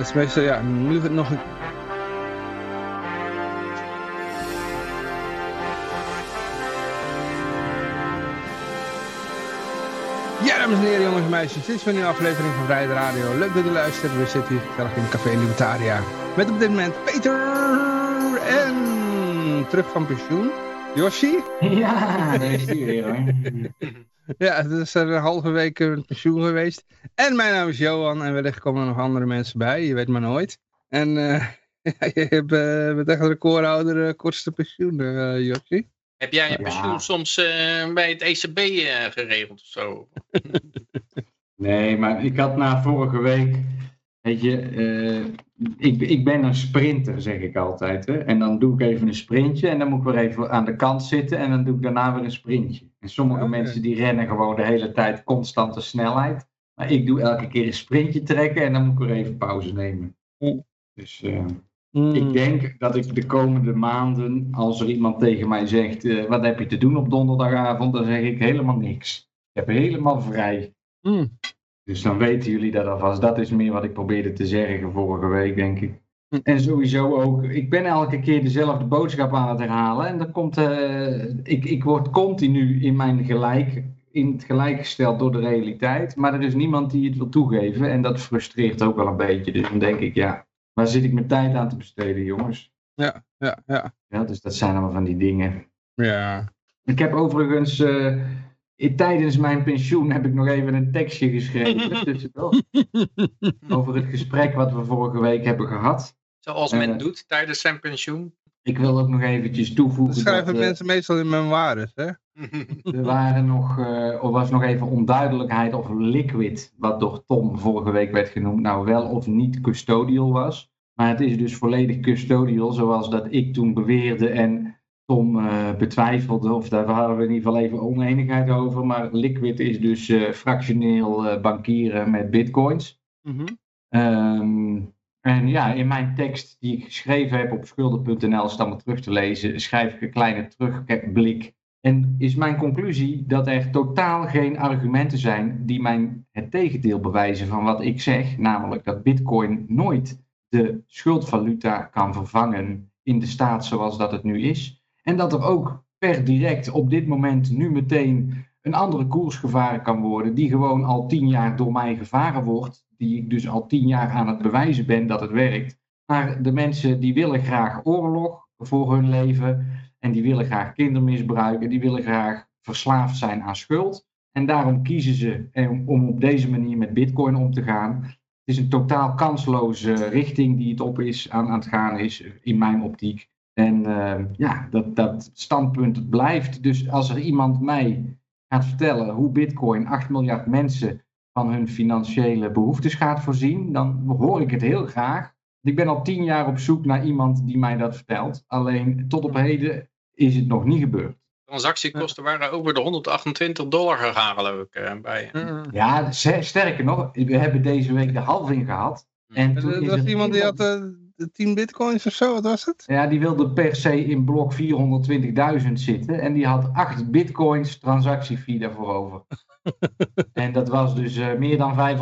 Dat is meestal, ja, nu nog een... Ja, dames en heren, jongens en meisjes. Dit is weer een aflevering van Vrijheid Radio. Leuk dat u luistert. We zitten hier gezellig in Café Libertaria. Met op dit moment Peter en terug van pensioen. Yoshi? Ja, daar is hij weer hoor. Ja, het is er een halve week een pensioen geweest. En mijn naam is Johan en wellicht komen er nog andere mensen bij, je weet maar nooit. En uh, je hebt, uh, bent echt een recordhouder uh, kortste pensioen, uh, Yoshi. Heb jij je pensioen ja. soms bij het ECB geregeld of zo? nee, maar ik had na vorige week, weet je, ik, ik ben een sprinter zeg ik altijd. Hè? En dan doe ik even een sprintje en dan moet ik weer even aan de kant zitten en dan doe ik daarna weer een sprintje. En sommige okay. mensen die rennen gewoon de hele tijd constante snelheid. Maar ik doe elke keer een sprintje trekken en dan moet ik weer even pauze nemen. Mm. Dus uh, mm. ik denk dat ik de komende maanden, als er iemand tegen mij zegt, uh, wat heb je te doen op donderdagavond, dan zeg ik helemaal niks. Ik heb helemaal vrij. Mm. Dus dan weten jullie dat alvast. Dat is meer wat ik probeerde te zeggen vorige week, denk ik. En sowieso ook, ik ben elke keer dezelfde boodschap aan het herhalen. En dan komt, uh, ik, ik word continu in mijn gelijk, in het gelijk gesteld door de realiteit. Maar er is niemand die het wil toegeven. En dat frustreert ook wel een beetje. Dus dan denk ik, ja, waar zit ik mijn tijd aan te besteden, jongens? Ja, ja, ja. Ja, dus dat zijn allemaal van die dingen. Ja. Ik heb overigens, uh, tijdens mijn pensioen heb ik nog even een tekstje geschreven. tussendoor, over het gesprek wat we vorige week hebben gehad. Zoals men uh, doet tijdens zijn pensioen. Ik wil ook nog eventjes toevoegen. Dat schrijven dat, mensen uh, meestal in memoires, hè? er waren nog, uh, er was nog even onduidelijkheid of Liquid, wat door Tom vorige week werd genoemd, nou wel of niet custodial was. Maar het is dus volledig custodial, zoals dat ik toen beweerde en Tom uh, betwijfelde. Of daar hadden we in ieder geval even oneenigheid over. Maar Liquid is dus fractioneel bankieren met bitcoins. Mm -hmm. um, en ja, in mijn tekst die ik geschreven heb op schulden.nl, is allemaal terug te lezen, schrijf ik een kleine terugblik. En is mijn conclusie dat er totaal geen argumenten zijn die mij het tegendeel bewijzen van wat ik zeg, namelijk dat Bitcoin nooit de schuldvaluta kan vervangen in de staat zoals dat het nu is. En dat er ook per direct op dit moment nu meteen een andere koers gevaren kan worden, die gewoon al tien jaar door mij gevaren wordt, die ik dus al tien jaar aan het bewijzen ben dat het werkt. Maar de mensen die willen graag oorlog voor hun leven en die willen graag kindermisbruik en die willen graag verslaafd zijn aan schuld. En daarom kiezen ze om op deze manier met bitcoin om te gaan. Het is een totaal kansloze richting die het op is, aan, aan het gaan is, in mijn optiek. En uh, ja, dat, dat standpunt blijft. Dus als er iemand mij gaat vertellen hoe bitcoin 8 miljard mensen van hun financiële behoeftes gaat voorzien, dan hoor ik het heel graag. Ik ben al tien jaar op zoek naar iemand die mij dat vertelt. Alleen tot op heden is het nog niet gebeurd. Transactiekosten waren over de 128 dollar gegaan, geloof ik. Uh, bij. Ja, sterker nog, we hebben deze week de halving gehad. En toen er was iemand die had uh, 10 bitcoins of zo, wat was het? Ja, die wilde per se in blok 420.000 zitten. En die had 8 bitcoins transactiefee daarvoor over. en dat was dus uh, meer dan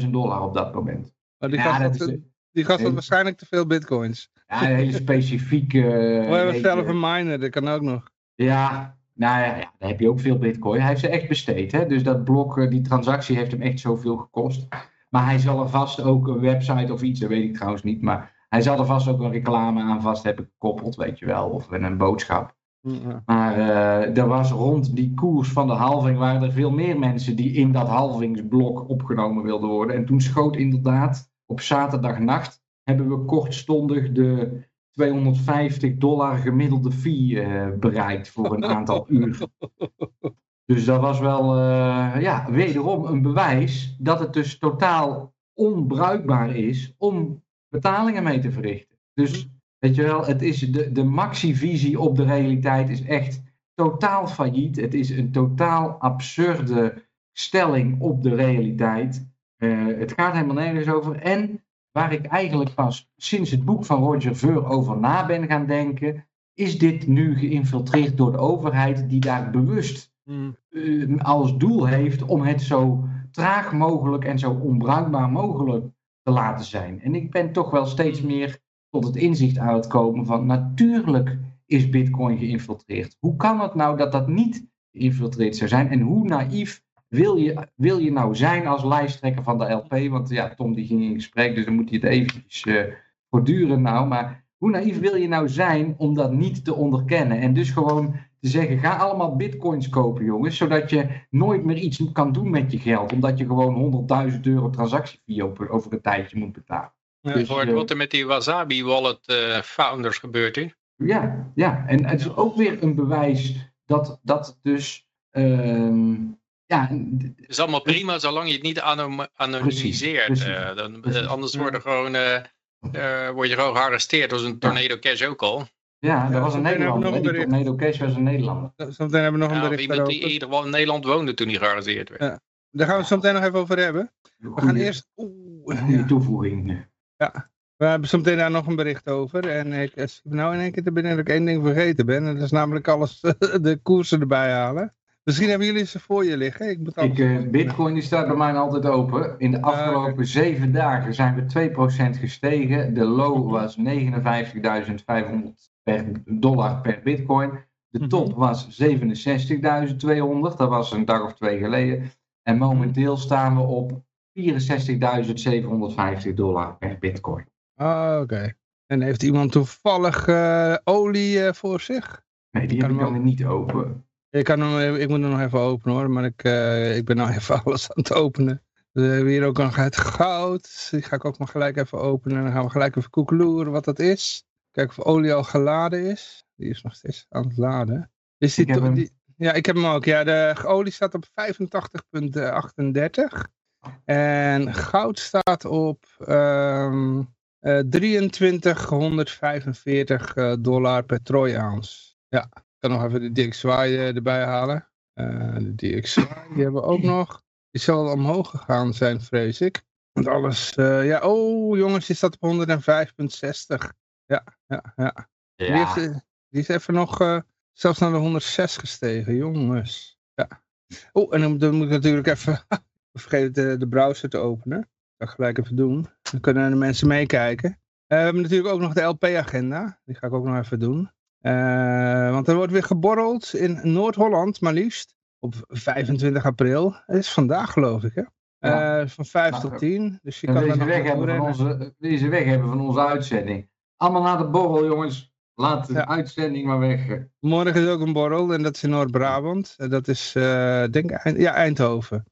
500.000 dollar op dat moment. Maar die gast, ja, had, is, die gast had waarschijnlijk te veel bitcoins. Ja, een hele specifieke... Uh, We hebben zelf een miner, dat kan ook nog. Ja, nou ja, ja, daar heb je ook veel bitcoin. Hij heeft ze echt besteed. Hè? Dus dat blok, die transactie heeft hem echt zoveel gekost. Maar hij zal er vast ook een website of iets, dat weet ik trouwens niet. Maar hij zal er vast ook een reclame aan vast hebben gekoppeld, weet je wel. Of een boodschap. Ja. Maar uh, er was rond die koers van de halving waren er veel meer mensen die in dat halvingsblok opgenomen wilden worden. En toen schoot inderdaad op zaterdagnacht hebben we kortstondig de 250 dollar gemiddelde fee uh, bereikt voor een aantal uur. Dus dat was wel, uh, ja, wederom een bewijs dat het dus totaal onbruikbaar is om betalingen mee te verrichten. Dus Weet je wel, het is de, de maxi-visie op de realiteit is echt totaal failliet. Het is een totaal absurde stelling op de realiteit. Uh, het gaat helemaal nergens over. En waar ik eigenlijk pas sinds het boek van Roger Ver over na ben gaan denken, is dit nu geïnfiltreerd door de overheid die daar bewust mm. uh, als doel heeft om het zo traag mogelijk en zo onbruikbaar mogelijk te laten zijn. En ik ben toch wel steeds meer tot het inzicht aan het komen van natuurlijk is Bitcoin geïnfiltreerd. Hoe kan het nou dat dat niet geïnfiltreerd zou zijn? En hoe naïef wil je, wil je nou zijn als lijsttrekker van de LP? Want ja, Tom die ging in gesprek, dus dan moet hij het eventjes uh, voortduren nou. Maar hoe naïef wil je nou zijn om dat niet te onderkennen? En dus gewoon te zeggen, ga allemaal bitcoins kopen jongens, zodat je nooit meer iets kan doen met je geld. Omdat je gewoon 100.000 euro transactiefee over, over een tijdje moet betalen. Ja, dus, uh, wat er met die Wasabi wallet uh, founders gebeurt is. Ja, ja, en het is ook weer een bewijs dat, dat dus... Uh, ja, het is allemaal prima zolang je het niet anonimiseert. Precies, precies, uh, dan, precies. anders worden gewoon, word je gewoon gearresteerd. als een Tornado Cash ook al. Ja, dat was een Nederlander. Die Tornado Cash was een Nederlander. Zometeen hebben we nog een bericht iemand die in ieder geval in Nederland woonde toen hij gearresteerd werd. Ja. Daar gaan we het zo meteen nog even over hebben. We gaan eerst... Oeh, ja. toevoeging. Ja, we hebben zo meteen daar nog een bericht over. En ik heb nou in één keer te binnen dat ik één ding vergeten ben. En dat is namelijk alles, de koersen erbij halen. Misschien hebben jullie ze voor je liggen. Ik, moet ik uh, Bitcoin die staat bij mij altijd open. In de afgelopen zeven dagen zijn we 2% gestegen. De low was 59.500 per dollar per bitcoin. De mhm. top was 67.200, dat was een dag of twee geleden. En momenteel staan we op 64.750 dollar per bitcoin. Ah, oké. En heeft iemand toevallig uh, olie uh, voor zich? Nee, die heb ik dan niet open. Ik, kan hem, ik moet hem nog even openen hoor, maar ik, uh, ik ben nou even alles aan het openen. We hebben hier ook nog het goud. Die ga ik ook maar gelijk even openen. En dan gaan we gelijk even koekeloeren wat dat is. Kijken of olie al geladen is. Die is nog steeds aan het laden. Is die, ik die ja, ik heb hem ook. Ja, de olie staat op 85,38. En goud staat op um, uh, 2345 uh, dollar per troy ounce. Ja, ik kan nog even de DXY uh, erbij halen. Uh, de DXY die hebben we ook nog. Die zal omhoog gegaan zijn, vrees ik. Want alles, uh, ja, oh jongens, die staat op 105,60. Ja, ja, ja. Die, heeft, die is even nog uh, zelfs naar de 106 gestegen, jongens. Ja. Oh, en dan, dan moet ik natuurlijk even vergeten de, de browser te openen. Dat ga ik gelijk even doen. Dan kunnen de mensen meekijken. Uh, we hebben natuurlijk ook nog de LP-agenda. Die ga ik ook nog even doen. Uh, want er wordt weer geborreld in Noord-Holland, maar liefst. Op 25 april. Dat is vandaag geloof ik hè. Ja. Uh, van 5 tot 10. Dus je kan deze, weg hebben van onze, deze weg hebben van onze uitzending. Allemaal naar de borrel, jongens. Laat de uitzending maar weg. Morgen is ook een borrel en dat is in Noord-Brabant. Dat is, uh, denk ik, ja, Eindhoven.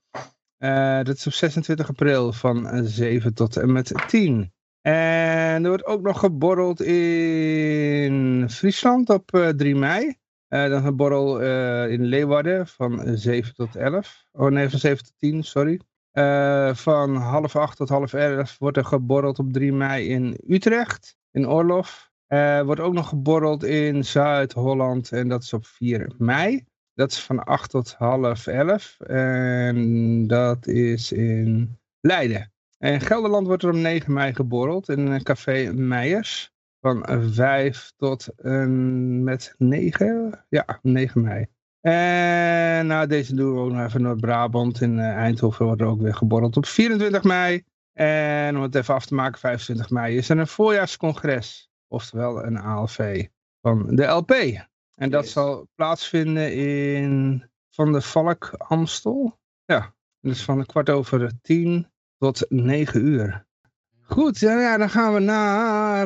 Uh, dat is op 26 april van 7 tot en met 10. En er wordt ook nog geborreld in Friesland op uh, 3 mei. Dan een borrel in Leeuwarden van 7 tot 11. Oh nee, van 7 tot 10, sorry. van half 8 tot half 11 wordt er geborreld op 3 mei in Utrecht in Orlof. Uh, wordt ook nog geborreld in Zuid-Holland en dat is op 4 mei. Dat is van 8 tot half 11 en dat is in Leiden. En Gelderland wordt er op 9 mei geborreld in café Meijers. Van 5 tot uh, met 9, ja 9 mei. En na deze doen we ook nog even Noord-Brabant. In uh, Eindhoven wordt er ook weer geborreld op 24 mei. En om het even af te maken, 25 mei is er een voorjaarscongres. Oftewel een ALV van de LP. En dat zal plaatsvinden in Van de Valk Amstel. Ja, dus van kwart over tien tot negen uur. Goed, ja, dan gaan we naar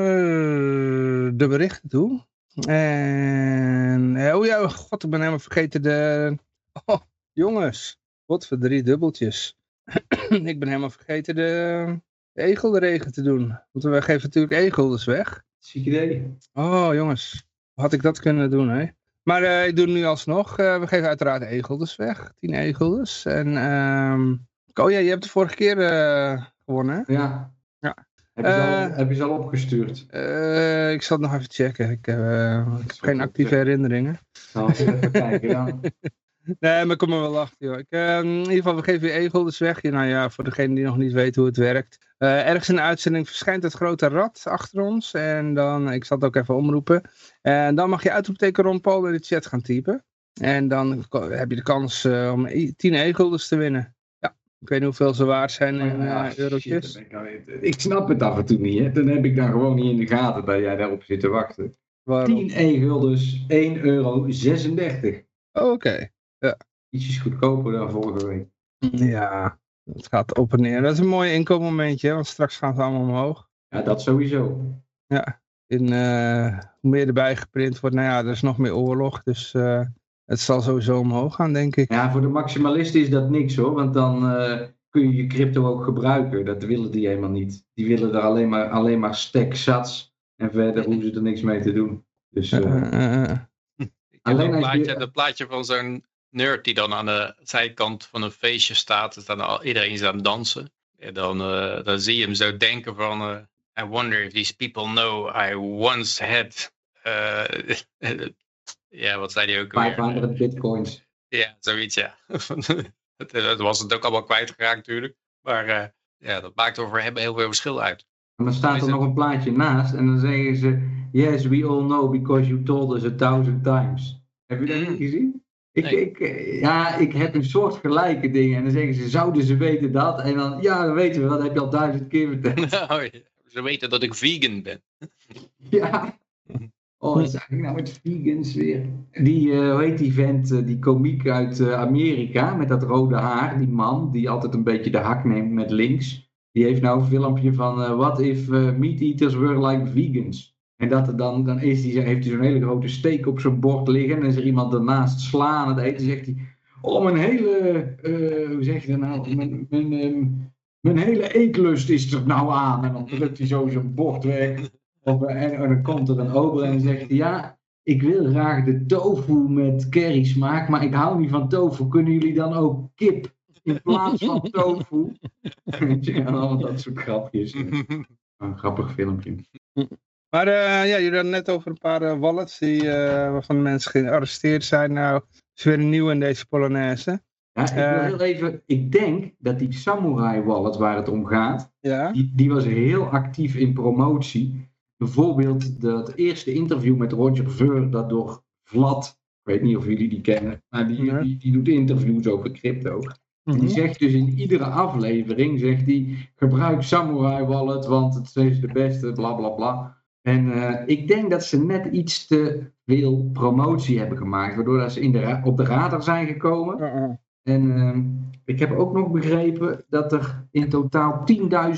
de berichten toe. En, eh, oh ja, god, ik ben helemaal vergeten de... Oh, jongens, wat voor drie dubbeltjes. ik ben helemaal vergeten de, de egelregen te doen. Want we geven natuurlijk egels weg. Ziek idee. Oh jongens, had ik dat kunnen doen hè? Maar uh, ik doe het nu alsnog. Uh, we geven uiteraard egels weg. 10 egels. En, um... oh ja, je hebt de vorige keer uh, gewonnen hè? Ja. ja. Heb je, ze al, heb je ze al opgestuurd? ik zal het nog even checken. Ik, ik heb geen actieve herinneringen. Nou, even kijken dan. Nee, maar kom er wel achter. Joh. Ik, uh, in ieder geval, we geven je egel dus weg. Nou ja, voor degene die nog niet weet hoe het werkt. Uh, ergens in de uitzending verschijnt het grote rad achter ons. En dan, ik zal het ook even omroepen. En dan mag je uitroepteken Ron Paul in de chat gaan typen. En dan heb je de kans uh, om 10 egels te winnen. Ja, Ik weet niet hoeveel ze waard zijn in uh, eurotjes. ik snap het af en toe niet. Hè. Dan heb ik dan gewoon niet in de gaten dat jij daarop zit te wachten. Waarom? 10 e-guldens, 1,36 euro. Oh, Oké, ja. Ietsjes goedkoper dan vorige week. Ja, het gaat op en neer. Dat is een mooi inkomenmomentje, want straks gaan ze allemaal omhoog. Ja, dat sowieso. Ja, in, uh, hoe meer erbij geprint wordt, nou ja, er is nog meer oorlog, dus uh, het zal sowieso omhoog gaan, denk ik. Ja, voor de maximalisten is dat niks hoor, want dan uh, kun je je crypto ook gebruiken. Dat willen die helemaal niet. Die willen er alleen maar, alleen maar stack sats en verder hoeven ze er niks mee te doen. Dus, alleen een plaatje, je... plaatje van zo'n nerd die dan aan de zijkant van een feestje staat. Dus dan al, iedereen is aan het dansen. En dan, dan zie je hem zo denken van... I wonder if these people know I once had. Uh, ja, wat zei hij ook 500 bitcoins. Ja, zoiets, ja. het, was het ook allemaal kwijtgeraakt natuurlijk. Maar ja, dat maakt er voor hem heel veel verschil uit. En dan staat er nog een plaatje naast en dan zeggen ze... Yes, we all know because you told us a thousand times. Heb je dat niet mm. gezien? Ik, ik, eh, ja, ik heb een soort gelijke dingen. En dan zeggen ze, zouden ze weten dat? En dan, ja, dat weten we, dat heb je al duizend keer verteld. Ja ze weten dat ik vegan ben. Ja. Oh, wat zeg ik nou met vegans weer? Die, uh, hoe heet die vent, uh, die komiek uit uh, Amerika met dat rode haar, die man die altijd een beetje de hak neemt met links. Die heeft nou een filmpje van What if meat eaters were like vegans? En dat dan, dan die, heeft hij zo'n hele grote steek op zijn bord liggen en is er iemand ernaast slaan het eten. zegt hij, oh mijn hele, hoe zeg je dat nou, mijn, mijn, ehm, mijn hele eetlust is er nou aan. En dan drukt hij zo zijn bord weg. En, dan komt er een ober en zegt hij, ja, ik wil graag de tofu met curry smaak, maar ik hou niet van tofu. Kunnen jullie dan ook kip in plaats van tofu? en allemaal dat soort grapjes. Een grappig filmpje. Maar uh, ja, jullie hadden net over een paar uh, wallets die, uh, waarvan mensen gearresteerd zijn. Nou, is weer nieuw in deze Polonaise. Ja, ik wil heel even, ik denk dat die Samurai Wallet waar het om gaat, ja? die, die was heel actief in promotie. Bijvoorbeeld dat eerste interview met Roger Ver, dat door Vlad, ik weet niet of jullie die kennen, maar die, die, die, doet interviews over crypto. En die mhm. zegt dus in iedere aflevering, zegt hij, gebruik Samurai Wallet, want het is de beste, bla bla bla. En uh, ik denk dat ze net iets te veel promotie hebben gemaakt, waardoor dat ze in de op de radar zijn gekomen. Uh en ehm, ik heb ook nog begrepen dat er in totaal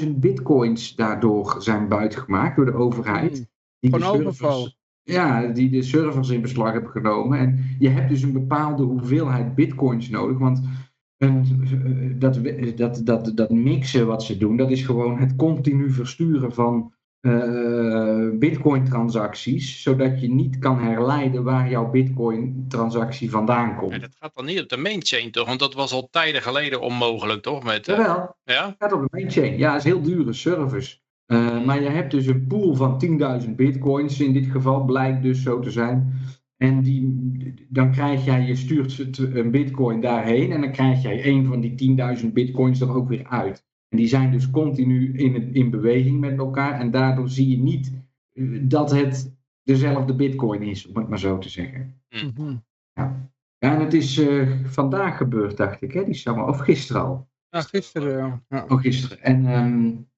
10.000 bitcoins daardoor zijn buitgemaakt door de overheid. Hmm. Die Van overval. Ja, die de servers in beslag hebben genomen. En je hebt dus een bepaalde hoeveelheid bitcoins nodig. Want eh, dat, dat, dat, dat mixen wat ze doen, dat is gewoon het continu versturen van uh, Bitcoin-transacties, zodat je niet kan herleiden waar jouw Bitcoin-transactie vandaan komt. dat gaat dan niet op de mainchain toch? Want dat was al tijden geleden onmogelijk toch? Met, uh... Jawel, ja? gaat op de mainchain. Ja, het is heel dure service. Uh, maar je hebt dus een pool van 10.000 bitcoins, in dit geval blijkt dus zo te zijn. En die, dan krijg jij, je stuurt een bitcoin daarheen en dan krijg jij een van die 10.000 bitcoins er ook weer uit. En die zijn dus continu in, in beweging met elkaar. En daardoor zie je niet eh, dat het dezelfde bitcoin is, om het maar zo te zeggen. Mm ja. ja. en het is uh, vandaag gebeurd, dacht ik, hè, die summer, of gisteren al. Ja, gisteren, ja. Oh, gisteren. En um,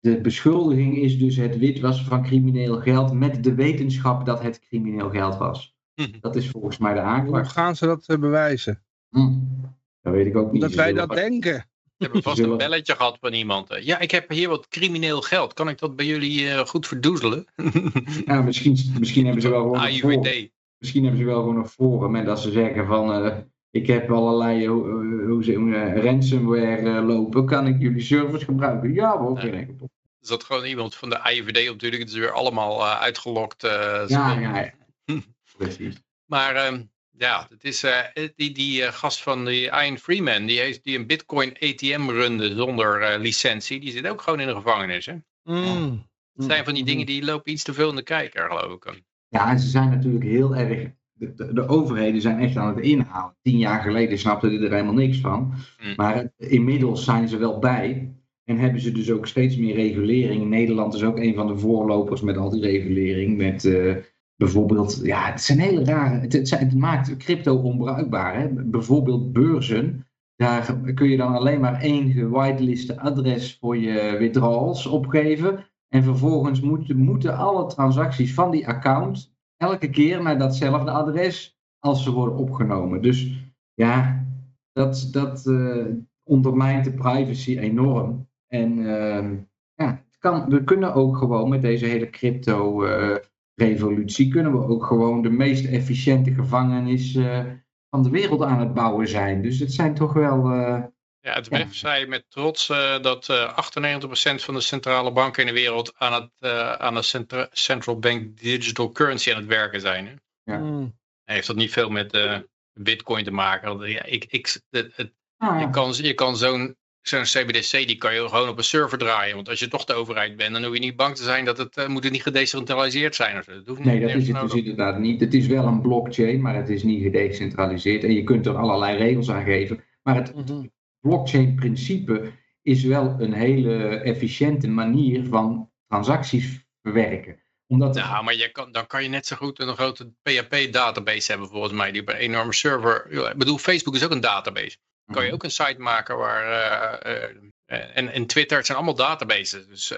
de beschuldiging is dus het witwassen van crimineel geld met de wetenschap dat het crimineel geld was. Mhm. Dat is volgens mij de aanklacht. Hoe gaan ze dat uh, bewijzen? Hm. Dat weet ik ook niet. Dat wij dat denken hebben vast een belletje gehad van iemand. Ja, ik heb hier wat crimineel geld. Kan ik dat bij jullie uh, goed verdoezelen? ja, misschien, misschien hebben ze wel gewoon AIVD. Misschien hebben ze wel gewoon een forum en dat ze zeggen van... Uh, ik heb allerlei uh, hoe ze, ransomware lopen. Kan ik jullie servers gebruiken? Ja, geen enkel Er zat gewoon iemand van de AIVD op natuurlijk. Het is weer allemaal uitgelokt. ja, ja, ja. Precies. Maar ehm, ja, het is, uh, die, die uh, gast van die Ian Freeman, die, heeft, die een Bitcoin ATM runde zonder uh, licentie, die zit ook gewoon in de gevangenis. Hè? Mm. Het zijn van die dingen die lopen iets te veel in de kijker, geloof ik. Ja, en ze zijn natuurlijk heel erg. De, de, de, overheden zijn echt aan het inhalen. Tien jaar geleden snapten ze er helemaal niks van. Mm. Maar inmiddels zijn ze wel bij. En hebben ze dus ook steeds meer regulering. Nederland is ook een van de voorlopers met al die regulering. Met Bijvoorbeeld, ja, het zijn hele rare. Het, maakt crypto onbruikbaar. Hè? Bijvoorbeeld beurzen. daar kun je dan alleen maar één gewiteliste adres voor je withdrawals opgeven. En vervolgens moeten, moeten alle transacties van die account elke keer naar datzelfde adres als ze worden opgenomen. Dus ja, dat, dat uh, ondermijnt de privacy enorm. En uh, ja, het kan, we kunnen ook gewoon met deze hele crypto-revolutie, kunnen we ook gewoon de meest efficiënte gevangenis uh, van de wereld aan het bouwen zijn. Dus het zijn toch wel... Ja, het WEF zei met trots uh, dat uh, 98% van de centrale banken in de wereld aan, het, uh, aan de central bank digital currency aan het werken zijn. Hè? Ja. Mm. Heeft dat niet veel met bitcoin te maken? Ja, ik, ik, het, het, ah, Je kan, je kan zo'n zo'n CBDC die kan je gewoon op een server draaien. Want als je toch de overheid bent, dan hoef je niet bang te zijn dat het uh, moet het niet gedecentraliseerd zijn. Of dat hoeft nee, dat is het dus inderdaad niet. Het is wel een blockchain, maar het is niet gedecentraliseerd. En je kunt er allerlei regels aan geven. Maar het, mm blockchain principe is wel een hele efficiënte manier van transacties verwerken. Omdat ja, maar je kan, dan kan je net zo goed een grote PHP-database hebben volgens mij, die op een enorme server... Ik bedoel, Facebook is ook een database. Kan je mhm. ook een site maken waar... Uh, uh, en, en Twitter, het zijn allemaal databases. Dus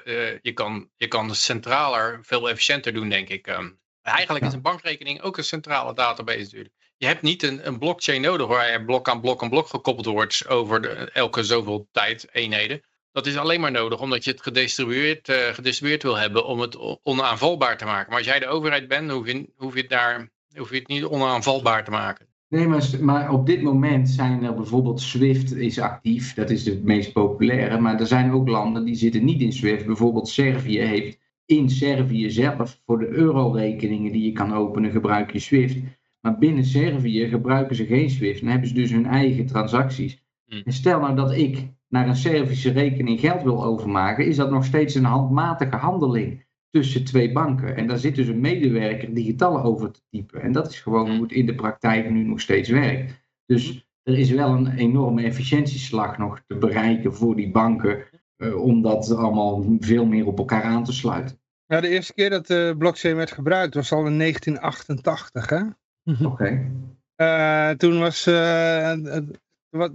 je, kan, je kan centraler, veel efficiënter doen, denk ik. Um, eigenlijk is een bankrekening ook een centrale database natuurlijk je hebt niet een, een blockchain nodig waar je blok aan blok aan blok gekoppeld wordt over de, elke zoveel tijd eenheden. Dat is alleen maar nodig omdat je het gedistribueerd, uh, gedistribueerd wil hebben om het onaanvalbaar te maken. Maar als jij de overheid bent, hoef je, hoef je, het, daar, hoef je het niet onaanvalbaar te maken. Nee, maar, maar op dit moment zijn er bijvoorbeeld SWIFT is actief, dat is de meest populaire. Maar er zijn ook landen die zitten niet in SWIFT. Bijvoorbeeld Servië heeft in Servië zelf voor de eurorekeningen die je kan openen gebruik je SWIFT. Maar binnen Servië gebruiken ze geen SWIFT en hebben ze dus hun eigen transacties. Hmm. En stel nou dat ik naar een Servische rekening geld wil overmaken, is dat nog steeds een handmatige handeling tussen twee banken. En daar zit dus een medewerker digitaal over te typen. En dat is gewoon hoe het in de praktijk nu nog steeds werkt. Dus hmm. er is wel een enorme efficiëntieslag nog te bereiken voor die banken, uh, om dat allemaal veel meer op elkaar aan te sluiten. Ja, de eerste keer dat de blockchain werd gebruikt was al in 1988, hè? Mhm. Oké. Eh, toen was, uh,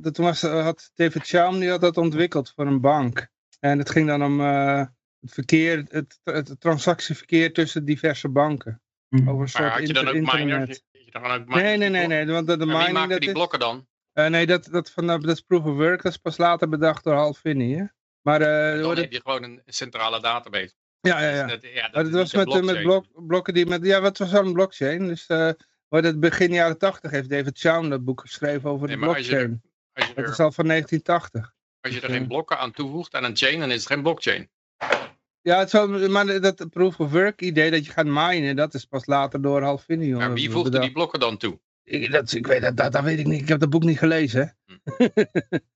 toen was, had David Chaum die had dat ontwikkeld voor een bank. En het ging dan om uh, het verkeer, het, het, transactieverkeer tussen diverse banken. Mm. Over een soort maar had je dan ook ook nee, nee, nee, nee. Want de, de mining, wie maakte die blokken dan? nee, dat, dat, van, dat is proof of work. Dat is pas later bedacht door Hal Finney. Maar, dan heb je gewoon een centrale database. Ja, ja, ja. Dat, ja, dat, was met, met blok, blokken die met, ja, wat was dan een blockchain? Dus maar dat begin jaren 80 heeft David Chown dat boek geschreven over de blockchain. Als je, dat is al van 1980. Als je er geen blokken aan toevoegt aan een chain, dan is het geen blockchain. Ja, het zou, maar dat proof of work idee dat je gaat minen, dat is pas later door Hal Finney. Maar wie voegde die blokken dan toe? Ik, dat, ik weet, dat, dat, weet ik niet. Ik heb dat boek niet gelezen. Hm.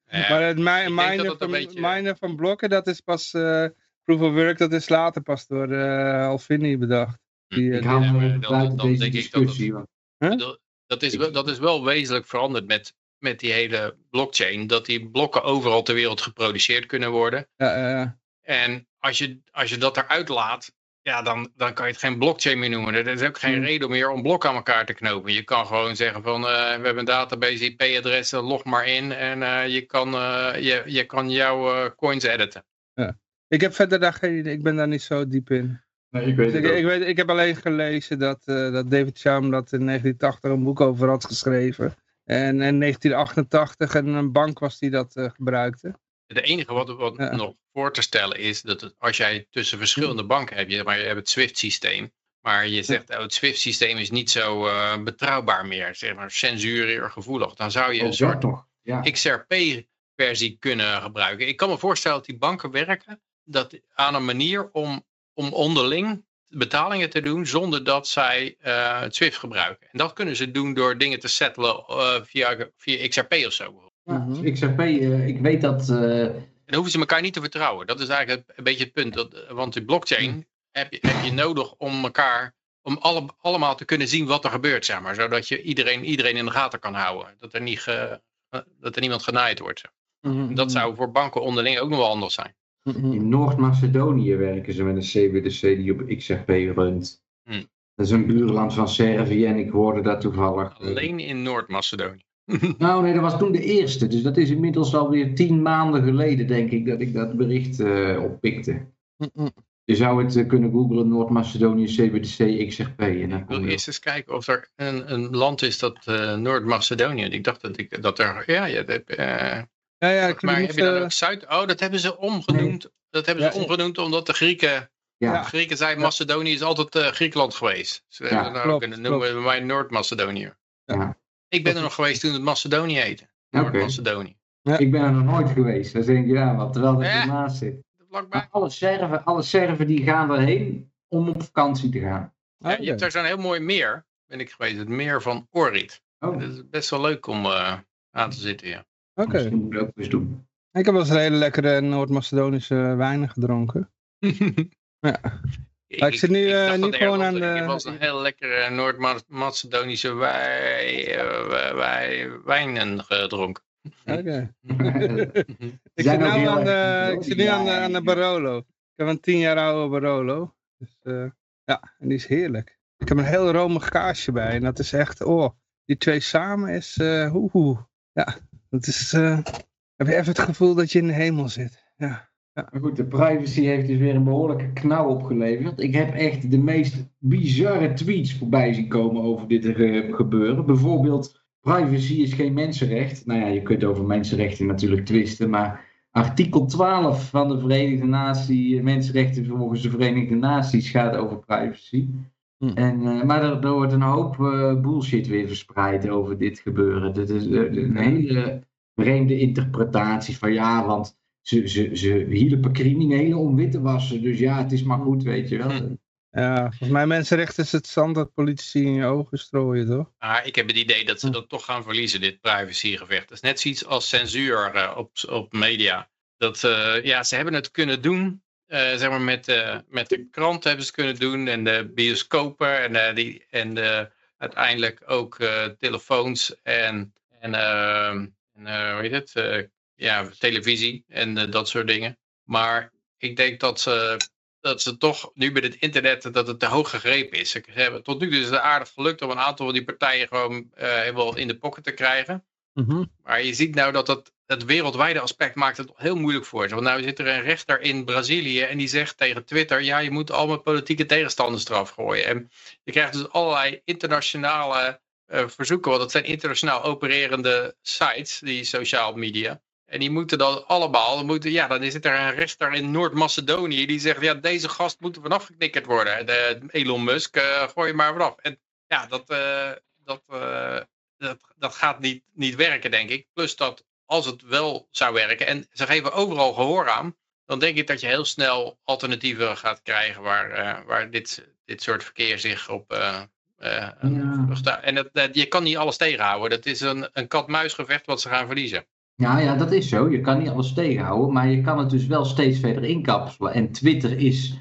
maar het minen, van, beetje... van blokken, dat is pas uh, proof of work, dat is later pas door uh, Hal Finney bedacht. Hm. Die, ik uh, hou me buiten deze discussie. Dat, dat, is, wel, dat is wel wezenlijk veranderd met, met die hele blockchain. Dat die blokken overal ter wereld geproduceerd kunnen worden. Ja, En als je, als je dat eruit laat, ja, dan, dan kan je het geen blockchain meer noemen. Er is ook geen reden meer om blokken aan elkaar te knopen. Je kan gewoon zeggen van, uh, we hebben een database IP-adressen, log maar in en uh, je, kan, uh, je, je kan jouw coins editen. Ja. Ik heb verder daar geen idee, ik ben daar niet zo diep in ik, weet ik, ik, weet, ik heb alleen gelezen dat, uh, dat David Chaum dat in 1980 een boek over had geschreven. En in 1988 een bank was die dat uh, gebruikte. Het enige wat, wat nog voor te stellen is dat het, als jij tussen verschillende banken hebt, je, maar je hebt het SWIFT-systeem, maar je zegt oh, het SWIFT-systeem is niet zo uh, betrouwbaar meer, zeg maar censuurgevoelig, dan zou je oh, een soort toch? Ja. XRP-versie kunnen gebruiken. Ik kan me voorstellen dat die banken werken dat aan een manier om om onderling betalingen te doen zonder dat zij uh, het SWIFT gebruiken. En dat kunnen ze doen door dingen te settelen uh, via, via XRP of zo. Ja, mhm. XRP, uh, ik weet dat... En dan hoeven ze elkaar niet te vertrouwen. Dat is eigenlijk een beetje het punt. Dat, want die blockchain mhm. heb, je, heb je nodig om elkaar, om alle, allemaal te kunnen zien wat er gebeurt, zeg maar. Zodat je iedereen, iedereen in de gaten kan houden. Dat er, niet ge, dat er niemand genaaid wordt. Mhm. Dat zou voor banken onderling ook nog wel anders zijn. In Noord-Macedonië werken ze met een CBDC die op XRP runt. Hm. Dat is een buurland van Servië en ik hoorde dat toevallig. Alleen in Noord-Macedonië. nou nee, dat was toen de eerste. Dus dat is inmiddels alweer tien maanden geleden, denk ik, dat ik dat bericht uh, oppikte. Je zou het uh, kunnen googlen Noord-Macedonië CBDC XRP. En ik wil eerst eens kijken of er een, een land is dat uh, Noord-Macedonië. Ik dacht dat, ik, dat er... Ja, ja, dat, ja, ja ik maar heb je dan ook Zuid... Oh, dat hebben ze omgenoemd. Dat hebben ze omgenoemd omdat de Grieken... Ja. De Grieken zeiden Macedonië is altijd Griekenland geweest. Ze hebben nou klopt, kunnen noemen wij Noord-Macedonië. Ja. Ik ben er nog geweest toen het Macedonië heette. Noord-Macedonië. Ja. Ik ben er nog nooit geweest. Dan denk je, ja, wat terwijl het ernaast zit. Alle Serven, alle Serven die gaan erheen om op vakantie te gaan. Ja, je hebt daar zo'n heel mooi meer, ben ik geweest. Het meer van Orit. Oh. Dat is best wel leuk om uh, aan te zitten, ja. Oké. Okay. moet ik ook eens doen. Ik heb wel eens een hele lekkere Noord-Macedonische wijnen gedronken. ja. Ik, ik, zit nu uh, niet gewoon aan de... Ik was een heel lekkere Noord-Macedonische wij, uh, wij, wijnen gedronken. Oké. ik zit nu aan de, ik zit nu aan de, aan de Barolo. Ik heb een tien jaar oude Barolo. Dus uh, ja, en die is heerlijk. Ik heb een heel romig kaasje bij. En dat is echt, oh, die twee samen is, uh, oeh, ja, dat is, uh, heb je even het gevoel dat je in de hemel zit. Ja. Ja. Maar goed, de privacy heeft dus weer een behoorlijke knauw opgeleverd. Ik heb echt de meest bizarre tweets voorbij zien komen over dit gebeuren. Bijvoorbeeld, privacy is geen mensenrecht. Nou ja, je kunt over mensenrechten natuurlijk twisten, maar artikel 12 van de Verenigde Naties, mensenrechten volgens de Verenigde Naties, gaat over privacy. Hm. En, uh, maar er, er, wordt een hoop uh, bullshit weer verspreid over dit gebeuren. Dat is uh, een hele vreemde interpretatie van ja, want ze, ze, ze hielpen criminelen om wit te wassen. Dus ja, het is maar goed, weet je wel. Hm. Ja, volgens mij mensenrechten is het zand dat politici in je ogen strooien, toch? Ah, ik heb het idee dat ze hm. dat toch gaan verliezen, dit privacygevecht. Dat is net zoiets als censuur uh, op, op media. Dat, uh, ja, ze hebben het kunnen doen. Uh, zeg maar met, met de krant hebben ze het kunnen doen. En de bioscopen. En, die, en uiteindelijk ook telefoons. En, en, en hoe heet het? Ja, televisie en uh, dat soort dingen. Maar ik denk dat ze, dat ze toch nu met het internet dat het te hoog gegrepen is. Ze hebben, tot nu toe is het aardig gelukt om een aantal van die partijen gewoon uh, helemaal in de pocket te krijgen. Mm -hmm. Maar je ziet nou dat het, het wereldwijde aspect maakt het heel moeilijk voor ze. Want nou zit er een rechter in Brazilië en die zegt tegen Twitter, ja je moet allemaal politieke tegenstanders eraf gooien. En je krijgt dus allerlei internationale uh, verzoeken, want het zijn internationaal opererende sites, die social media. En die moeten dan allemaal, moeten, ja, dan zit er een rechter in Noord-Macedonië die zegt, ja, deze gast moet vanaf geknikkerd worden. De, Elon Musk, uh, gooi je maar vanaf. En ja, dat, uh, dat, uh, dat, dat gaat niet, niet werken, denk ik. Plus dat als het wel zou werken, en ze geven overal gehoor aan, dan denk ik dat je heel snel alternatieven gaat krijgen waar, waar dit, dit soort verkeer zich op... Ja. En dat, je kan niet alles tegenhouden. Dat is een, een kat-muisgevecht wat ze gaan verliezen. Ja, ja, dat is zo. Je kan niet alles tegenhouden, maar je kan het dus wel steeds verder inkapselen. En Twitter is,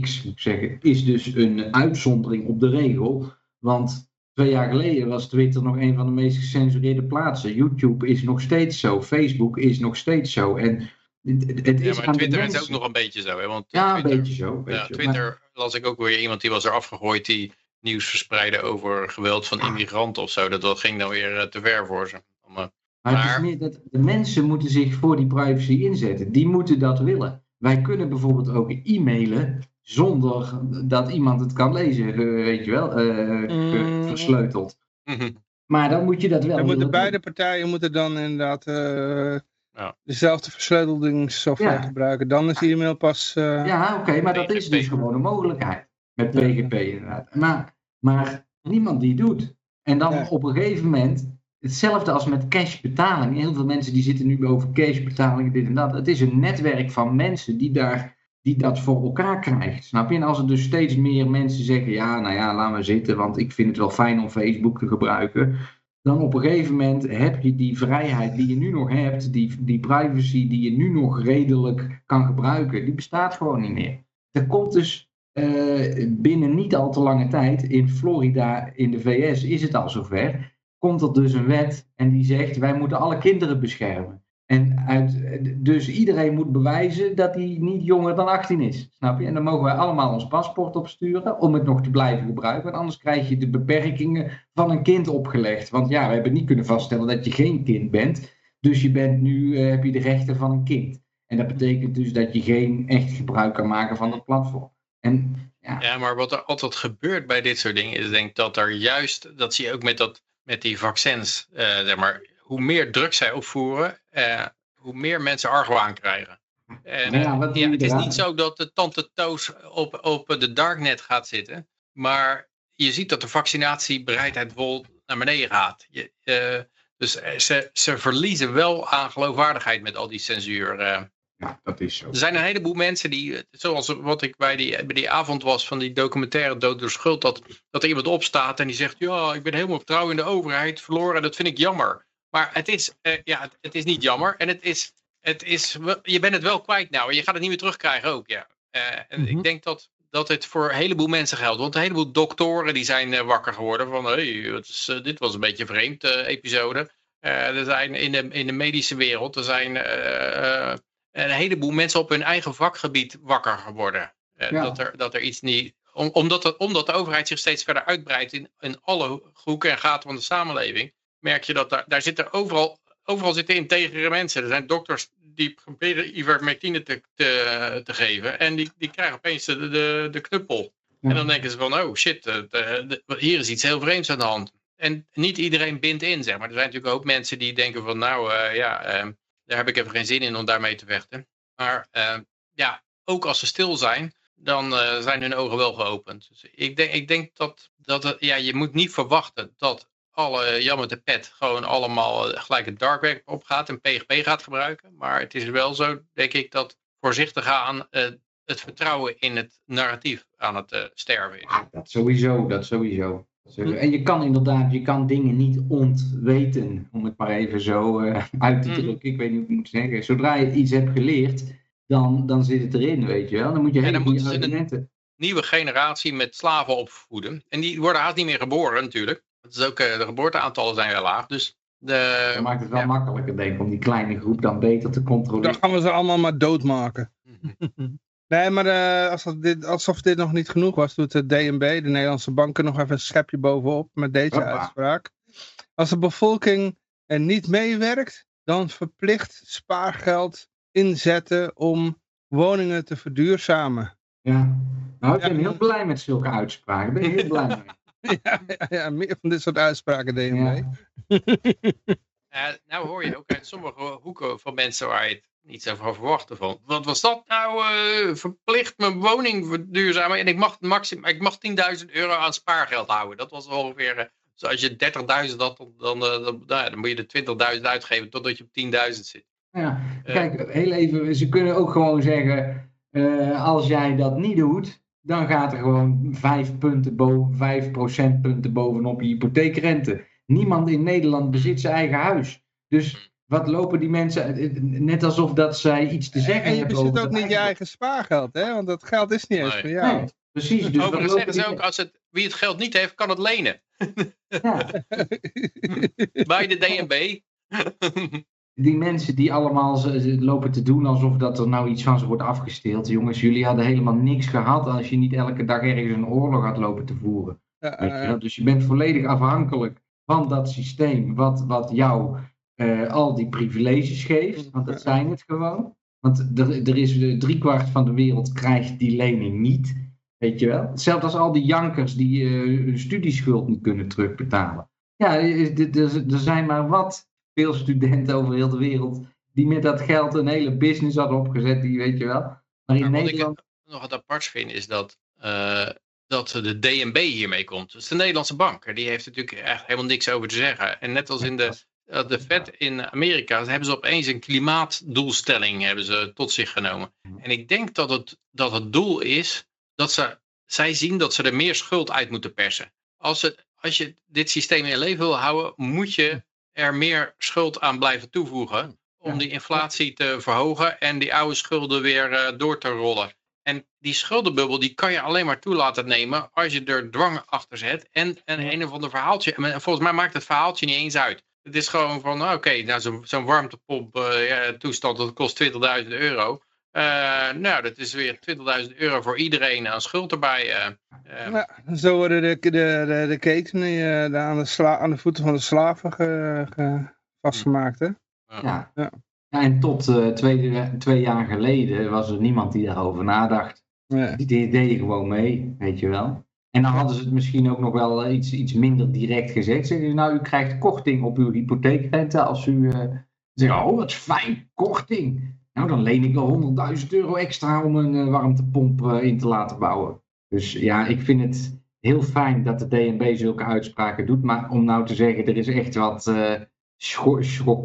X moet ik zeggen, is dus een uitzondering op de regel. Want twee jaar geleden was Twitter nog een van de meest gecensureerde plaatsen. YouTube is nog steeds zo. Facebook is nog steeds zo. En het, het is ja, maar Twitter is ook nog een beetje zo. Hè? Want ja, Twitter, een beetje zo. ja, Twitter las ik ook weer iemand die was er afgegooid die nieuws verspreidde over geweld van immigranten of zo. Dat, dat ging dan weer eh, te ver voor ze. Om, maar, het is meer dat de mensen moeten zich voor die privacy inzetten. Die moeten dat willen. Wij kunnen bijvoorbeeld ook e-mailen zonder dat iemand het kan lezen, eh, weet je wel, uh, versleuteld. Mhm. Maar dan moet je dat wel. Dan moeten beide partijen moeten dan inderdaad uh, ja. dezelfde versleuteldingssoftware gebruiken. Dan is e-mail pas. Ja, oké, maar dat is dus gewoon een mogelijkheid. Met PGP inderdaad. Maar, maar niemand die doet. En dan op een gegeven moment Hetzelfde als met cashbetaling. Heel veel mensen die zitten nu over cashbetaling, dit en dat. Het is een netwerk van mensen die, daar, die dat voor elkaar krijgt. Snap je? En als er dus steeds meer mensen zeggen, ja, nou ja, laat maar zitten, want ik vind het wel fijn om Facebook te gebruiken. Dan op een gegeven moment heb je die vrijheid die je nu nog hebt, die, die privacy die je nu nog redelijk kan gebruiken, die bestaat gewoon niet meer. Er komt dus uh, binnen niet al te lange tijd in Florida, in de VS, is het al zover komt er dus een wet en die zegt wij moeten alle kinderen beschermen. En uit, dus iedereen moet bewijzen dat hij niet jonger dan 18 is. Snap je? En dan mogen wij allemaal ons paspoort opsturen om het nog te blijven gebruiken. Want anders krijg je de beperkingen van een kind opgelegd. Want ja, we hebben niet kunnen vaststellen dat je geen kind bent. Dus je bent nu, uh, heb je de rechten van een kind. En dat betekent dus dat je geen echt gebruik kan maken van dat platform. En, ja. ja, maar wat er altijd gebeurt bij dit soort dingen is denk dat er juist, dat zie je ook met, dat, met die vaccins, uh, zeg maar, hoe meer druk zij opvoeren, uh, hoe meer mensen argwaan krijgen. En, ja, ja, het is niet zo dat de tante Toos op, op de darknet gaat zitten, maar je ziet dat de vaccinatiebereidheid vol naar beneden gaat. Je, dus ze, ze verliezen wel aan geloofwaardigheid met al die censuur. Ja, dat is zo. Er zijn een heleboel mensen die, zoals wat ik bij die, bij die avond was van die documentaire Dood door Schuld, dat, dat er iemand opstaat en die zegt, ja, ik ben helemaal vertrouwen in de overheid verloren en dat vind ik jammer. Maar het is, uh, ja, het, is niet jammer en het is, het is, je bent het wel kwijt nou en je gaat het niet meer terugkrijgen ook, ja. Uh, en ik mhm. denk dat, dat het voor een heleboel mensen geldt. Want een heleboel doktoren die zijn uh, wakker geworden van, hey, dit was een beetje een vreemd episode. er zijn in de, in de medische wereld, er zijn een heleboel mensen op hun eigen vakgebied wakker geworden. Uh, dat, er, dat er iets niet. omdat, omdat de overheid zich steeds verder uitbreidt in, in alle hoeken en gaten van de samenleving, merk je dat daar, daar zitten overal, overal zitten integere mensen. Er zijn dokters die proberen ivermectine te, te, te geven en die, die krijgen opeens de, de, de knuppel. En dan denken ze van, oh shit, de, hier is iets heel vreemds aan de hand. En niet iedereen bindt in, zeg maar. Er zijn natuurlijk ook mensen die denken van, nou uh, ja, uh, daar heb ik even geen zin in om daarmee te vechten. Maar uh, ja, ook als ze stil zijn, dan uh, zijn hun ogen wel geopend. Dus ik denk, ik denk dat, dat het, ja, je moet niet verwachten dat alle Jan met de pet gewoon allemaal eh, gelijk het dark web opgaat en PGP gaat gebruiken. Maar het is wel zo, denk ik, dat voorzichtig aan uh, het vertrouwen in het narratief aan het sterven is. dat sowieso, dat sowieso. En je kan inderdaad, je kan dingen niet ontweten, om het maar even zo uh, uit te hm. drukken. Ik weet niet hoe ik moet zeggen. Zodra je iets hebt geleerd, dan, dan zit het erin, weet je wel. Dan moet je hele goede argumenten... Een nieuwe generatie met slaven opvoeden. En die worden haast niet meer geboren natuurlijk. Dat is ook, uh, de geboorteaantallen zijn heel laag. Dus de, dat maakt het wel makkelijker, denk ik, om die kleine groep dan beter te controleren. Dan gaan we ze allemaal maar doodmaken. Nee, maar uh, alsof, dit, alsof dit nog niet genoeg was, doet de DNB, de Nederlandse banken, nog even een schepje bovenop met deze uitspraak. Als de bevolking er niet meewerkt, dan verplicht spaargeld inzetten om woningen te verduurzamen. Ja, nou ik ben heel blij met zulke uitspraken. Ik ben heel blij mee. ja, ja, ja, meer van dit soort uitspraken DNB. Ja. nou hoor je ook uit sommige hoeken van mensen waar je het niets over verwachten van. Wat was dat nou? Uh, verplicht mijn woning verduurzamen en ik mag, maximum, ik mag 10.000 euro aan spaargeld houden. Dat was ongeveer, uh, dus als je 30.000 had, dan, dan, uh, dan, nou dan, moet je de 20.000 uitgeven totdat je op 10.000 zit. Ja, kijk, heel even, ze kunnen ook gewoon zeggen, als jij dat niet doet, dan gaat er gewoon 5, punten boven, 5 procentpunten bovenop je hypotheekrente. Niemand in Nederland bezit zijn eigen huis. Dus wat lopen die mensen, net alsof dat zij iets te zeggen hebben. En je bezit ook niet je eigen spaargeld, hè? want dat geld is niet eens nee. voor jou. Nee, precies. Dus Overigens zeggen ze ook, als het, wie het geld niet heeft, kan het lenen. Ja. Bij de DNB. die mensen die allemaal lopen te doen alsof dat er nou iets van ze wordt afgesteeld. Jongens, jullie hadden helemaal niks gehad als je niet elke dag ergens een oorlog had lopen te voeren. Ja, Dus je bent volledig afhankelijk van dat systeem wat, wat jou uh, al die privileges geeft, want dat zijn het gewoon. Want er, er is driekwart van de wereld krijgt die lening niet, weet je wel. Hetzelfde als al die jankers die uh, hun studieschuld niet kunnen terugbetalen. Ja, er zijn maar wat veel studenten over heel de wereld die met dat geld een hele business hadden opgezet, die weet je wel. Maar in Nederland... Wat ik nog wat apart vind is dat dat de DNB hiermee komt. Dus de Nederlandse bank. Die heeft natuurlijk echt helemaal niks over te zeggen. En net als in de de Fed in Amerika hebben ze opeens een klimaatdoelstelling hebben ze tot zich genomen. En ik denk dat het, dat het doel is dat ze, zij zien dat ze er meer schuld uit moeten persen. Als, het, als je dit systeem in leven wil houden, moet je er meer schuld aan blijven toevoegen. Om die inflatie te verhogen en die oude schulden weer uh, door te rollen. En die schuldenbubbel die kan je alleen maar toe laten nemen als je er dwang achter zet en een, een of ander verhaaltje. En volgens mij maakt het verhaaltje niet eens uit. Het is gewoon van, nou, oké, nou, zo'n zo warmtepomp uh, ja, toestand, dat kost 20.000 euro. Uh, nou, dat is weer 20.000 euro voor iedereen aan schuld erbij. Uh, ja, zo worden de, de, de, de ketenen aan, de sla, aan de voeten van de slaven ge, ge, vastgemaakt, hè? Ja. ja. ja en tot twee, twee jaar geleden was er niemand die daarover nadacht. Ja. Die, die deden gewoon mee, weet je wel. En dan hadden ze het misschien ook nog wel eh, iets, iets minder direct gezegd. Zeggen ze, nou, u krijgt korting op uw hypotheekrente als u uh, zegt, oh, wat fijn, korting. Nou, dan leen ik wel 100.000 euro extra om een uh, warmtepomp in te laten bouwen. Dus ja, ik vind het heel fijn dat de DNB zulke uitspraken doet. Maar om nou te zeggen, er is echt wat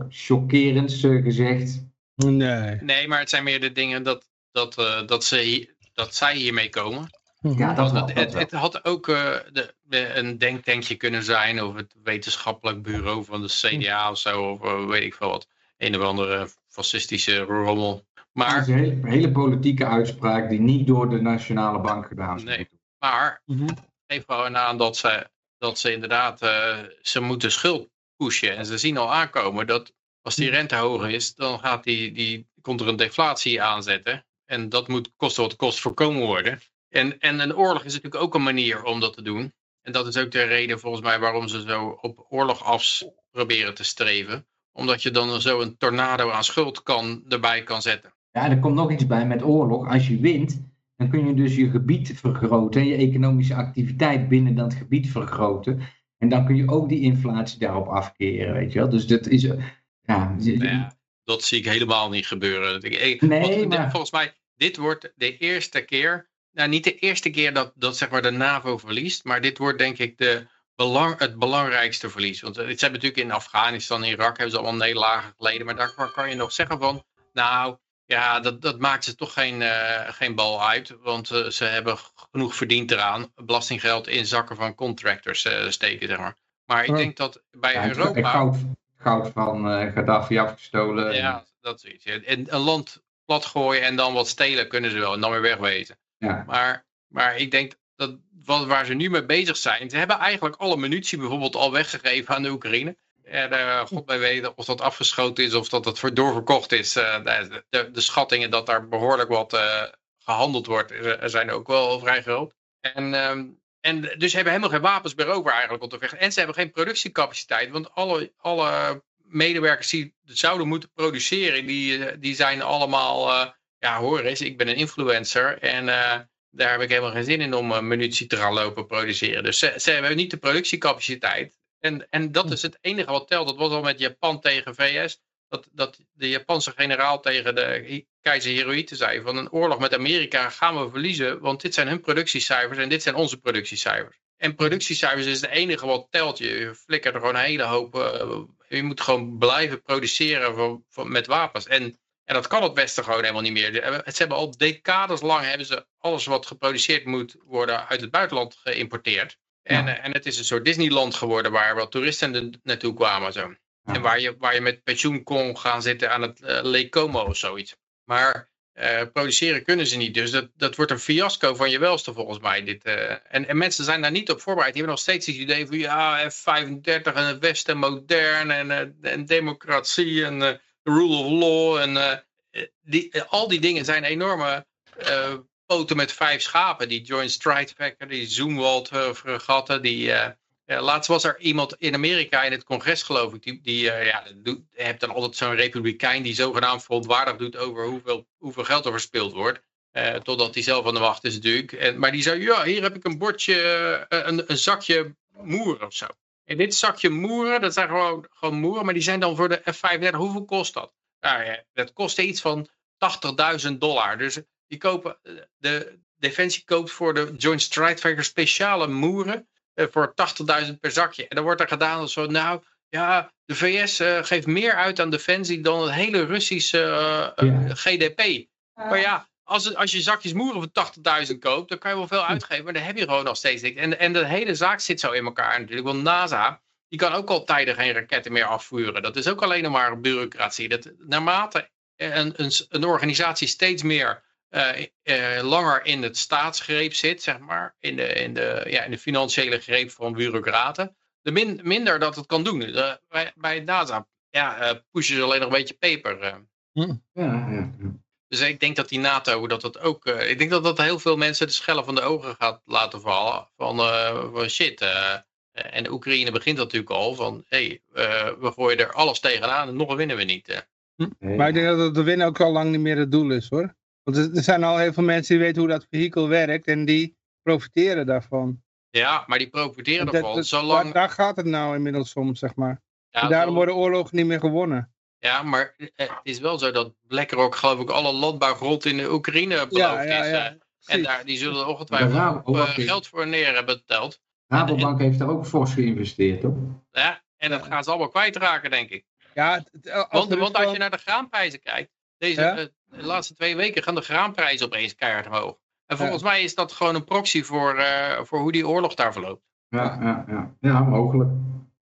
chockerends gezegd. Nee. Nee, maar het zijn meer de dingen dat, dat, dat, ze, dat zij hiermee komen. Ja, dat, wel, het, het, had ook uh, de, een denktankje kunnen zijn of het wetenschappelijk bureau van de CDA of zo, of uh, weet ik veel wat. Een of andere fascistische rommel. Maar, dat is een hele, hele, politieke uitspraak die niet door de Nationale Bank gedaan is. Nee, maar mm -hmm. geef gewoon aan dat ze, dat ze inderdaad, uh, ze moeten schuld pushen. En ze zien al aankomen dat als die mhm. rente hoger is, dan gaat die, die, komt er een deflatie aanzetten. En dat moet kosten wat kost voorkomen worden. En, en een oorlog is natuurlijk ook een manier om dat te doen. En dat is ook de reden volgens mij waarom ze zo op oorlog af proberen te streven. Omdat je dan zo een tornado aan schuld kan, erbij kan zetten. Ja, er komt nog iets bij met oorlog. Als je wint, dan kun je dus je gebied vergroten. Je economische activiteit binnen dat gebied vergroten. En dan kun je ook die inflatie daarop afkeren, weet je wel. Dus dat is... Ja, ja dat zie ik helemaal niet gebeuren. Nee, maar... Volgens mij, dit wordt de eerste keer nou, niet de eerste keer dat, dat zeg maar de NAVO verliest, maar dit wordt denk ik de belang, het belangrijkste verlies. Want het eh, hebben natuurlijk in Afghanistan, Irak, hebben ze allemaal nederlagen geleden, maar daar kan je nog zeggen van, nou, ja, dat, dat maakt ze toch geen, uh, geen bal uit, want uh, ze hebben genoeg verdiend eraan, belastinggeld in zakken van contractors uh, steken, zeg maar. Maar ik denk dat bij ja, Europa... Goud, goud van Gaddafi afgestolen. Ja, dat is iets. En een land platgooien en dan wat stelen kunnen ze wel en dan weer wegwezen. Ja. Maar, maar ik denk dat wat, waar ze nu mee bezig zijn, ze hebben eigenlijk alle munitie bijvoorbeeld al weggegeven aan de Oekraïne. En God bij weten of dat afgeschoten is of dat voor doorverkocht is. Uh, de, de, schattingen dat daar behoorlijk wat uh, gehandeld wordt, zijn ook wel vrij groot. En, um, en dus hebben helemaal geen wapens meer over eigenlijk om te. En ze hebben geen productiecapaciteit, want alle, alle medewerkers die zouden moeten produceren, die, die zijn allemaal ja hoor eens, ik ben een influencer en uh, daar heb ik helemaal geen zin in om uh, munitie te gaan lopen produceren. Dus ze, ze hebben niet de productiecapaciteit. En, en dat is het enige wat telt. Dat was al met Japan tegen VS. Dat, dat de Japanse generaal tegen de keizer Hirohito zei van een oorlog met Amerika gaan we verliezen. Want dit zijn hun productiecijfers en dit zijn onze productiecijfers. En productiecijfers is het enige wat telt. Je flikkert er gewoon een hele hoop. Uh, je moet gewoon blijven produceren voor, voor, met wapens. En en dat kan het Westen gewoon helemaal niet meer. Ze hebben al decades lang hebben ze alles wat geproduceerd moet worden uit het buitenland geïmporteerd. En, eh, en het is een soort Disneyland geworden waar wat toeristen naartoe kwamen. Zo. En waar je, waar je met pensioen kon gaan zitten aan het uh, Lake Como of zoiets. Maar uh, produceren kunnen ze niet. Dus dat, dat wordt een fiasco van je welste volgens mij. Dit, uh, en, en mensen zijn daar niet op voorbereid. Die hebben nog steeds het idee van ja, F-35 en het Westen modern en, en democratie en rule of law. En uh, die, uh, al die dingen zijn enorme uh, poten met vijf schapen. Die Joint Strike Fighter, die Zoomwald fregatten. Die, laatst was er iemand in Amerika in het congres geloof ik. Die, die ja, doet, hebt dan altijd zo'n republikein die zogenaamd verontwaardigd doet over hoeveel, hoeveel geld er verspeeld wordt. Totdat hij zelf aan de wacht is natuurlijk. En, maar die zei, ja, hier heb ik een bordje, een, een zakje moeren of zo. En dit zakje moeren, dat zijn gewoon, gewoon moeren, maar die zijn dan voor de F-35. Hoeveel kost dat? Nou ja, dat kost iets van 80.000 dollar. Dus die kopen, de Defensie koopt voor de Joint Strike Fighter speciale moeren eh, voor 80.000 per zakje. En dan wordt er gedaan zo, nou ja, de VS uh, geeft meer uit aan Defensie dan het hele Russische uh, ja. GDP. Maar ja, als, als je zakjes moeren voor 80.000 koopt, dan kan je wel veel uitgeven, maar dan heb je gewoon nog steeds niks. En, en de hele zaak zit zo in elkaar natuurlijk. Want NASA, die kan ook al tijden geen raketten meer afvuren. Dat is ook alleen maar bureaucratie. Dat, naarmate een, een, een organisatie steeds meer uh, uh, langer in het staatsgreep zit, zeg maar, in de, in de, ja, in de financiële greep van bureaucraten, de min, minder dat het kan doen. bij, bij NASA ja, pushen ze alleen nog een beetje peper. Hm. Ja, ja. Dus ik denk dat die NATO, dat het ook, ik denk dat dat heel veel mensen de schellen van de ogen gaat laten vallen. Van, van shit, en de Oekraïne begint natuurlijk al van, hé, hey, we gooien er alles tegenaan en nog winnen we niet. Hm. Maar ik denk dat de winnen ook al lang niet meer het doel is hoor. Want er zijn al heel veel mensen die weten hoe dat vehikel werkt en die profiteren daarvan. Ja, maar die profiteren daarvan zolang... Daar, gaat het nou inmiddels om, zeg maar. Ja, daarom worden oorlogen niet meer gewonnen. Ja, maar het is wel zo dat BlackRock geloof ik alle landbouwgrond in de Oekraïne beloofd ja, ja, ja, is. en daar, die zullen ongetwijfeld uh, geld voor neer hebben betaald. Rabobank heeft daar ook fors geïnvesteerd, toch? Ja, en dat gaan ze allemaal kwijtraken, denk ik. Ja, als want, want als je naar de graanprijzen kijkt, deze eh, de laatste twee weken gaan de graanprijzen opeens keihard omhoog. En volgens mij is dat gewoon een proxy voor, uh, voor hoe die oorlog daar verloopt. Ja, ja, ja. ja mogelijk.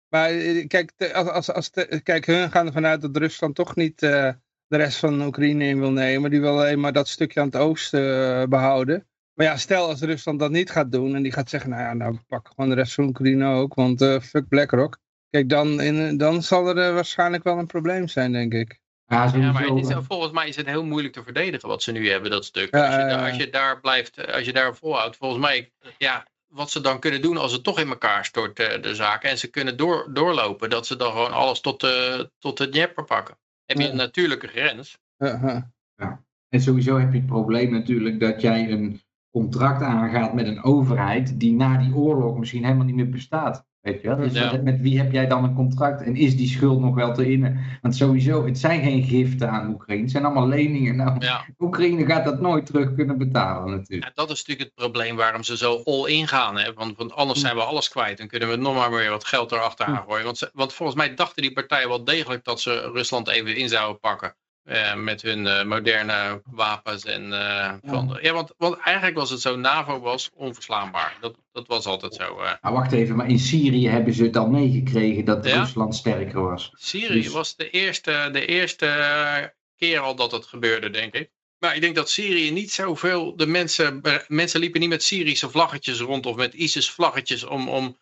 Maar eh, kijk, als, als, als kijk, hun gaan ervan uit dat Rusland toch niet uh, de rest van Oekraïne in wil nemen. Die wil alleen maar dat stukje aan het oosten behouden. Maar ja, stel als Rusland dat niet gaat doen en die gaat zeggen, nou ja, nou we pakken gewoon de rest van Oekraïne ook, want fuck BlackRock. Kijk, dan, in, dan zal er waarschijnlijk wel een probleem zijn, denk ik. Ja, ja maar het is, volgens mij is het heel moeilijk te verdedigen wat ze nu hebben, dat stuk. als, je, als, je, daar blijft, als je daar volhoudt, volgens mij, ja, wat ze dan kunnen doen als het toch in elkaar stort, eh, de zaken, en ze kunnen door, doorlopen, dat ze dan gewoon alles tot, de, tot de Dnieper pakken. Heb je een natuurlijke grens. Ja. En sowieso heb je het probleem natuurlijk dat jij een contract aangaat met een overheid die na die oorlog misschien helemaal niet meer bestaat. Weet je wel? Dus met, met, wie heb jij dan een contract en is die schuld nog wel te innen? Want sowieso, het zijn geen giften aan Oekraïne, het zijn allemaal leningen. Nou, Oekraïne gaat dat nooit terug kunnen betalen natuurlijk. Ja, dat is natuurlijk het probleem waarom ze zo all-in gaan. Hè? Want, want anders zijn we alles kwijt en kunnen we nog maar weer wat geld erachteraan gooien. Want, want volgens mij dachten die partijen wel degelijk dat ze Rusland even in zouden pakken. Uh, met hun uh, moderne wapens. En, uh, ja. Van, ja, want, want eigenlijk was het zo, NAVO was onverslaanbaar. Dat, dat was altijd zo. Nou, wacht even, maar in Syrië hebben ze het al meegekregen dat Rusland sterker was. Syrië dus... was de eerste, de eerste keer al dat het gebeurde, denk ik. Maar ik denk dat Syrië niet zoveel, de mensen, mensen liepen niet met Syrische vlaggetjes rond of met ISIS vlaggetjes om, om,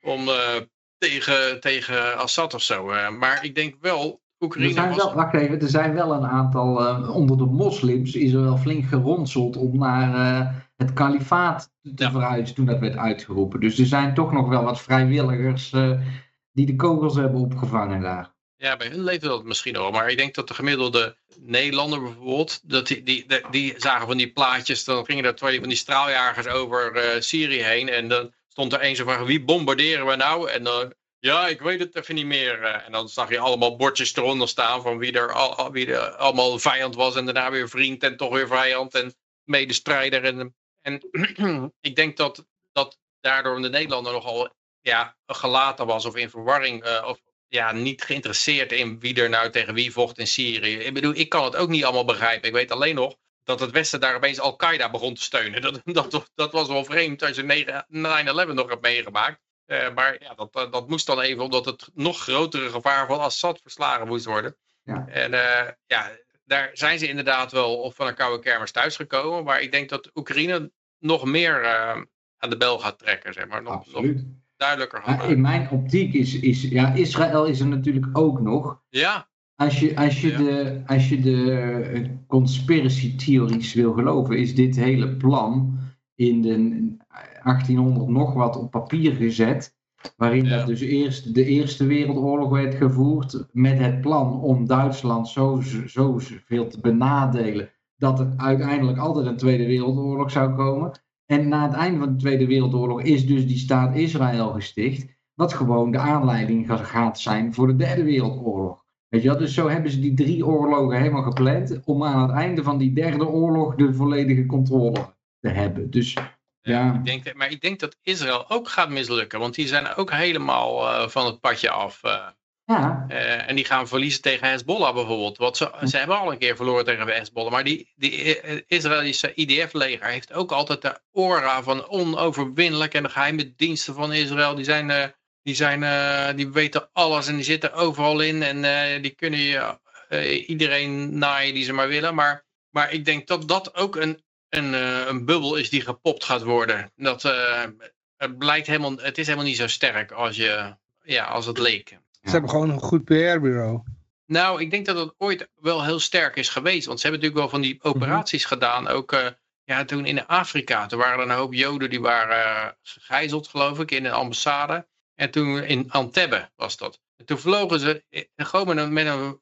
om tegen, tegen Assad of zo. maar ik denk wel er zijn wel, wacht even, er zijn wel een aantal, uh, onder de moslims is er wel flink geronseld om naar uh, het kalifaat te verhuizen toen dat werd uitgeroepen. Dus er zijn toch nog wel wat vrijwilligers uh, die de kogels hebben opgevangen daar. Ja, bij hun leefde dat misschien al. Maar ik denk dat de gemiddelde Nederlander bijvoorbeeld, dat die, die, die, zagen van die plaatjes, dan gingen er twee van die straaljagers over Syrië heen. En dan stond er een zo van, wie bombarderen we nou? En dan ja, ik weet het even niet meer. Eh. En dan zag je allemaal bordjes eronder staan van wie er, al, wie er allemaal vijand was en daarna weer vriend en toch weer vijand en medestrijder. En, en ik denk dat, dat daardoor de Nederlander nogal ja, gelaten was of in verwarring uh, of ja, niet geïnteresseerd in wie er nou tegen wie vocht in Syrië. Ik bedoel, ik kan het ook niet allemaal begrijpen. Ik weet alleen nog dat het Westen daar opeens Al-Qaeda begon te steunen. Dat, dat, dat was wel vreemd als je 9-11 nog hebt meegemaakt. Uh, maar ja, dat, dat moest dan even omdat het nog grotere gevaar van Assad verslagen moest worden. Ja. En uh, ja, daar zijn ze inderdaad wel op van een koude kermis thuisgekomen. Maar ik denk dat Oekraïne nog meer uh, aan de bel gaat trekken, zeg maar. Nog, Absoluut. Nog duidelijker gaat. in mijn optiek is, is ja, Israël is er natuurlijk ook nog. Ja. Als je, als je, de, als je de conspiracy theories wil geloven, is dit hele plan in de 1800 nog wat op papier gezet. Waarin dat dus eerst de Eerste Wereldoorlog werd gevoerd met het plan om Duitsland zo, zo veel te benadelen dat er uiteindelijk altijd een Tweede Wereldoorlog zou komen. En na het einde van de Tweede Wereldoorlog is dus die staat Israël gesticht, wat gewoon de aanleiding gaat zijn voor de Derde Wereldoorlog. Weet je wel? Dus zo hebben ze die drie oorlogen helemaal gepland om aan het einde van die derde oorlog de volledige controle te hebben. Dus ja. Ik denk, maar ik denk dat Israël ook gaat mislukken, want die zijn ook helemaal uh, van het padje af. Uh, ja. Uh, en die gaan verliezen tegen Hezbollah bijvoorbeeld. Wat ze, ze hebben al een keer verloren tegen Hezbollah. Maar die, die Israëlische IDF-leger heeft ook altijd de aura van onoverwinnelijk. En de geheime diensten van Israël, die zijn, die, zijn, die weten alles en die zitten overal in. En die kunnen je, iedereen naaien die ze maar willen. Maar, maar ik denk dat dat ook een een, uh, een bubbel is die gepopt gaat worden. Dat uh, het, blijkt helemaal, het is helemaal niet zo sterk als, je, ja, als het leek. Ze hebben gewoon een goed PR-bureau. Nou, ik denk dat het ooit wel heel sterk is geweest. Want ze hebben natuurlijk wel van die mhm. operaties gedaan. Ook uh, ja, toen in Afrika. Toen waren er een hoop Joden die waren uh, gegijzeld, geloof ik, in een ambassade. En toen in Antebbe was dat. En toen vlogen ze eh, gewoon met een,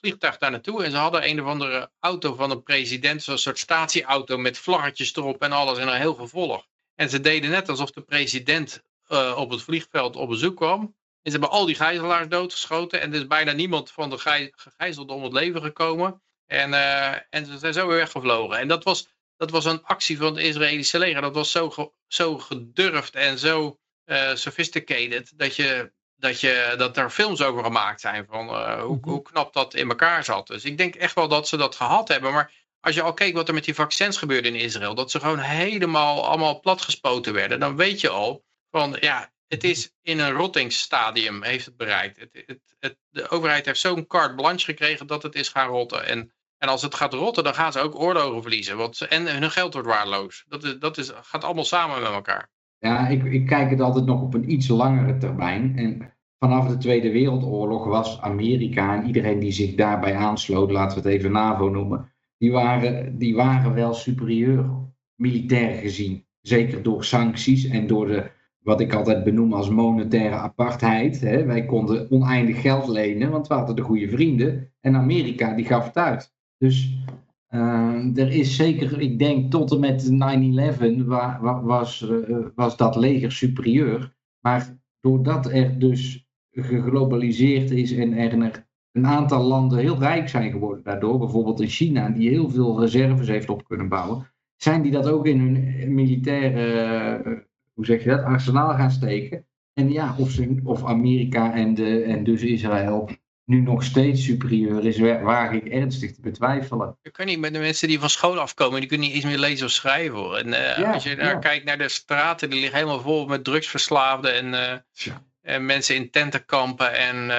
vliegtuig daar naartoe. En ze hadden een of andere auto van een president. Zo'n soort statieauto met vlaggetjes erop en alles. En een heel gevolg. En ze deden net alsof de president uh, op het vliegveld op bezoek kwam. En ze hebben al die gijzelaars doodgeschoten. En er is bijna niemand van de gegijzelden om het leven gekomen. En, uh, en ze zijn zo weer weggevlogen. En dat was, dat was een actie van het Israëlische leger. Dat was zo, zo gedurfd en zo uh, sophisticated. Dat, je, dat, je, dat er films over gemaakt zijn. Van hoe, mhm. hoe knap dat in elkaar zat. Dus ik denk echt wel dat ze dat gehad hebben. Maar als je al keek wat er met die vaccins gebeurde in Israël, dat ze gewoon helemaal allemaal platgespoten werden, dan weet je al van ja, het is in een rottingsstadium heeft het bereikt. Het, het, het, de overheid heeft zo'n carte blanche gekregen dat het is gaan rotten. En, en als het gaat rotten, dan gaan ze ook oorlogen verliezen. Want, en hun geld wordt waardeloos. Dat, is, dat is, gaat allemaal samen met elkaar. Ja, ik, ik kijk het altijd nog op een iets langere termijn. En vanaf de Tweede Wereldoorlog was Amerika en iedereen die zich daarbij aansloot, laten we het even NAVO noemen, die waren, die waren wel superieur, militair gezien. Zeker door sancties en door de, wat ik altijd benoem als monetaire apartheid. Hè. Wij konden oneindig geld lenen, want we hadden de goede vrienden. En Amerika die gaf het uit. Dus uh, er is zeker, ik denk tot en met 9-11 was, uh, was dat leger superieur. Maar doordat er dus geglobaliseerd is en er een aantal landen heel rijk zijn geworden daardoor, bijvoorbeeld in China, die heel veel reserves heeft op kunnen bouwen, zijn die dat ook in hun militaire, eh, hoe zeg je dat, arsenaal gaan steken. En ja, of, of Amerika en, de, en dus Israël nu nog steeds superieur is, waag ik ernstig te betwijfelen. Je kan niet met de mensen die van school afkomen, die kunnen niet eens meer lezen of schrijven. En uh, als je naar kijkt naar de straten, die liggen helemaal vol met drugsverslaafden en, uh, en mensen in tentenkampen en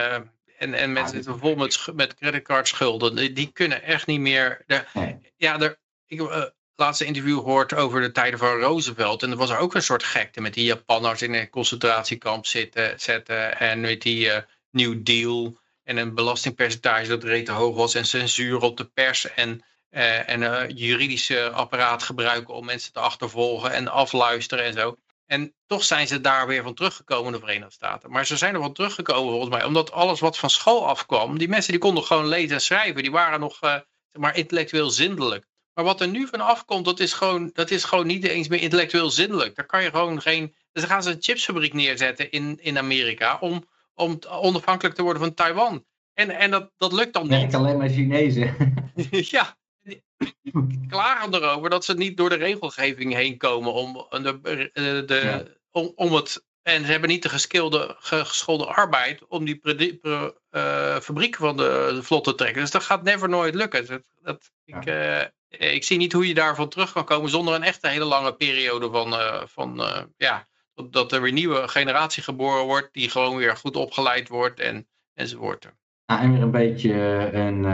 en, en mensen zitten vol met, met creditcardschulden. Die, die kunnen echt niet meer. De, Ja, er, ik heb laatste interview gehoord over de tijden van Roosevelt. En er was er ook een soort gekte met die Japanners in een concentratiekamp zitten, zetten. En met die New Deal. En een belastingpercentage dat reet te hoog was. En censuur op de pers. En, uh, en uh, juridische apparaat gebruiken om mensen te achtervolgen en afluisteren en zo. En toch zijn ze daar weer van teruggekomen in de Verenigde Staten. Maar ze zijn er van teruggekomen volgens mij, omdat alles wat van school afkwam, die mensen die konden gewoon lezen en schrijven, die waren nog uh, zeg maar intellectueel zindelijk. Maar wat er nu van afkomt, dat is, gewoon, dat is gewoon niet eens meer intellectueel zindelijk. Daar kan je gewoon geen. Dus gaan ze een chipsfabriek neerzetten in, in Amerika om, om onafhankelijk te worden van Taiwan. En, en dat, dat lukt dan niet. alleen maar Chinezen. ja, klagen erover dat ze niet door de regelgeving heen komen om, de, eh, de, om, om het. En ze hebben niet de geskilde, geschoolde arbeid om die uh, fabriek van de, de, vlot te trekken. Dus dat gaat never nooit lukken. Dat, dat ik, uh, ik zie niet hoe je daarvan terug kan komen zonder een echt hele lange periode van, van ja, dat er weer een nieuwe generatie geboren wordt die gewoon weer goed opgeleid wordt en, enzovoort. Ja, en weer een beetje een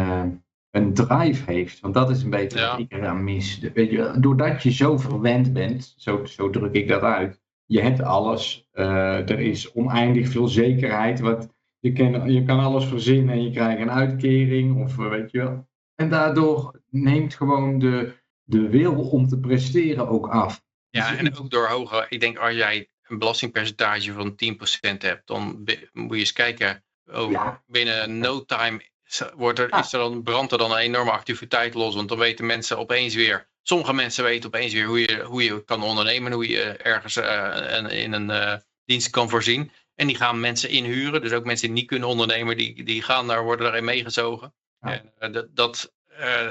een drive heeft. Want dat is een beetje wat ik eraan mis. Weet je, doordat je zo verwend bent, zo, zo druk ik dat uit. Je hebt alles. Uh, er is oneindig veel zekerheid. Wat, je, kan, je kan alles verzinnen en je krijgt een uitkering. Of eh, weet je wel. En daardoor neemt gewoon de, de wil om te presteren ook af. Ja, dus en ook door hoge. Ik denk als jij een belastingpercentage van 10% hebt, dan moet je eens kijken. Oh, Binnen no time wordt er, is er dan, brandt er dan een enorme activiteit los. Want dan weten mensen opeens weer, sommige mensen weten opeens weer hoe je, hoe je kan ondernemen. Hoe je ergens uh, in een uh, dienst kan voorzien. En die gaan mensen inhuren. Dus ook mensen die niet kunnen ondernemen, die, die gaan daar, worden daarin meegezogen. En, uh, dat, dat,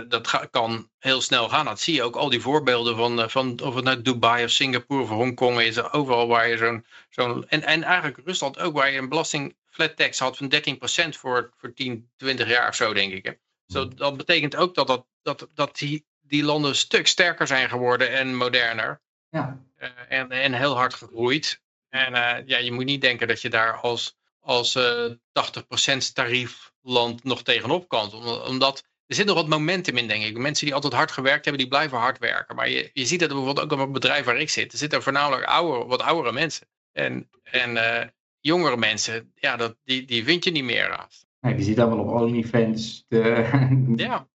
dat kan heel snel gaan. Dat zie je ook al die voorbeelden van, van of het nou Dubai of Singapore of Hongkong is. Overal waar je zo'n... zo'n en, en eigenlijk Rusland ook, waar je een belasting flat tax had van 13% voor, voor 10, 20 jaar of zo, denk ik. Hè. Zo, hmm. dat betekent ook dat, dat, dat, dat die, die landen een stuk sterker zijn geworden en moderner. Ja. Uh, en, en heel hard gegroeid. En uh, ja, je moet niet denken dat je daar als, als uh, 80% tariefland nog tegenop kan. Omdat er zit nog wat momentum in, denk ik. Mensen die altijd hard gewerkt hebben, die blijven hard werken. Maar je, je ziet dat er bijvoorbeeld ook op het bedrijf waar ik zit, er zitten voornamelijk oude, wat oudere mensen. En, en uh, jongere mensen, ja, dat, die, die vind je niet meer. Nee, die zit allemaal op OnlyFans. De... Ja.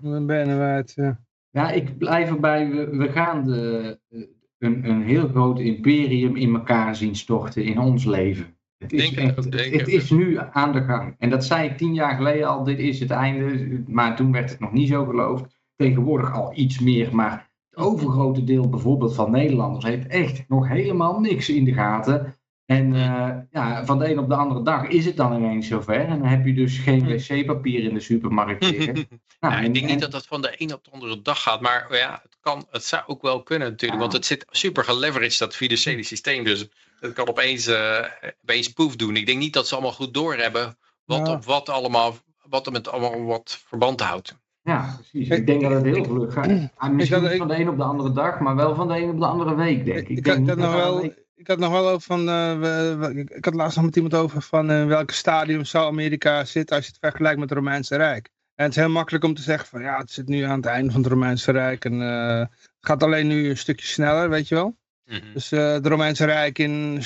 Dan ben het. Ja. ja, ik blijf erbij. We, we gaan de, een, een heel groot imperium in elkaar zien storten in ons leven. Het is, denk echt, het is nu aan de gang. En dat zei ik tien jaar geleden al, dit is het einde. Maar toen werd het nog niet zo geloofd. Tegenwoordig al iets meer, maar het overgrote deel bijvoorbeeld van Nederlanders heeft echt nog helemaal niks in de gaten. En uh, ja, van de een op de andere dag is het dan ineens zover. En dan heb je dus geen wc-papier in de supermarkt liggen. nou, ja, ik denk niet dat dat van de een op de andere dag gaat. Maar ja, het, kan, het zou ook wel kunnen natuurlijk. Want het zit super geleveraged, dat financiële systeem. Dus het kan opeens, uh, opeens poef doen. Ik denk niet dat ze allemaal goed doorhebben wat op wat allemaal, wat er met allemaal wat verband houdt. Ja, precies. Ik denk dat het heel vlug gaat. Ah, misschien niet van de een op de andere dag, maar wel van de een op de andere week, denk ik. Ik, denk dat nog wel ik had nog wel over van, uh, ik had laatst nog met iemand over van in welke stadium zou Amerika zitten als je het vergelijkt met het Romeinse Rijk. En het is heel makkelijk om te zeggen van ja, het zit nu aan het einde van het Romeinse Rijk en uh, het gaat alleen nu een stukje sneller, weet je wel. Mm -hmm. Dus uh, het Romeinse Rijk in,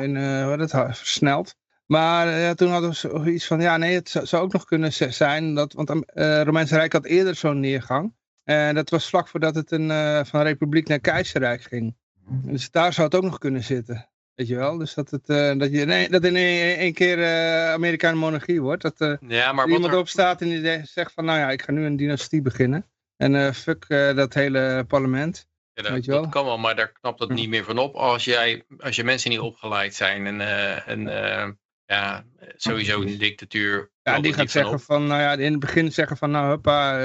in wat het versneld. Maar ja, toen hadden we zoiets van, ja nee, het zou, ook nog kunnen zijn, dat, want het Romeinse Rijk had eerder zo'n neergang. En dat was vlak voordat het een, van republiek naar keizerrijk ging. Dus daar zou het ook nog kunnen zitten. Weet je wel? Dus dat, het, uh, dat, je, nee, dat in één keer uh, Amerika een monarchie wordt. Dat uh, ja, maar iemand er... opstaat en die zegt van nou ja, ik ga nu een dynastie beginnen. En fuck dat hele parlement. Ja, dat, weet je wel? dat kan wel, maar daar knapt het hm. niet meer van op als, jij, als je mensen niet opgeleid zijn. En, en ja, sowieso een dictatuur. Ja, die gaat zeggen van, nou ja, in het begin zeggen van nou huppa,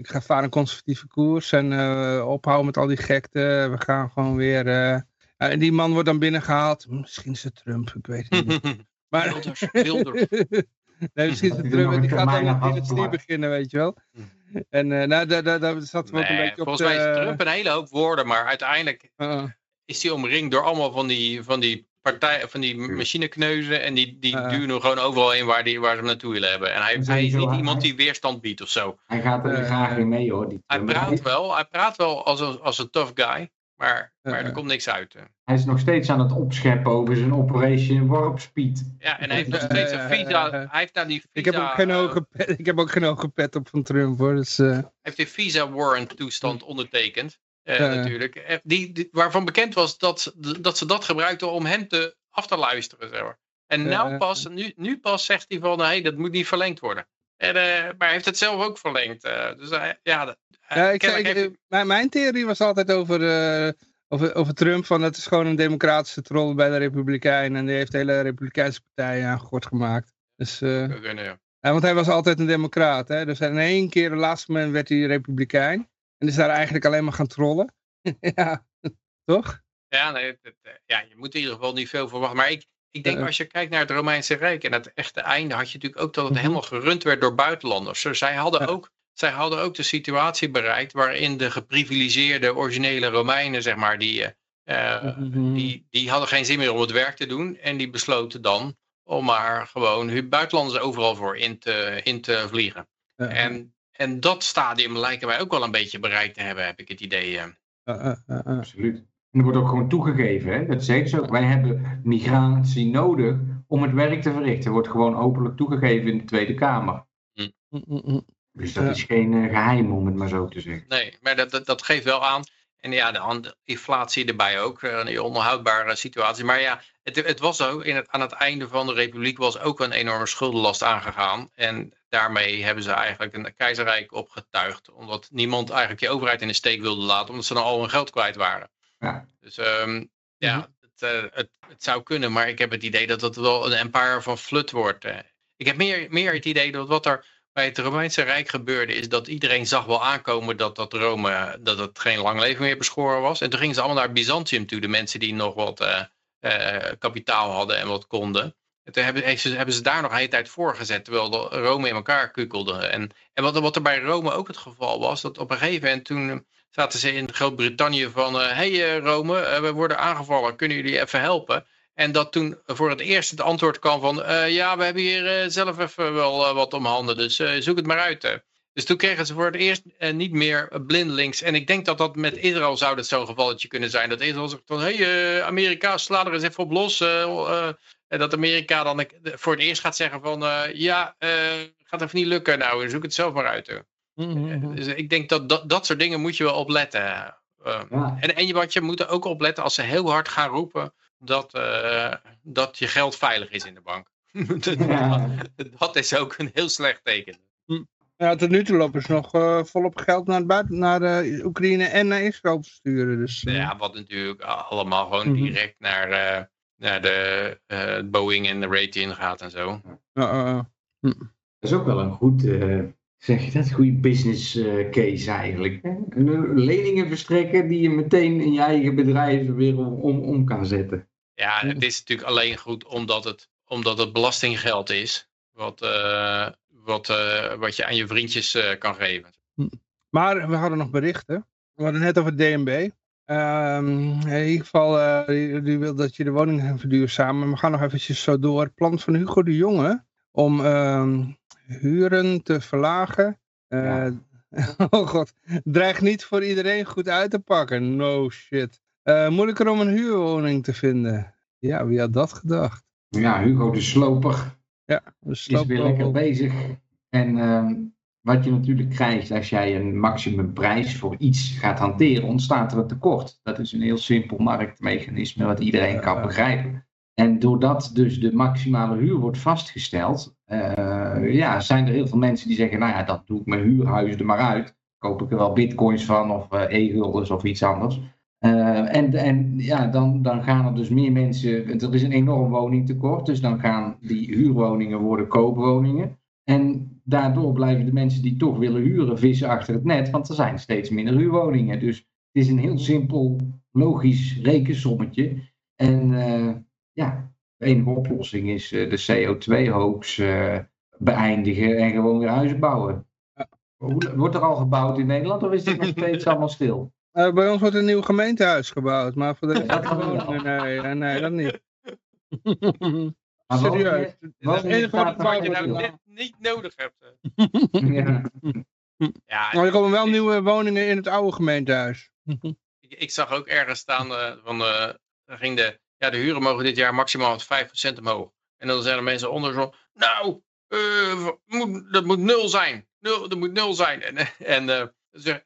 ik ga varen een conservatieve koers en uh, ophouden met al die gekte. We gaan gewoon weer... Uh, en die man wordt dan binnengehaald. Misschien is het Trump, ik weet het niet. maar... Wilders, Wilders. nee, misschien is het Trump en die gaat dan in het beginnen, weet je wel. En uh, nou, daar, daar, daar zat nee, ook een beetje op Volgens mij is Trump een hele hoop woorden, maar uiteindelijk uh is hij omringd door allemaal van die, van die partij, van die machinekneuzen en die, die uh, duwen gewoon overal in waar, die, waar ze hem naartoe willen hebben. En hij, hij is niet iemand die weerstand biedt of zo. Hij gaat er uh, graag in mee hoor. Die hij praat wel, hij praat wel als een, als een tough guy, maar, maar er komt niks uit. Hij is nog steeds aan het opscheppen over zijn Operation Warp Speed. Ja, en hij heeft nog steeds een visa. hij heeft daar die visa ik, heb ook geen hoge pet, ik heb ook geen hoge pet op van Trump hoor. Dus, Hij heeft de visa warrant toestand ondertekend. Uh, natuurlijk. Die, die, waarvan bekend was dat, dat ze dat gebruikten om hem te af te luisteren. Zeg maar. En nou pas, nu, nu pas zegt hij van, hey, dat moet niet verlengd worden. En, uh, maar hij heeft het zelf ook verlengd. Uh, dus uh, ja, ja ik, ik, mijn, mijn, theorie was altijd over, over, over Trump, van het is gewoon een democratische troll bij de Republikeinen. En die heeft de hele Republikeinse partij aangegord gemaakt. Dus, kunnen, ja. ja. want hij was altijd een democraat. Hè? Dus in één keer, de laatste moment werd hij republikein. En is daar eigenlijk alleen maar gaan trollen. ja, toch? Ja, nee, het, eh, ja, je moet in ieder geval niet veel verwachten. Maar ik, ik denk als je kijkt naar het Romeinse Rijk en het echte einde, had je natuurlijk ook dat het mhm. helemaal gerund werd door buitenlanders. Dus zij hadden, ook, zij hadden ook de situatie bereikt waarin de geprivilegeerde originele Romeinen, zeg maar, die, uh, die, die hadden geen zin meer om het werk te doen. En die besloten dan om maar gewoon hun buitenlanders overal voor in te, in te vliegen. En, en dat stadium lijken wij ook wel een beetje bereikt te hebben, heb ik het idee. Absoluut. En er wordt ook gewoon toegegeven, hè? dat zeggen ze ook. Wij hebben migratie nodig om het werk te verrichten. wordt gewoon openlijk toegegeven in de Tweede Kamer. Mm. mm, mm dus dat is geen uh, geheim, om het maar zo te zeggen. Nee, maar dat, dat, dat geeft wel aan. En ja, de inflatie erbij ook, eh, een onhoudbare situatie. Maar ja, het, het was zo, in het, aan het einde van de republiek was ook een enorme schuldenlast aangegaan. En daarmee hebben ze eigenlijk een keizerrijk opgetuigd. Omdat niemand eigenlijk je overheid in de steek wilde laten, omdat ze dan al hun geld kwijt waren. Ja. Dus um, ja, mhm. het, uh, het, het, zou kunnen, maar ik heb het idee dat het wel een empire van flut wordt. Ik heb meer, meer het idee dat wat er bij het Romeinse Rijk gebeurde, is dat iedereen zag wel aankomen dat, dat Rome dat het geen lang leven meer beschoren was. En toen gingen ze allemaal naar Byzantium toe, de mensen die nog wat uh, kapitaal hadden en wat konden. En toen hebben, hebben ze daar nog een hele tijd voor gezet, terwijl Rome in elkaar kukkelde. En, en wat, wat er bij Rome ook het geval was, dat op een gegeven moment toen zaten ze in Groot-Brittannië van... hé uh, hey, Rome, we worden aangevallen, kunnen jullie even helpen? En dat toen voor het eerst het antwoord kwam van... ja, we hebben hier zelf even wel wat om handen, dus zoek het maar uit. Dus Dus toen kregen ze voor het eerst niet meer blindelings. En ik denk dat dat met Israël zou dat zo'n gevalletje kunnen zijn. Dat Israël zegt van, hé hey, Amerika, sla er eens even op los. Uh, en dat Amerika dan voor het eerst gaat zeggen van, ja, gaat even niet lukken. Nou, zoek het zelf maar uit. Mm -hmm. Dus ik denk dat, dat dat soort dingen moet je wel opletten. Ja. En, en wat je moet er ook opletten als ze heel hard gaan roepen dat, dat je geld veilig is in de bank. ja. dat is ook een heel slecht teken. Hm. Ja, tot nu toe lopen ze nog uh, volop geld naar, buiten, naar uh, Oekraïne en naar Israël te sturen. Dus, uh. Ja, wat natuurlijk allemaal gewoon mm -hmm. direct naar, naar de Boeing en de Raytheon gaat en zo. hm. Dat is ook wel een goed, zeg je dat, goede business case eigenlijk. Leningen verstrekken die je meteen in je eigen bedrijf weer om, om kan zetten. Ja, het is natuurlijk alleen goed omdat het, omdat het belastinggeld is. Wat, wat, uh, wat je aan je vriendjes uh, kan geven. Hm. Maar we hadden nog berichten. We hadden net over DNB. Um, in ieder geval, uh, die, die, wil dat je de woning gaat verduurzamen. We gaan nog eventjes zo door. Het plan van Hugo de Jonge om um, huren te verlagen. Ja. oh god, dreigt niet voor iedereen goed uit te pakken. No shit. Moeilijker om een huurwoning te vinden. Ja, wie had dat gedacht? Ja, Hugo de Sloper. Ja, is weer lekker bezig. En uh, wat je natuurlijk krijgt als jij een maximumprijs voor iets gaat hanteren, ontstaat er een tekort. Dat is een heel simpel marktmechanisme wat iedereen kan begrijpen. En doordat dus de maximale huur wordt vastgesteld, uh, ja, zijn er heel veel mensen die zeggen, nou ja, dat doe ik mijn huurhuis er maar uit. Koop ik er wel bitcoins van of uh, e-guldens of iets anders. Uh, en en ja, dan, dan gaan er dus meer mensen. Er is een enorm woningtekort, dus dan gaan die huurwoningen worden koopwoningen. En daardoor blijven de mensen die toch willen huren vissen achter het net, want er zijn steeds minder huurwoningen. Dus het is een heel simpel, logisch rekensommetje. En uh, ja, de enige oplossing is uh, de CO2-hoax beëindigen en gewoon weer huizen bouwen. Wordt er al gebouwd in Nederland of is dit nog steeds allemaal stil? Uh, bij ons wordt een nieuw gemeentehuis gebouwd, maar voor de rest gewoon, nee, nee, nee, dat niet. Serieus. Dat is het enige wat je nou net niet nodig hebt. ja. ja. Maar er komen wel nieuwe woningen in het oude gemeentehuis. ik, ik zag ook ergens staan uh, van, uh, ging de, ja, de huren mogen dit jaar maximaal 5% omhoog. En dan zijn er mensen onder zo, nou, uh, moet, dat moet nul zijn. Nul, dat moet nul zijn. En, en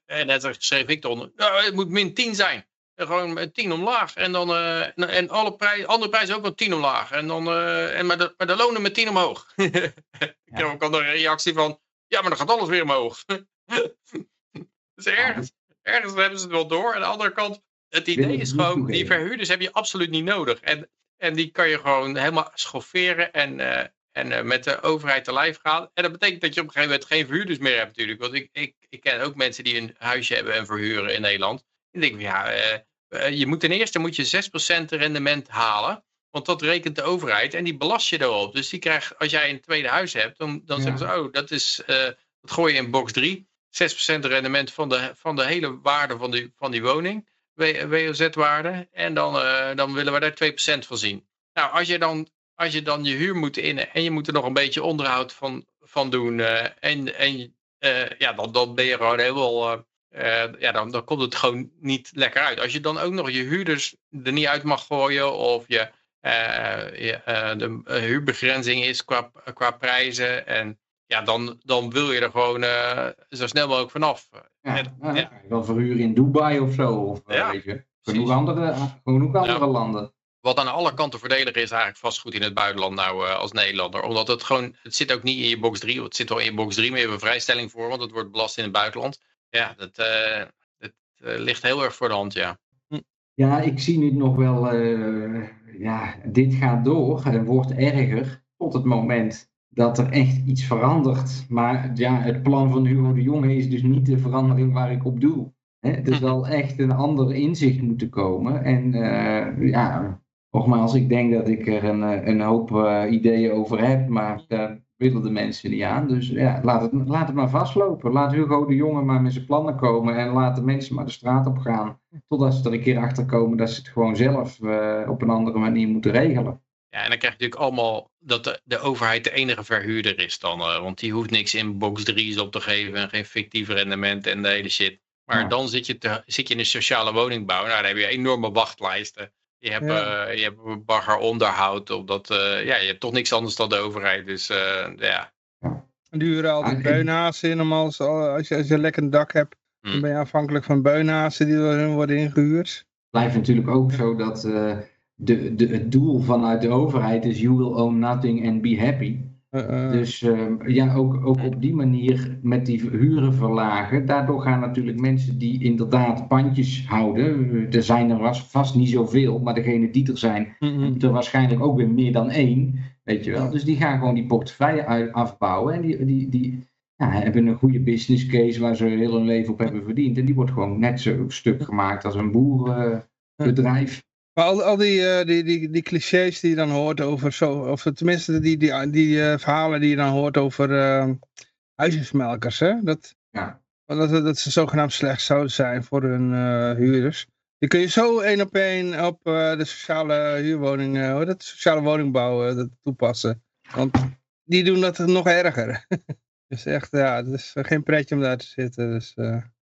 en net schreef ik eronder, nou, het moet min 10 zijn. En gewoon 10 omlaag. En, dan, uh, en alle prij, andere prijzen ook met 10 omlaag. En dan, uh, en maar, de, maar de lonen met 10 omhoog. ik heb ook al een reactie van, ja, maar dan gaat alles weer omhoog. dus ergens, ergens hebben ze het wel door. Aan de andere kant, het idee is gewoon, die verhuurders heb je absoluut niet nodig. En, en die kan je gewoon helemaal schofferen en, uh, en uh, met de overheid te lijf gaan. En dat betekent dat je op een gegeven moment geen verhuurders meer hebt natuurlijk. Want ik, ik, ik ken ook mensen die een huisje hebben en verhuren in Nederland. En denk ik, ja, uh, je moet ten eerste moet je 6% rendement halen. Want dat rekent de overheid en die belast je erop. Dus die krijgt, als jij een tweede huis hebt, dan, dan ja. zeggen ze, oh, dat is, dat gooi je in box 3. 6% rendement van de, van de hele waarde van die, van die woning. WOZ-waarde. En dan, dan willen we daar 2% van zien. Nou, als je dan als je dan je huur moet innen en je moet er nog een beetje onderhoud van, van doen. Uh, en en ja, dan, dan ben je gewoon helemaal. Uh, ja, dan, dan komt het gewoon niet lekker uit. Als je dan ook nog je huurders er niet uit mag gooien of je, je de huurbegrenzing is qua, qua prijzen. En ja, dan, dan wil je er gewoon zo snel mogelijk vanaf. Ja, en, ja, ja. verhuren in Dubai of zo. Of, ja, weet je. Genoeg andere, genoeg andere landen wat aan alle kanten voordeliger is eigenlijk vastgoed in het buitenland nou uh, als Nederlander. Omdat het gewoon, het zit ook niet in je box 3, het zit wel in je box 3, maar je hebt een vrijstelling voor, want het wordt belast in het buitenland. Ja, dat, uh, dat uh, ligt heel erg voor de hand, ja. Hm. Ja, ik zie nu nog wel, ja, dit gaat door en wordt erger tot het moment dat er echt iets verandert. Maar ja, het plan van Hugo de Jonge is dus niet de verandering waar ik op doe. Hè? Er zal echt een ander inzicht moeten komen. En ja, nogmaals, ik denk dat ik er een, eh, een hoop uh, ideeën over heb, maar daar willen de mensen niet aan. Dus ja, laat het, laat het maar vastlopen. Laat Hugo de Jonge maar met zijn plannen komen en laat de mensen maar de straat op gaan. Totdat ze er een keer achter komen dat ze het gewoon zelf uh, op een andere manier moeten regelen. Ja, en dan krijg je natuurlijk allemaal dat de, de overheid de enige verhuurder is dan. Uh, want die hoeft niks in box 3's op te geven en geen fictief rendement en de hele shit. Maar dan zit je, te, zit je in een sociale woningbouw. Nou, dan heb je enorme wachtlijsten. Je hebt, ja. uh, je hebt bagger onderhoud. Omdat, uh, ja, je hebt toch niks anders dan de overheid. Dus ja. En die huren altijd beunhazen in. Als, als, je, als je lekker een dak hebt, dan Hmm. ben je afhankelijk van beunhazen die door hun worden ingehuurd. blijft natuurlijk ook zo dat uh, de, de, het doel vanuit de overheid is you will own nothing and be happy. Uh, uh, dus uh, ja, ook, ook op die manier met die huren verlagen. Daardoor gaan natuurlijk mensen die inderdaad pandjes houden. Er zijn er was vast niet zoveel, maar degene die er zijn, mm -hmm. er waarschijnlijk ook weer meer dan één. Weet je wel. Dus die gaan gewoon die portefeuille afbouwen. En die, die, die ja, hebben een goede business case waar ze heel hun leven op hebben verdiend. En die wordt gewoon net zo stuk gemaakt als een boerenbedrijf. Maar al, al die, uh, die, die, die clichés die je dan hoort over zo, of tenminste die, die, die uh, verhalen die je dan hoort over uh, huisjesmelkers, hè? Dat, ja. dat, dat ze zogenaamd slecht zouden zijn voor hun uh, huurders. Die kun je zo één op één op de sociale huurwoning, dat sociale woningbouw toepassen. Want die doen dat nog erger. dus echt, ja, het is geen pretje om daar te zitten. Dus.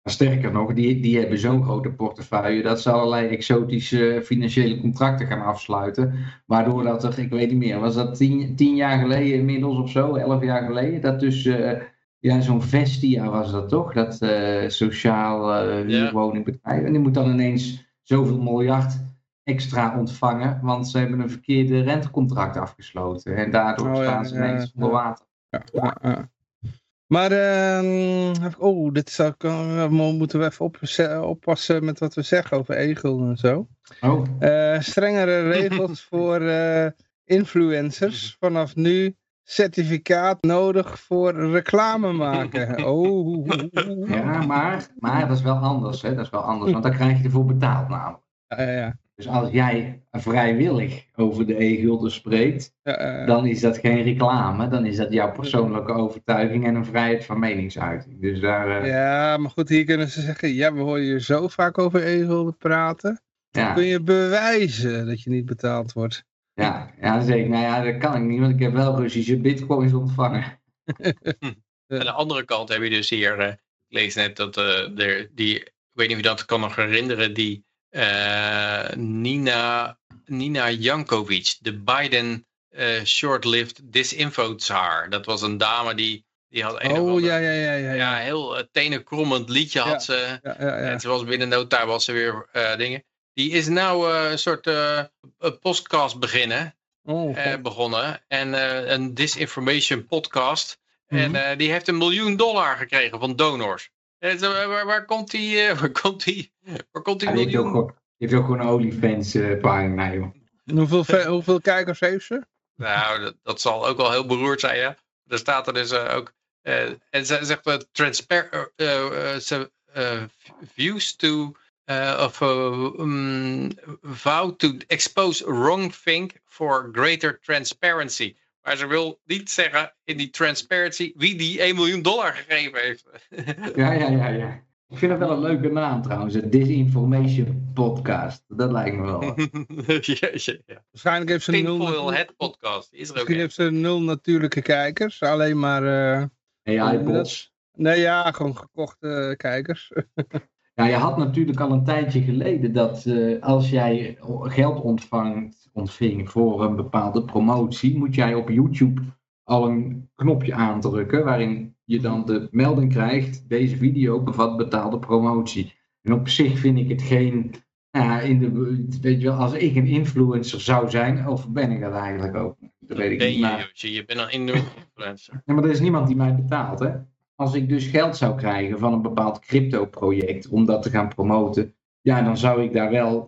Sterker nog, die, die hebben zo'n grote portefeuille dat ze allerlei exotische financiële contracten gaan afsluiten. Waardoor dat er, ik weet niet meer, was dat tien, tien jaar geleden inmiddels of zo, elf jaar geleden, dat dus, uh, ja, zo'n Vestia was dat toch? Dat uh, sociaal huurwoningbedrijf. Yeah. En die moet dan ineens zoveel miljard extra ontvangen, want ze hebben een verkeerde rentecontract afgesloten. En daardoor oh, staan ja, ze ineens ja, onder water. Ja, maar, uh, oh, dit zou ik, uh, moeten we even op, oppassen met wat we zeggen over egel en zo. Oh. Uh, strengere regels voor uh, influencers. Vanaf nu certificaat nodig voor reclame maken. Oh. Ja, maar, maar dat is wel anders. Hè? Dat is wel anders, want dan krijg je ervoor betaald namelijk. Ja, ja. Dus als jij vrijwillig over de e-gulden spreekt, ja, uh, dan is dat geen reclame. Dan is dat jouw persoonlijke overtuiging en een vrijheid van meningsuiting. Dus daar, uh... Ja, maar goed, hier kunnen ze zeggen, ja, we horen je zo vaak over e-gulden praten. Ja. Dan kun je bewijzen dat je niet betaald wordt. Ja, ja, zeker. Nou ja, dat kan ik niet, want ik heb wel Russische bitcoins ontvangen. Aan de andere kant heb je dus hier, uh, ik lees net dat er die, ik weet niet of je dat kan nog herinneren, die Nina, Nina Jankovic, de Biden uh, short-lived disinfo tsar. Dat was een dame die, die had een oh, ja, ja, ja, ja, ja. heel uh, tenenkrommend liedje had ze. Ja, ja, ja. En ze was binnen no time was ze weer dingen. Die is nou een soort podcast beginnen, oh, begonnen. En een disinformation podcast. Mhm. En die heeft een miljoen dollar gekregen van donors. Waar, waar, komt die, uh, waar komt die, waar komt die ja, miljoen? Die heeft ook, gewoon een OnlyFans uh, pagina, joh. En hoeveel, hoeveel kijkers heeft ze? Nou, dat, dat, zal ook wel heel beroerd zijn, ja. Er staat er dus uh, ook... en ze zegt uh, transparent... views to... of um, vow to expose wrong thing for greater transparency. Maar ze wil niet zeggen in die transparency wie die 1 miljoen dollar gegeven heeft. Ja, ja, ja, ja. Ik vind het wel een leuke naam trouwens, de Disinformation Podcast. Dat lijkt me wel. ja, ja, ja. Waarschijnlijk heeft ze nul... het podcast. Is er Misschien ook heeft ze nul natuurlijke kijkers, alleen maar... Uh, AI-bots. Nee, ja, gewoon gekochte kijkers. Ja, je had natuurlijk al een tijdje geleden dat uh, als jij geld ontvangt, ontving voor een bepaalde promotie, moet jij op YouTube al een knopje aandrukken waarin je dan de melding krijgt, deze video bevat betaalde promotie. En op zich vind ik het geen, in de, weet je wel, als ik een influencer zou zijn, of ben ik dat eigenlijk ook? Dat weet ik ben niet. Je, je bent een influencer. Ja, maar er is niemand die mij betaalt, hè? Als ik dus geld zou krijgen van een bepaald crypto-project om dat te gaan promoten, ja, dan zou ik daar wel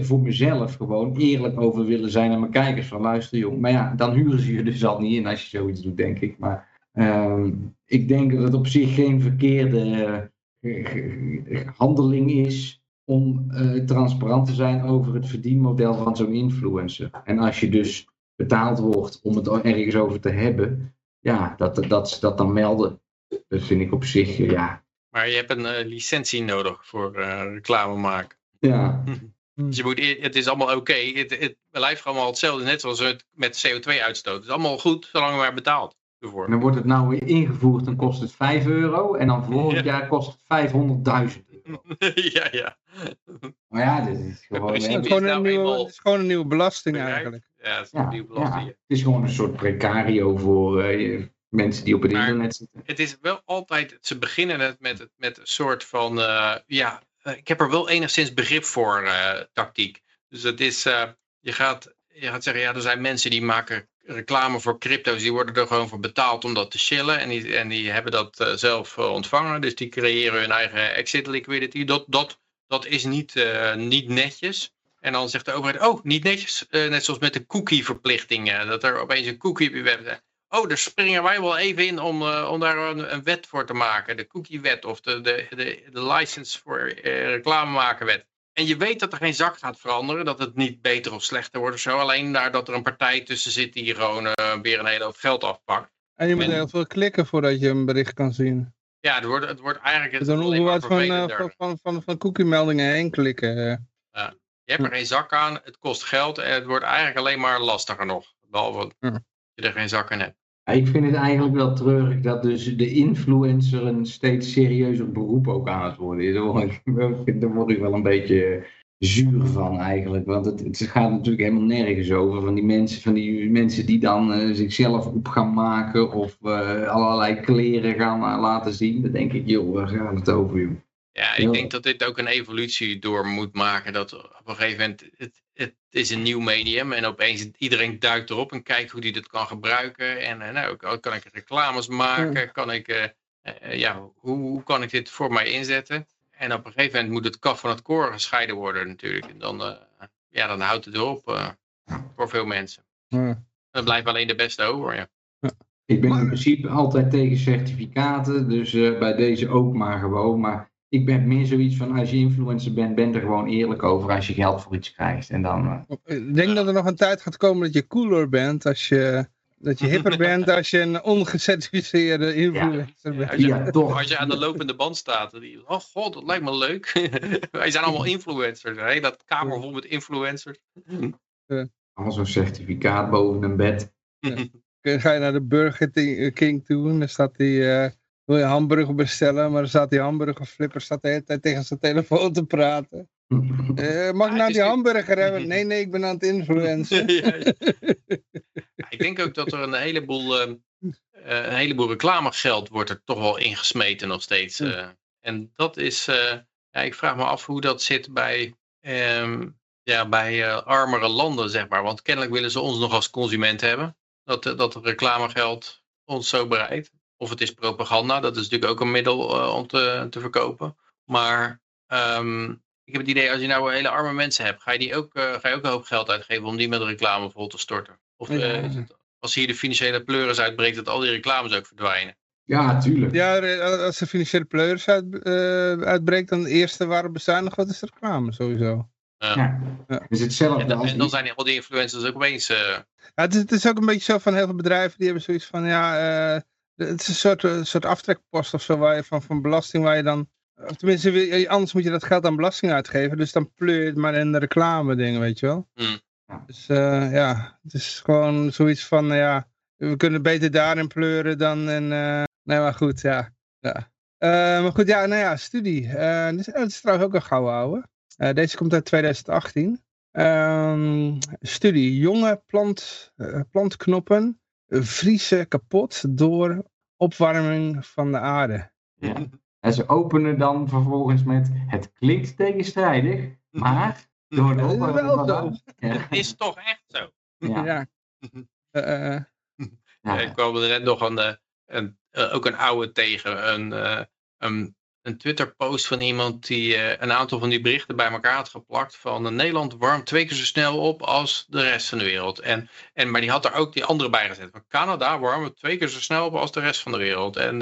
voor mezelf gewoon eerlijk over willen zijn aan mijn kijkers. Van luister jong, maar ja, dan huren ze je dus al niet in als je zoiets doet, denk ik. Maar uh, ik denk dat het op zich geen verkeerde uh, handeling is om transparant te zijn over het verdienmodel van zo'n influencer. En als je dus betaald wordt om het ergens over te hebben, ja, dat, dat dat dan melden. Dat vind ik op zich, ja. Maar je hebt een uh, licentie nodig voor uh, reclame maken. Ja. Dus je moet, het is allemaal oké. Het, het blijft allemaal hetzelfde, net zoals het met CO2-uitstoot. Het is allemaal goed, zolang je maar betaalt. Ervoor. Dan wordt het nou weer ingevoerd, dan kost het 5 euro. En dan volgend jaar kost het 500.000 euro. ja, ja. Maar ja, dit is gewoon... Het is, gewoon, een nieuwe, het is gewoon een nieuwe belasting eigenlijk. Ja, het is een nieuwe belasting. het is gewoon een soort precario voor uh, mensen die op het internet zitten. Het is wel altijd, ze beginnen het met, met een soort van, uh, ja, uh, ik heb er wel enigszins begrip voor tactiek. Dus het is, je, gaat, je gaat zeggen, ja, er zijn mensen die maken reclame voor crypto's, die worden er gewoon voor betaald om dat te chillen. En die, en die hebben dat zelf ontvangen, dus die creëren hun eigen exit liquidity. Dat, dat, dat is niet, niet netjes. En dan zegt de overheid, oh, niet netjes. net zoals met de cookie-verplichtingen. dat er opeens een cookie op je website oh, daar springen wij wel even in om, uh, om daar een, een, wet voor te maken. De cookie-wet of de, de, de, de license voor uh, reclame maken wet. En je weet dat er geen zak gaat veranderen, dat het niet beter of slechter wordt of zo. Alleen daar dat er een partij tussen zit die gewoon uh, weer een hele hoop geld afpakt. En je moet heel veel klikken voordat je een bericht kan zien. Ja, het wordt, het wordt eigenlijk... Het dan alleen maar van, van, van, van, van cookie-meldingen heen klikken. Ja. Je hebt er geen zak aan, het kost geld en het wordt eigenlijk alleen maar lastiger nog. Behalve dat je er geen zak aan hebt. Ik vind het eigenlijk wel treurig dat dus de influencer een steeds serieuzer beroep ook aan het worden is. Daar word ik wel een beetje zuur van eigenlijk. Want het, het gaat natuurlijk helemaal nergens over. Van die mensen, van die mensen die dan uh, zichzelf op gaan maken of uh, allerlei kleren gaan uh, laten zien. Dan denk ik, joh, waar gaat het over, joh? Ja, ik denk dat dit ook een evolutie door moet maken. Dat op een gegeven moment, het, het is een nieuw medium en opeens iedereen duikt erop en kijkt hoe die dit kan gebruiken. En eh, nou, kan ik reclames maken? Kan ik, uh, uh, ja, hoe, hoe, kan ik dit voor mij inzetten? En op een gegeven moment moet het kaf van het koren gescheiden worden natuurlijk. En dan, ja, dan houdt het erop voor veel mensen. Ja. Dan blijft alleen de beste over, ja. Ik ben in principe altijd tegen certificaten, dus bij deze ook maar gewoon. Maar ik ben meer zoiets van als je influencer bent, ben er gewoon eerlijk over als je geld voor iets krijgt. En dan, uh... Ik denk dat er nog een tijd gaat komen dat je cooler bent als je, dat je hipper bent als je een ongecertificeerde influencer bent. Als je, ja, toch. als je aan de lopende band staat, die, oh god, dat lijkt me leuk. Wij zijn allemaal influencers, hè? dat kamer vol met influencers. Al zo'n certificaat boven een bed. Ja. Ga je naar de Burger King toe en dan staat die... Uh, wil je hamburger bestellen, maar dan staat die hamburgerflipper staat de hele tijd tegen zijn telefoon te praten. Uh, mag ik nou die hamburger hebben? Nee, nee, ik ben aan het influencen. ja, ja. ik denk ook dat er een heleboel, uh, een heleboel reclamegeld wordt er toch wel ingesmeten nog steeds. Uh, en dat is, ja, ik vraag me af hoe dat zit bij, um, ja, bij armere landen, zeg maar. Want kennelijk willen ze ons nog als consument hebben. Dat, dat reclamegeld ons zo bereidt. Of het is propaganda, dat is natuurlijk ook een middel uh, om te, te verkopen. Maar um, ik heb het idee, als je nou hele arme mensen hebt, ga je, die ook, uh, ga je ook een hoop geld uitgeven om die met reclame vol te storten? Of uh, het, als hier de financiële pleuris uitbreekt, dat al die reclames ook verdwijnen? Ja, tuurlijk. Ja, als de financiële pleuris uit, uitbreekt, dan de eerste waar bezuinigd wat is de reclame sowieso. Ja. ja. Is hetzelfde en, dan, en dan zijn al die influencers ook opeens... Ja, het, is, het is ook een beetje zo van heel veel bedrijven die hebben zoiets van, ja, het is een soort, een soort aftrekpost of zo waar je van, van belasting waar je dan... Of tenminste, anders moet je dat geld aan belasting uitgeven. Dus dan pleur je het maar in de reclame dingen, weet je wel. Mm. Dus uh, ja, het is gewoon zoiets van, ja, we kunnen beter daarin pleuren dan in... Uh, nee, maar goed, ja. ja. Maar goed, ja, nou ja, studie. dit, is, trouwens ook een gouden ouwe. deze komt uit 2018. Um, studie, jonge plant, plantknoppen vriezen kapot door opwarming van de aarde. Ja. En ze openen dan vervolgens met, het klinkt tegenstrijdig, maar door de opwarming van de aarde... Het is toch echt zo. Ja. ja. Uh, ja. Ik kwam er net nog een, eh, een, ook een oude tegen, een, een een Twitter-post van iemand die uh, een aantal van die berichten bij elkaar had geplakt. Van uh, Nederland warmt twee keer zo snel op als de rest van de wereld. En, en, maar die had er ook die andere bij gezet. Van Canada warmt twee keer zo snel op als de rest van de wereld. En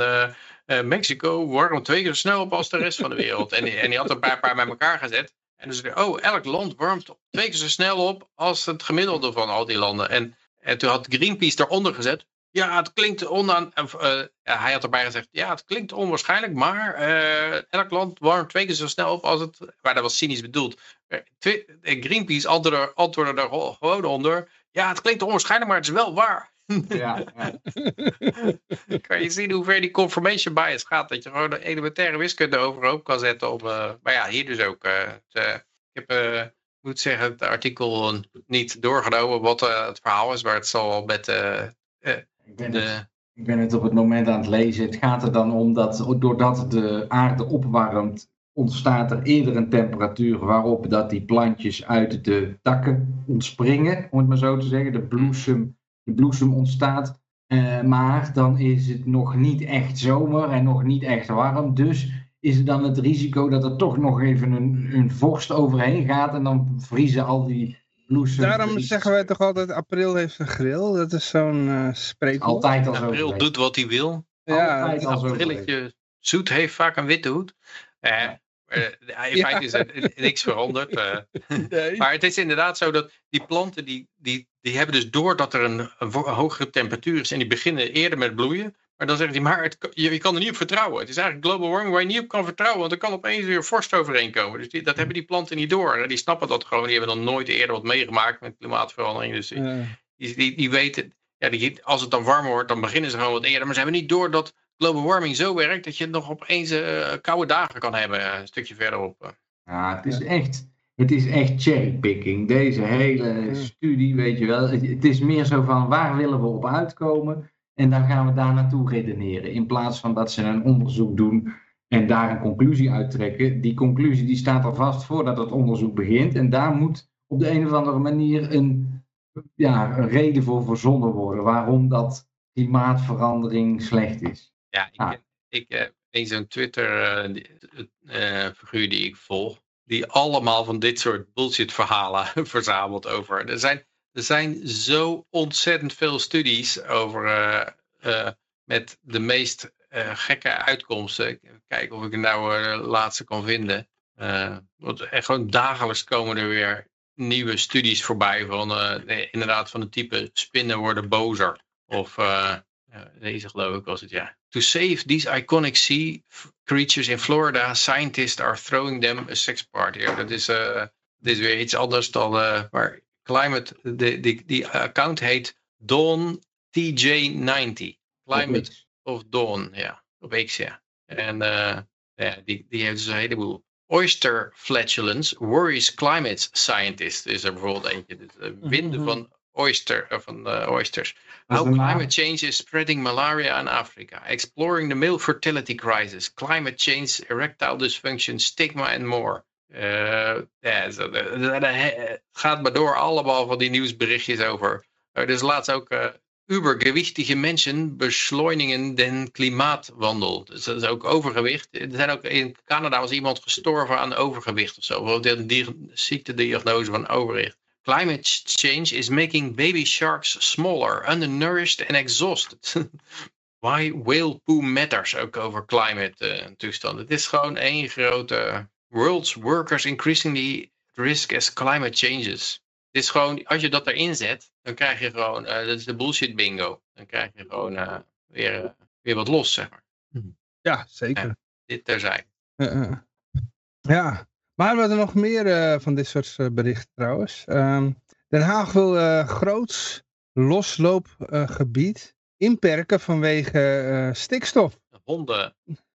uh, Mexico warmt twee keer zo snel op als de rest van de wereld. En, en die had er een paar, paar bij elkaar gezet. En dus oh, elk land warmt twee keer zo snel op als het gemiddelde van al die landen. En, en toen had Greenpeace daaronder gezet. Ja, het klinkt onaan... Uh, hij had erbij gezegd, ja, het klinkt onwaarschijnlijk, maar elk land warmt twee keer zo snel op als het... Maar dat was cynisch bedoeld. Greenpeace antwoordde, antwoordde er gewoon onder, ja, het klinkt onwaarschijnlijk, maar het is wel waar. Ja, ja. kan je zien hoe ver die confirmation bias gaat. Dat je gewoon de elementaire wiskunde overhoop kan zetten. Op, maar ja, hier dus ook. ik heb moet zeggen, het artikel niet doorgenomen wat uh, het verhaal is, maar het zal met uh, ik, ben de... het, ik ben het op het moment aan het lezen. Het gaat er dan om dat doordat de aarde opwarmt, ontstaat er eerder een temperatuur waarop dat die plantjes uit de takken ontspringen, om het maar zo te zeggen. De bloesem, de bloesem ontstaat. Uh, maar dan is het nog niet echt zomer en nog niet echt warm. Dus is er dan het risico dat er toch nog even een, een vorst overheen gaat en dan vriezen al die Daarom zeggen wij toch altijd april heeft een grill. Dat is zo'n uh, spreekwoord. Altijd al zo. April doet wat hij wil. Ja, altijd al aprilletje zoet heeft vaak een witte hoed. Uh, in feite is er niks veranderd. Uh, Maar het is inderdaad zo dat die planten, die, die, die hebben dus door dat er een, een, hogere temperatuur is en die beginnen eerder met bloeien. Maar dan zeggen die, maar het, je, je, kan er niet op vertrouwen. Het is eigenlijk global warming waar je niet op kan vertrouwen, want er kan opeens weer vorst overheen komen. Dus die, dat hebben die planten niet door. Die snappen dat gewoon, die hebben dan nooit eerder wat meegemaakt met klimaatverandering. Dus die, die, die, weten, ja, die, als het dan warmer wordt, dan beginnen ze gewoon wat eerder. Maar ze hebben niet door dat global warming zo werkt dat je nog opeens uh, koude dagen kan hebben, eh, een stukje verderop. Eh. Ja, het is echt, het is echt cherrypicking. Deze hele studie, weet je wel. Het is meer zo van waar willen we op uitkomen en dan gaan we daar naartoe redeneren. In plaats van dat ze een onderzoek doen en daar een conclusie uittrekken. Die conclusie die staat al vast voordat het onderzoek begint. En daar moet op de een of andere manier een, ja, een reden voor verzonnen worden. Waarom dat klimaatverandering slecht is. Ja, ik, ah. ik uh, een zo'n Twitter-figuur die ik volg. Die allemaal van dit soort bullshit verhalen verzamelt over. Er zijn er zijn zo ontzettend veel studies over uh, uh, met de meest uh, gekke uitkomsten. Kijken of ik er nou de laatste kan vinden. want echt gewoon dagelijks komen er weer nieuwe studies voorbij van inderdaad van het type spinnen worden bozer. Of deze geloof ik was het ja. To save these iconic sea creatures in Florida, scientists are throwing them a sex party. Dat is, is weer iets anders dan, maar Climate, de, die, die account heet Dawn TJ90. Climate of Dawn, ja. Op X, ja. En uh, ja, die, die heeft dus een heleboel. Oyster flatulence worries climate scientists is er bijvoorbeeld eentje. Dus, uh, winden van oyster, uh, van oysters. How climate change is spreading malaria in Africa. Exploring the male fertility crisis. Climate change, erectile dysfunction, stigma and more. Uh, ja, het gaat maar door allemaal van die nieuwsberichtjes over. Er is laatst ook übergewichtige mensen beschleunigen den klimaatwandel. Dus dat is ook overgewicht. Er zijn ook in Canada was iemand gestorven aan overgewicht of zo. Bijvoorbeeld een ziektediagnose van overgewicht. Climate change is making baby sharks smaller, undernourished and exhausted. Why whale poo matters ook over climate uh, toestand. Het is gewoon één grote World's workers increasingly risk as climate changes. Het is gewoon, als je dat erin zet, dan krijg je gewoon, uh, dat is de bullshit bingo. Dan krijg je gewoon uh, weer, uh, weer wat los, zeg maar. Mhm. Ja, zeker. Dit terzijde. ja, maar we er nog meer van dit soort berichten trouwens. Um, Den Haag wil groots losloopgebied inperken vanwege stikstof. Honden.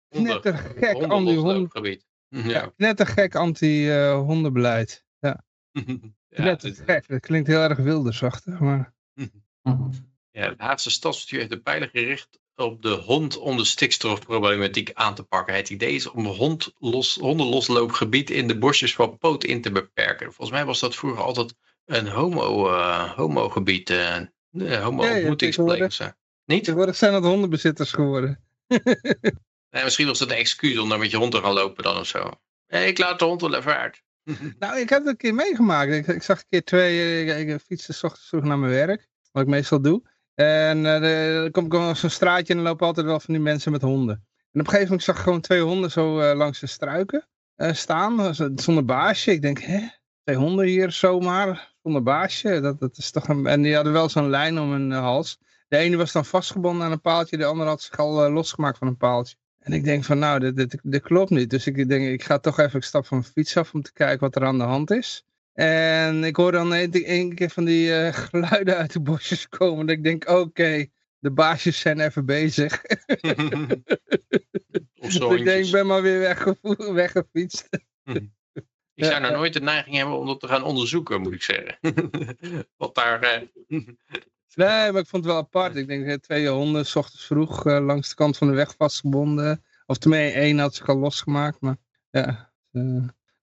honden Net te gek, honden, losloopgebied. Ja. net een gek anti-hondenbeleid. ja. ja, net te gek. Dat klinkt heel erg wildersachtig, maar... Ja, het Haagse stadsbestuur heeft de pijlen gericht op de hond om de stikstofproblematiek aan te pakken. Het idee is om hond los, hondenlosloopgebied in de bosjes van Poot in te beperken. Volgens mij was dat vroeger altijd een homo, uh, homogebied, uh, homo-ontmoetingsplek. Ja, Niet? Tegenwoordig zijn dat hondenbezitters geworden. Nee, misschien was dat een excuus om daar met je hond te gaan lopen dan of zo. Nee, ik laat de hond wel even uit. nou, ik heb het een keer meegemaakt. Ik, ik zag een keer twee, ik, ik fietste s ochtends vroeg naar mijn werk, wat ik meestal doe. En uh, dan kom ik op zo'n straatje en dan lopen altijd wel van die mensen met honden. En op een gegeven moment zag ik gewoon twee honden zo uh, langs de struiken staan, zonder baasje. Ik denk, hè, twee honden hier zomaar, zonder baasje. Dat, dat is toch een... En die hadden wel zo'n lijn om hun hals. de ene was dan vastgebonden aan een paaltje, de andere had zich al losgemaakt van een paaltje. En ik denk van nou, dit, dit, dit klopt niet. Dus ik denk, ik ga toch even een stap van mijn fiets af om te kijken wat er aan de hand is. En ik hoor dan een, keer van die uh, geluiden uit de bosjes komen. Dat ik denk, oké, de baasjes zijn even bezig. dus ik denk, ik ben maar weer wegge weggefietst. Ik zou nou nooit de neiging hebben om dat te gaan onderzoeken, moet ik zeggen. Wat daar... Nee, maar ik vond het wel apart. Ik denk, twee honden, s ochtends vroeg, uh, langs de kant van de weg vastgebonden. Of tenminste, één had zich al losgemaakt. Maar ja,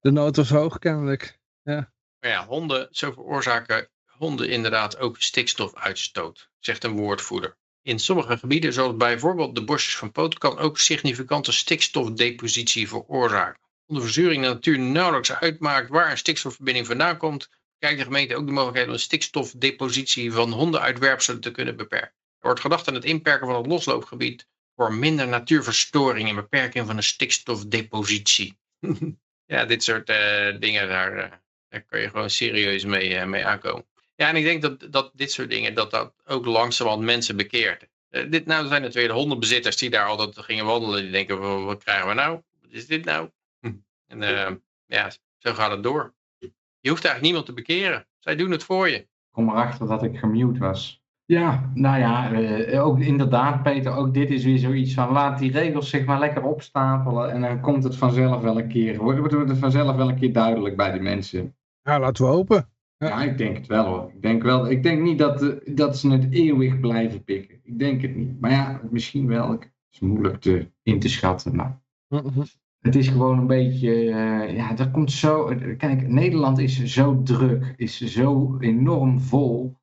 de nood was hoog kennelijk. Ja. Maar ja, honden, zo veroorzaken honden inderdaad ook stikstofuitstoot, zegt een woordvoerder. In sommige gebieden, zoals bijvoorbeeld de bosjes van Poot, kan ook significante stikstofdepositie veroorzaken. Onder verzuring de natuur nauwelijks uitmaakt waar een stikstofverbinding vandaan komt, kijkt de gemeente ook de mogelijkheid om de stikstofdepositie van hondenuitwerpselen te kunnen beperken. Er wordt gedacht aan het inperken van het losloopgebied voor minder natuurverstoring en beperking van de stikstofdepositie. ja, dit soort uh, dingen, daar, uh, daar kun je gewoon serieus mee, uh, mee aankomen. Ja, en ik denk dat, dat dit soort dingen, dat dat ook langzamerhand mensen bekeert. dit nou zijn de tweede hondenbezitters die daar altijd gingen wandelen. Die denken, wat krijgen we nou? Wat is dit nou? En uh, ja, zo gaat het door. Je hoeft eigenlijk niemand te bekeren. Zij doen het voor je. Ik kom erachter dat ik gemute was. Ja, nou ja, uh, ook inderdaad Peter, ook dit is weer zoiets van laat die regels zich maar lekker opstapelen en dan komt het vanzelf wel een keer, wordt het vanzelf wel een keer duidelijk bij de mensen. Ja, laten we hopen. Ja, ja ik denk het wel hoor. Ik denk, wel, ik denk niet dat, uh, dat ze het eeuwig blijven pikken. Ik denk het niet. Maar ja, misschien wel. Het is moeilijk te, in te schatten. Maar... Het is gewoon een beetje, uh, ja, er komt zo. Kijk, Nederland is zo druk, is zo enorm vol.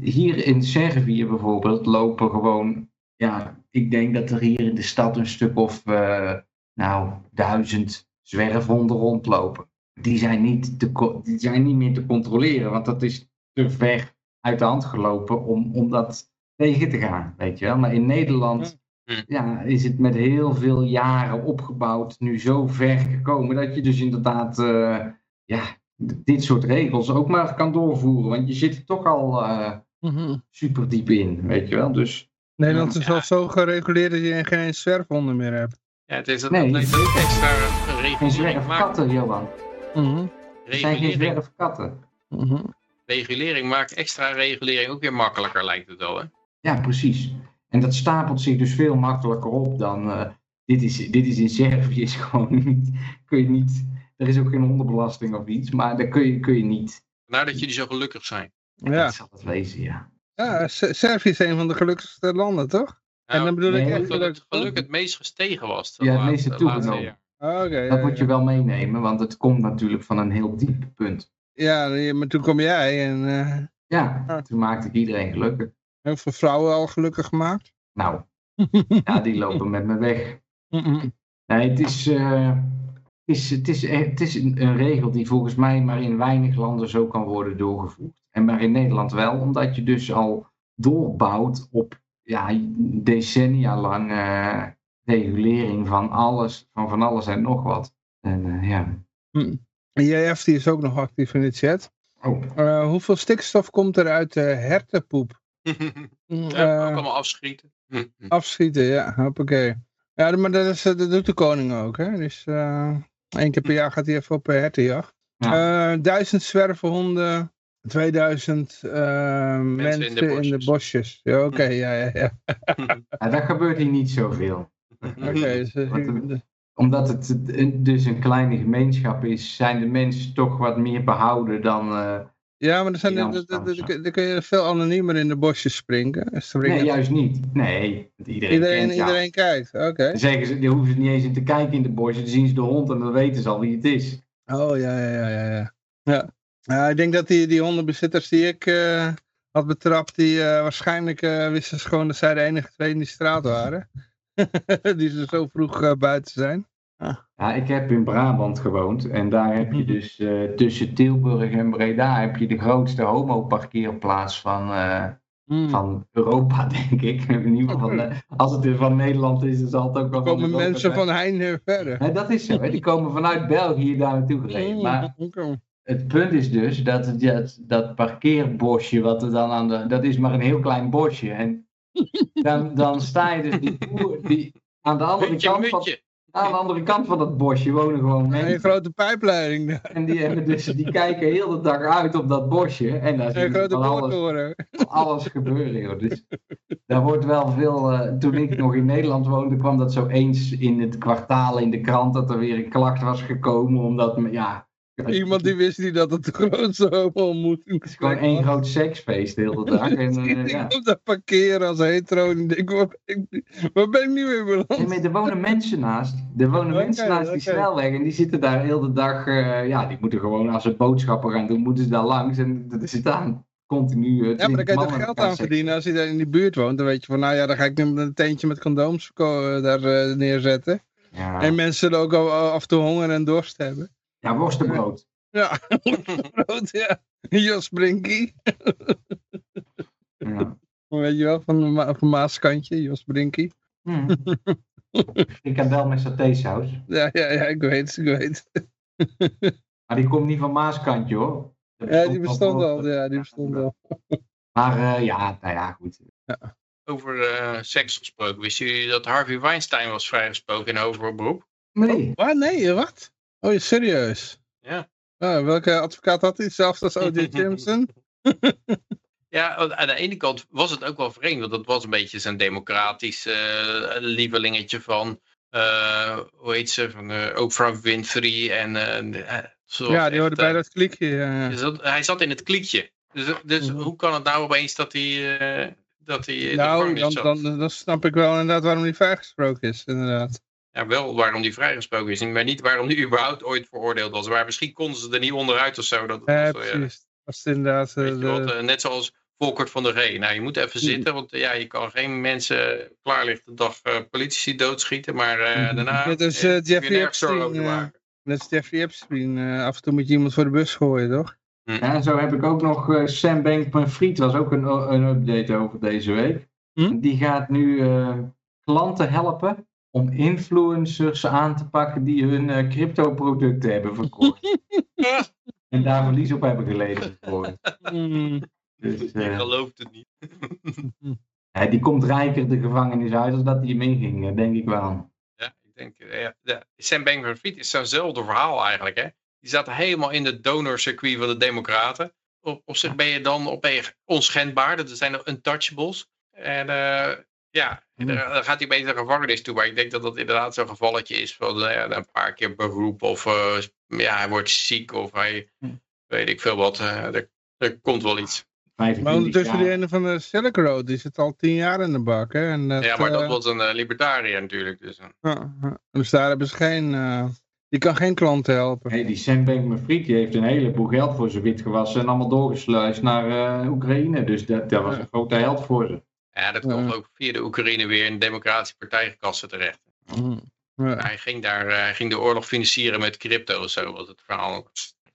Hier in Servië bijvoorbeeld lopen gewoon, ja, ik denk dat er hier in de stad een stuk of, uh, nou, duizend zwerfhonden rondlopen. Die zijn, niet te, die zijn niet meer te controleren, want dat is te ver uit de hand gelopen om, om dat tegen te gaan, weet je wel. Maar in Nederland. Ja, is het met heel veel jaren opgebouwd nu zo ver gekomen dat je dus inderdaad uh, ja, dit soort regels ook maar kan doorvoeren. Want je zit er toch al uh, super diep in, weet je wel. Dus, Nederland is al zo gereguleerd dat je geen zwerfhonden meer hebt. Ja, het is dat nee, dat extra regulering. Geen zwerfkatten, Johan. Mm Er zijn geen zwerfkatten. Mm Regulering maakt extra regulering ook weer makkelijker, lijkt het wel, hè? Ja, precies. En dat stapelt zich dus veel makkelijker op dan. Uh, dit, is, dit is in Servië is gewoon niet. Kun je niet. Er is ook geen hondenbelasting of iets, maar daar kun je, kun je niet. Nou dat jullie zo gelukkig zijn. Ja. Dat zal het wezen, ja. Ja, Servië is een van de gelukkigste landen, toch? Nou, en dan bedoel ik echt dat het geluk het meest gestegen was. Ja, het meeste toegenomen. Okay, dat moet je wel meenemen, want het komt natuurlijk van een heel diep punt. Ja, maar toen kom jij en... Uh... Ja, toen maakte ik iedereen gelukkig. Heel veel vrouwen al gelukkig gemaakt? Nou, ja, die lopen met me weg. Nee, het is, uh, is, het is, het is een, regel die volgens mij maar in weinig landen zo kan worden doorgevoerd. En maar in Nederland wel, omdat je dus al doorbouwt op ja, decennia lang uh, regulering van alles, van van alles en nog wat. En uh, ja. Hm. JF die is ook nog actief in de chat. Oh. hoeveel stikstof komt er uit hertenpoep? ja, ook allemaal afschieten. Afschieten, ja, hoppakee. Ja, maar dat, is, dat doet de koning ook, hè. Dus uh, één keer per jaar gaat hij even op hertenjacht. Ja. Uh, duizend zwervenhonden, 2000 uh, mensen, mensen, in de, in de bosjes. Ja, oké, okay, ja, ja, ja. ja. Dat gebeurt hier niet zoveel. Oké, okay, dus, omdat het dus een kleine gemeenschap is, zijn de mensen toch wat meer behouden dan, uh, ja, maar er zijn, dan kun je veel anoniemer in de bosjes springen. springen. Nee, juist niet. Nee, iedereen, iedereen, kent, iedereen kijkt. Oké. Zeggen ze, die hoeven ze niet eens in te kijken in de bosjes. Dan zien ze de hond en dan weten ze al wie het is. Oh, ja, ja, ja, ja. Ja, ja. ja ik denk dat die, die hondenbezitters die ik uh, had betrapt, die uh, waarschijnlijk uh, wisten ze gewoon dat zij de enige twee in die straat waren. die ze zo vroeg buiten zijn. Ah. Ja, ik heb in Brabant gewoond en daar heb je mhm. dus uh, tussen Tilburg en Breda heb je de grootste homo-parkeerplaats van, uh, van Europa, denk ik. In ieder geval, uh, als het van Nederland is, dan zal het ook wel van komen mensen van Heijn verder. Ja, dat is zo, hè? die komen vanuit België daar naartoe gereden. Mm, maar het punt is dus dat het, dat, dat parkeerbosje, wat er dan aan de, dat is maar een heel klein bosje. En dan, dan sta je dus die, die aan de andere kant van, aan de andere kant van dat bosje wonen gewoon mensen. Een grote pijpleiding. En die, hebben dus, die kijken heel de dag uit op dat bosje. En daar zie je alles, alles gebeuren. Joh. Dus daar wordt wel veel... Uh, toen ik nog in Nederland woonde, kwam dat zo eens in het kwartaal in de krant... dat er weer een klacht was gekomen. Omdat, ja, Iemand die wist niet dat het de grootste ontmoeting was. Het is gewoon één groot seksfeest de hele dag. En, uh, ja. op dat parkeren als hetero en denk, waar ben ik, waar ben ik nu weer beland? Nee, er wonen mensen naast. Er wonen mensen naast die snelweg en die zitten daar heel de dag, uh, ja, die moeten gewoon als ze boodschappen gaan doen, moeten ze daar langs en er zit aan continu. Uh, ja, maar dan kan je er geld aan verdienen als je daar in die buurt woont. Dan weet je van, nou ja, dan ga ik nu een teentje met condooms daar neerzetten. Ja. En mensen zullen ook af en toe honger en dorst hebben. Ja, worstenbrood. Ja, worstenbrood, ja. Jos Brinkie. ja. Weet je wel, van, Ma van Maaskantje, Jos Brinkie. Hmm. ik heb wel met satésaus. Ja, ja, ja, ik weet, ik weet. maar die komt niet van Maaskantje hoor. Ja, die bestond al, ja, die bestond al. Maar uh, ja, nou ja, goed. Ja. Over uh, seks gesproken, wist jullie dat Harvey Weinstein was vrijgesproken in hoger beroep? Nee. Oh, wat? Nee, wat? Oh, serieus? Ja. Ah, welke advocaat had hij? Zelfs als O.J. Simpson? ja, aan de ene kant was het ook wel vreemd, want dat was een beetje zijn democratisch uh, lievelingetje van, uh, hoe heet ze, van uh, Oprah Winfrey en... ja, die hoorde bij dat. Ja. Dus dat, hij zat in het klikje. Dus, dus mm -hmm. hoe kan het nou opeens dat hij... dat hij nou, dan, dan, dan snap ik wel inderdaad waarom hij vrijgesproken is, inderdaad. Ja, wel waarom die vrijgesproken is, maar niet waarom die überhaupt ooit veroordeeld was. Maar misschien konden ze er niet onderuit of zo. Dat, ja, precies. Ja. Was het inderdaad... Uh, de... wat, uh, net zoals Volkert van der Ree. Nou, je moet even zitten, want ja, je kan geen mensen klaarlichte dag uh, politici doodschieten, maar daarna Net als Jeffrey Epstein. net als Jeffrey Epstein. af en toe moet je iemand voor de bus gooien, toch? Ja, en zo heb ik ook nog Sam Bankman-Fried, was ook een, een update over deze week. Hm? Die gaat nu klanten helpen om influencers aan te pakken die hun uh, crypto-producten hebben verkocht. en daar verlies op hebben geleden. Mm. Dus, uh, Ik geloof het niet. uh, die komt rijker de gevangenis uit als dat hij hem inging, denk ik wel. Ja, ik denk, ja, ja. Sam Bankman-Fried is zo'nzelfde verhaal eigenlijk. Hè? Die zat helemaal in de donorcircuit van de democraten. Op, op zich ben je dan opeens onschendbaar. Dat zijn untouchables. En ja. Dan gaat hij beter de gevangenis toe. Maar ik denk dat dat inderdaad zo'n gevalletje is van uh, een paar keer beroep. Of uh, ja, hij wordt ziek of hij hmm. weet ik veel wat. Uh, er, er, komt wel iets. Maar ondertussen die ene van de Silk Road, die zit al tien jaar in de bak. Hè? En dat, ja, maar dat was een libertariër natuurlijk. Dus, dus daar hebben ze geen... die kan geen klanten helpen. Hey, die Sam Bankman-Fried die heeft een heleboel geld voor zijn wit gewassen en allemaal doorgesluist naar Oekraïne. Dus dat, dat was een grote held voor ze. Ja, dat komt ook via de Oekraïne weer in de democratische partijkassen terecht. Mm. Hij, ging daar, eh, hij ging de oorlog financieren met crypto of zo, was het verhaal.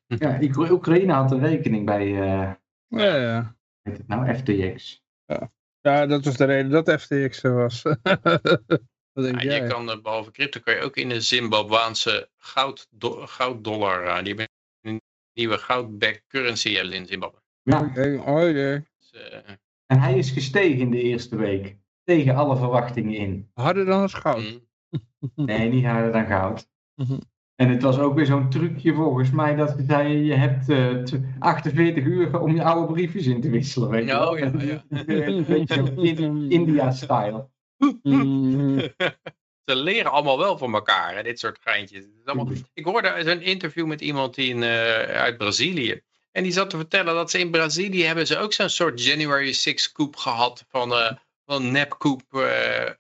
Ja, Oekraïne had een rekening bij, uh, ja, ja. Heet het nou, FTX. Ja. ja, dat was de reden dat FTX er was. ja, je kan, behalve crypto kan je ook in de Zimbabwaanse goud, do, gouddollar, uh, die hebben een nieuwe goud-backed currency in Zimbabwe. Ja, okay. oh, yeah. dus, en hij is gestegen in de eerste week. Tegen alle verwachtingen in. Harder dan goud? Mm. Nee, niet harder dan goud. Mhm. En het was ook weer zo'n trucje volgens mij dat ze zei, je hebt uh, eh, 48 uur om je oude briefjes in te wisselen. Weet je oh, ja, ja. Een beetje India-style. Mhm. Ze leren allemaal wel van elkaar, hè, dit soort geintjes. Allemaal... Mhm. Ik hoorde een interview met iemand die in, uh, uit Brazilië. En die zat te vertellen dat ze in Brazilië hebben ze ook zo'n soort January 6 coup gehad van, uh, van nep coup, uh,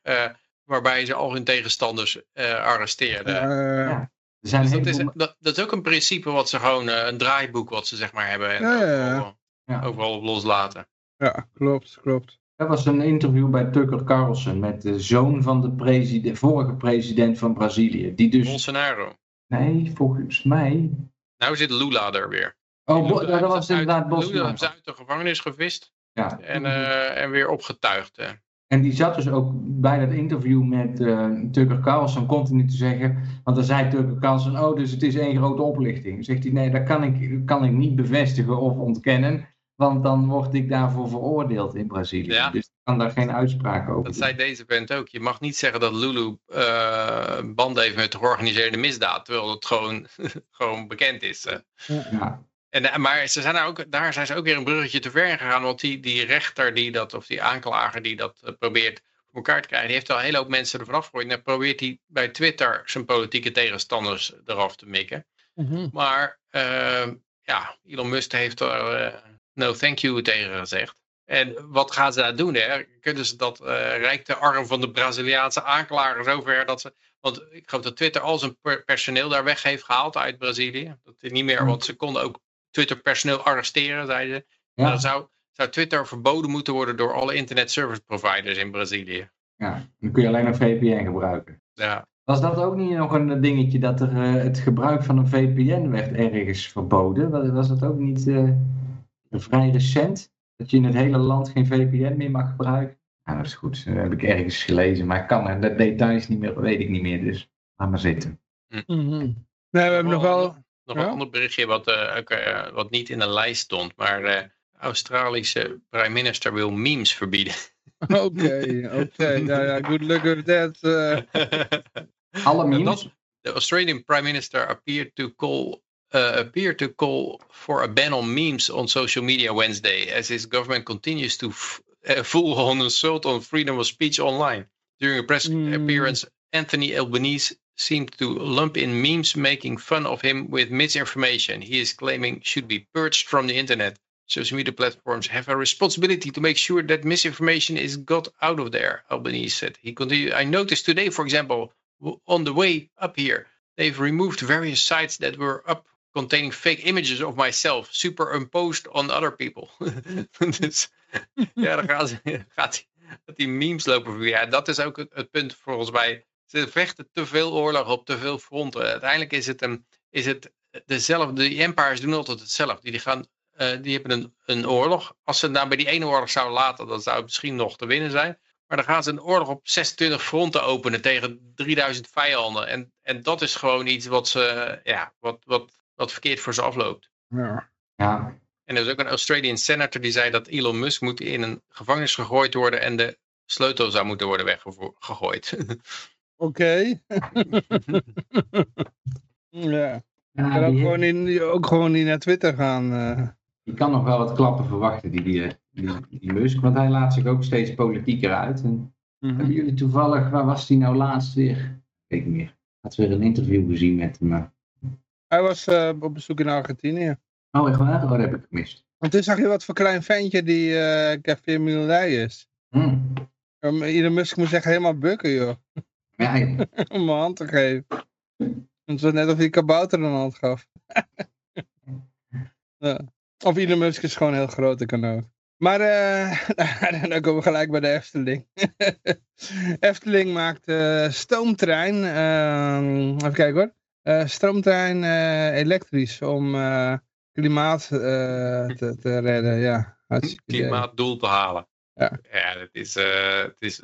uh, waarbij ze al hun tegenstanders arresteerden. Ja. Dus dat, is, dat, dat, is ook een principe wat ze gewoon, een draaiboek wat ze zeg maar hebben en overal, overal loslaten. Ja, klopt, klopt. Er was een interview bij Tucker Carlson met de zoon van de president, vorige president van Brazilië. Die dus... Bolsonaro. Nee, volgens mij... Nou zit Lula er weer. Oh, Bo dat was inderdaad. Hij uit de gevangenis gevist ja. en, uh, en weer opgetuigd. Hè. En die zat dus ook bij dat interview met uh, Tucker Carlson continu te zeggen, want dan zei Tucker Carlson, oh dus het is één grote oplichting. Zegt hij, nee dat kan ik, kan ik niet bevestigen of ontkennen, want dan word ik daarvoor veroordeeld in Brazilië. Ja. Dus ik kan daar geen uitspraak over Dat zei deze vent ook. Je mag niet zeggen dat Lulu uh, band heeft met georganiseerde misdaad, terwijl het gewoon, gewoon bekend is. Ja. En, eh, maar ze zijn ook, daar zijn ze ook weer een bruggetje te ver gegaan, want die, die rechter die dat, of die aanklager die dat uh, probeert voor elkaar te krijgen, die heeft al een hele hoop mensen ervan afgegooid. En dan probeert hij bij Twitter zijn politieke tegenstanders eraf te mikken. Mm Maar uh, ja, Elon Musk heeft er uh, no thank you tegen gezegd. En wat gaan ze daar doen? Hè? Kunnen ze dat rijk de arm van de Braziliaanse aanklager zover dat ze... Want ik geloof dat Twitter al zijn personeel daar weg heeft gehaald uit Brazilië. Dat is niet meer, mhm. want ze konden ook Twitter personeel arresteren, zeiden ze. Ja. Dan zou, zou Twitter verboden moeten worden door alle internet service providers in Brazilië. Ja, dan kun je alleen een VPN gebruiken. Ja. Was dat ook niet nog een dingetje dat er uh, het gebruik van een VPN werd ergens verboden? Was dat ook niet uh, vrij recent? Dat je in het hele land geen VPN meer mag gebruiken? Ja, dat is goed. Dat heb ik ergens gelezen. Maar ik kan de details niet meer, weet ik niet meer. Dus laat maar zitten. Mm -hmm. Nee, we hebben nog wel nog een ander berichtje wat, uh, uh, wat niet in de lijst stond. Maar de uh, Australische prime minister wil memes verbieden. Oké, oké. Okay. nou ja, good luck with that. Alle memes? The Australian prime minister appeared to call appeared to call for a ban on memes on social media Wednesday, as his government continues to full-on assault on freedom of speech online. During a press mm. appearance, Anthony Albanese seemed to lump in memes making fun of him with misinformation he is claiming should be purged from the internet. Social media platforms have a responsibility to make sure that misinformation is got out of there, Albanese said. He continued, I noticed today, for example, on the way up here, they've removed various sites that were up containing fake images of myself, superimposed on other people. dus ja, dan gaat, gaat die memes lopen. Ja, dat is ook het, het punt volgens mij ze vechten te veel oorlog op te veel fronten. Uiteindelijk is het, een, is het dezelfde. Die empires doen altijd hetzelfde. Die, gaan, uh, die hebben een, een oorlog. Als ze nou bij die ene oorlog zouden laten, dan zou het misschien nog te winnen zijn. Maar dan gaan ze een oorlog op 26 fronten openen tegen 3000 vijanden. En, en dat is gewoon iets wat, ze, ja, wat, wat, wat verkeerd voor ze afloopt. Ja. ja. En er is ook een Australian senator die zei dat Elon Musk moet in een gevangenis gegooid worden en de sleutel zou moeten worden weggegooid. Oké. ja. kan ook, gewoon in, ook gewoon niet naar Twitter gaan. Uh. Je kan nog wel wat klappen verwachten, die, die, die, die Musk. Want hij laat zich ook steeds politieker uit. En mm -hmm. Hebben jullie toevallig, waar was hij nou laatst weer? Ik weet niet meer. Had weer een interview gezien met hem. Hij was uh, op bezoek in Argentinië. Oh, echt waar? Oh, dat heb ik gemist. En toen zag je wat voor klein ventje die uh, café is. Mm. Um, Elon Musk moet zeggen helemaal bukken, joh. Ja, Om mijn hand te geven. Het was net of hij kabouter een hand gaf. ja. Of Elon Musk is gewoon heel grote kanoot. Maar uh, dan komen we gelijk bij de Efteling. Efteling maakt uh, stoomtrein. Uh, even kijken hoor. Uh, stroomtrein elektrisch om klimaat te, te redden. Ja, Klimaatdoel te halen. Ja, ja het, is, uh, het, is,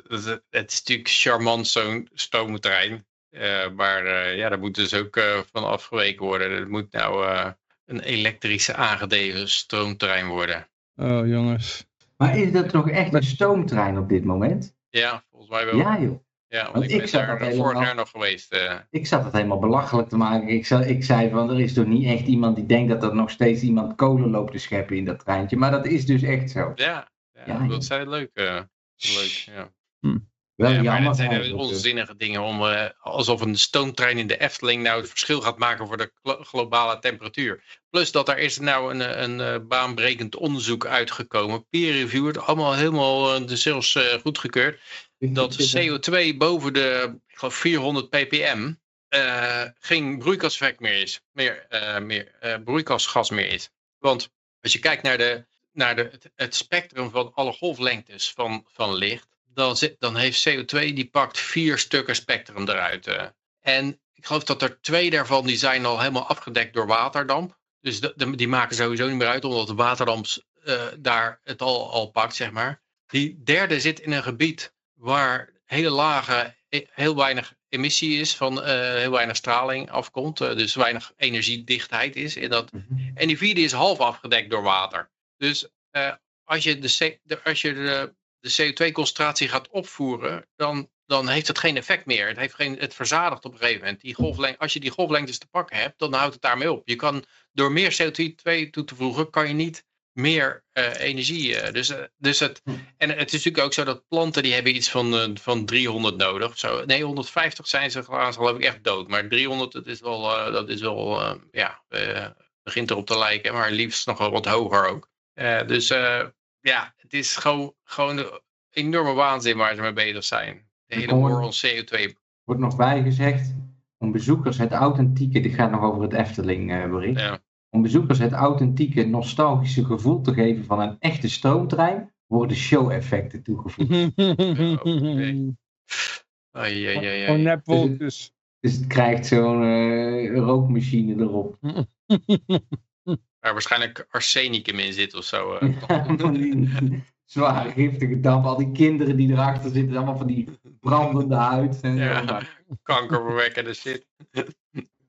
het is natuurlijk charmant zo'n stoomtrein. Uh, maar uh, ja, daar moet dus ook van afgeweken worden. Het moet nou een elektrische aangedreven stoomtrein worden. Oh jongens. Maar is dat nog echt een stoomtrein op dit moment? Ja, volgens mij wel. Ja joh. Ja, want, want ik, ik ben daar helemaal, vorig jaar nog geweest. Ik zat het helemaal belachelijk te maken. Ik zei, ik zei van, er is toch niet echt iemand die denkt dat er nog steeds iemand kolen loopt te scheppen in dat treintje. Maar dat is dus echt zo. Ja, ja, dat zijn leuk. Leuk ja. Hm. Wel ja, maar dat zijn onzinnige dingen om uh, alsof een stoomtrein in de Efteling nou het verschil gaat maken voor de globale temperatuur. Plus dat er is nou een, een, een baanbrekend onderzoek uitgekomen, peer-reviewed, allemaal helemaal uh, zelfs uh, goedgekeurd, dat CO2 boven de ik geloof 400 ppm geen broeikaseffect meer is, meer, meer broeikasgas meer is. Want als je kijkt naar de naar de, het, spectrum van alle golflengtes van, van licht, dan, zit, dan heeft CO2 die pakt vier stukken spectrum eruit. Uh. En ik geloof dat er twee daarvan die zijn al helemaal afgedekt door waterdamp. Dus de, die maken sowieso niet meer uit, omdat de waterdamp uh, daar het al, al pakt, zeg maar. Die derde zit in een gebied waar hele lage, e, heel weinig emissie is, van uh, heel weinig straling afkomt. dus weinig energiedichtheid is. In dat. Mhm. En die vierde is half afgedekt door water. Dus als je de, de als je de, de CO2-concentratie gaat opvoeren, dan, dan heeft het geen effect meer. Het, heeft geen, het verzadigt op een gegeven moment. Die golflengte, als je die golflengtes te pakken hebt, dan houdt het daarmee op. Je kan door meer CO2 toe te voegen, kan je niet meer uh, energie. Uh, dus, uh, dus het, hm. en het is natuurlijk ook zo dat planten die hebben iets van, van 300 nodig. Zo. Nee, 150 zijn ze geloof ik echt dood. Maar 300, dat is wel, dat is wel ja, begint erop te lijken. Maar liefst nog wel wat hoger ook. Dus ja, het is gewoon, gewoon een enorme waanzin waar ze mee bezig zijn. De hele war on CO2. Wordt nog bijgezegd, om bezoekers het authentieke, dit gaat nog over het Efteling bericht. Ja om bezoekers het authentieke, nostalgische gevoel te geven van een echte stroomtrein, worden show-effecten toegevoegd. Oh, nee. Gewoon nepwolkjes. Dus, dus het krijgt zo'n uh, rookmachine erop. Waar waarschijnlijk arsenicum in zit of zo. Uh, zware giftige damp. Al die kinderen die erachter zitten, allemaal van die brandende huid. En ja, kankerverwekkende shit.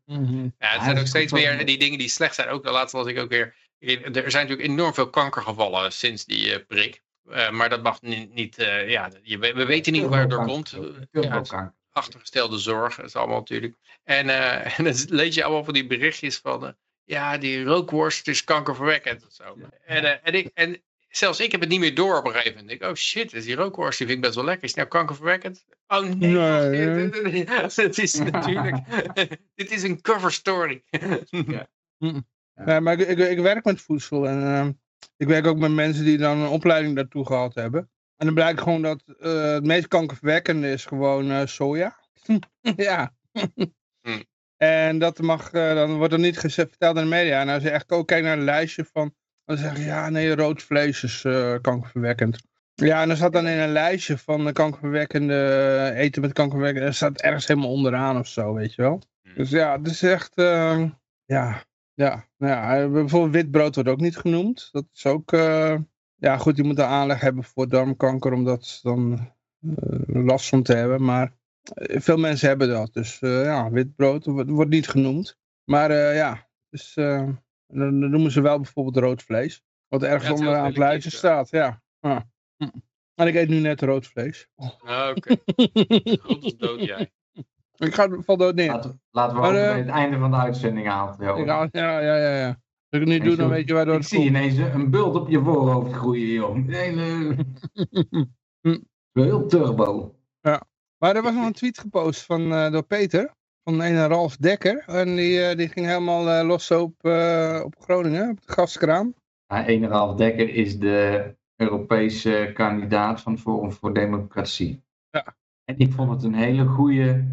Mhm. Ja, het zijn ook steeds meer die dingen die slecht zijn. Ook de laatste was ik ook weer. Er zijn natuurlijk enorm veel kankergevallen sinds die uh, prik. Uh, maar dat mag niet. niet uh, ja, je, we weten niet waar het door komt. Ja, achtergestelde zorg is allemaal natuurlijk. En, en dan lees je allemaal van die berichtjes van. Ja, die rookworst is kankerverwekkend. Of zo. En, en, ik, en zelfs ik heb het niet meer door op een gegeven moment. Ik, oh shit, is die rookworst, die vind ik best wel lekker. Is het nou kankerverwekkend? Oh nee, nee. het is natuurlijk, dit is een cover story. ja. ja. maar ik, ik, ik, werk met voedsel en uh, ik werk ook met mensen die dan een opleiding daartoe gehad hebben. En dan blijkt gewoon dat uh, het meest kankerverwekkende is gewoon uh, soja. ja. En dat mag, dan wordt er niet verteld in de media. En als je echt ook kijkt naar een lijstje van dan zeggen ja, nee, rood vlees is uh, kankerverwekkend. Ja, en er staat dan in een lijstje van kankerverwekkende eh, eten met kankerverwekkende, er staat ergens helemaal onderaan of zo, weet je wel. Hmm. Dus ja, het is echt, uh, ja, ja, nou ja, eh, bijvoorbeeld witbrood wordt ook niet genoemd. Dat is ook, uh, ja goed, je moet een aanleg hebben voor darmkanker om dat dan last van te hebben. Maar veel mensen hebben dat, dus ja, witbrood wordt niet genoemd. Maar ja, dus dan noemen ze wel bijvoorbeeld rood vlees. Wat ergens ja, onder aan het lijstje staat. Ja. Ah. En ik eet nu net rood vlees. Ah, oké. Goed als dood jij. Ik ga van dood neer. Laten, laten we maar, uh, het einde van de uitzending halen. Ja, ja, ja, ja. ja. Als ik het niet doe, dan weet je waardoor Ik zie ineens een bult op je voorhoofd groeien, joh. Hele... Heel turbo. Ja. Maar er was nog een tweet gepost van, uh, door Peter van een Ralf Dekker. En die, uh, die ging helemaal uh, los op, uh, op Groningen, op de gaskraan. Ja, een Ralf Dekker is de Europese kandidaat van Forum voor Democratie. Ja. En ik vond het een hele goede...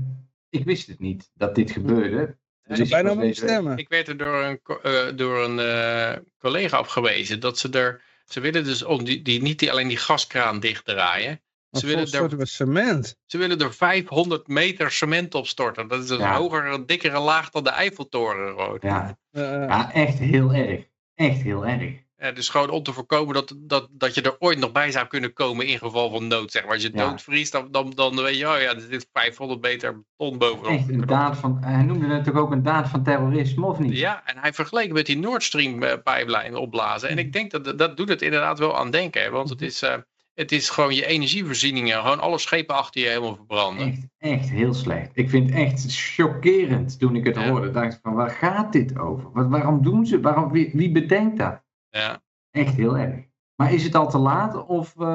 Ik wist het niet, dat dit gebeurde. Dus ik bijna deze... stemmen. Ik werd er door een, door een collega afgewezen dat ze er... Ze willen dus om die, die, niet die, alleen die gaskraan dichtdraaien. Ze willen, er, cement. ze willen er 500 meter cement op storten. Dat is een ja. hogere, dikkere laag dan de Eiffeltoren. Ja. Uh, ja, echt heel erg. Echt heel erg. Ja, dus gewoon om te voorkomen dat, dat, dat je er ooit nog bij zou kunnen komen in geval van nood. Zeg maar. Als je ja. doodvriest, dan, dan, dan weet je, oh ja, er zit 500 meter ton bovenop. Echt een daad van, hij noemde het natuurlijk ook een daad van terrorisme, of niet? Ja, en hij vergeleken met die Nord Stream pijplijn opblazen. En ik denk dat dat doet het inderdaad wel aan denken. Want het is... Uh, het is gewoon je energievoorzieningen, gewoon alle schepen achter je helemaal verbranden. Echt, echt heel slecht. Ik vind het echt chockerend toen ik het ja. hoorde. Dacht van, waar gaat dit over? Wat, waarom doen ze? Waarom, wie, wie, bedenkt dat? Ja. Echt heel erg. Maar is het al te laat of uh,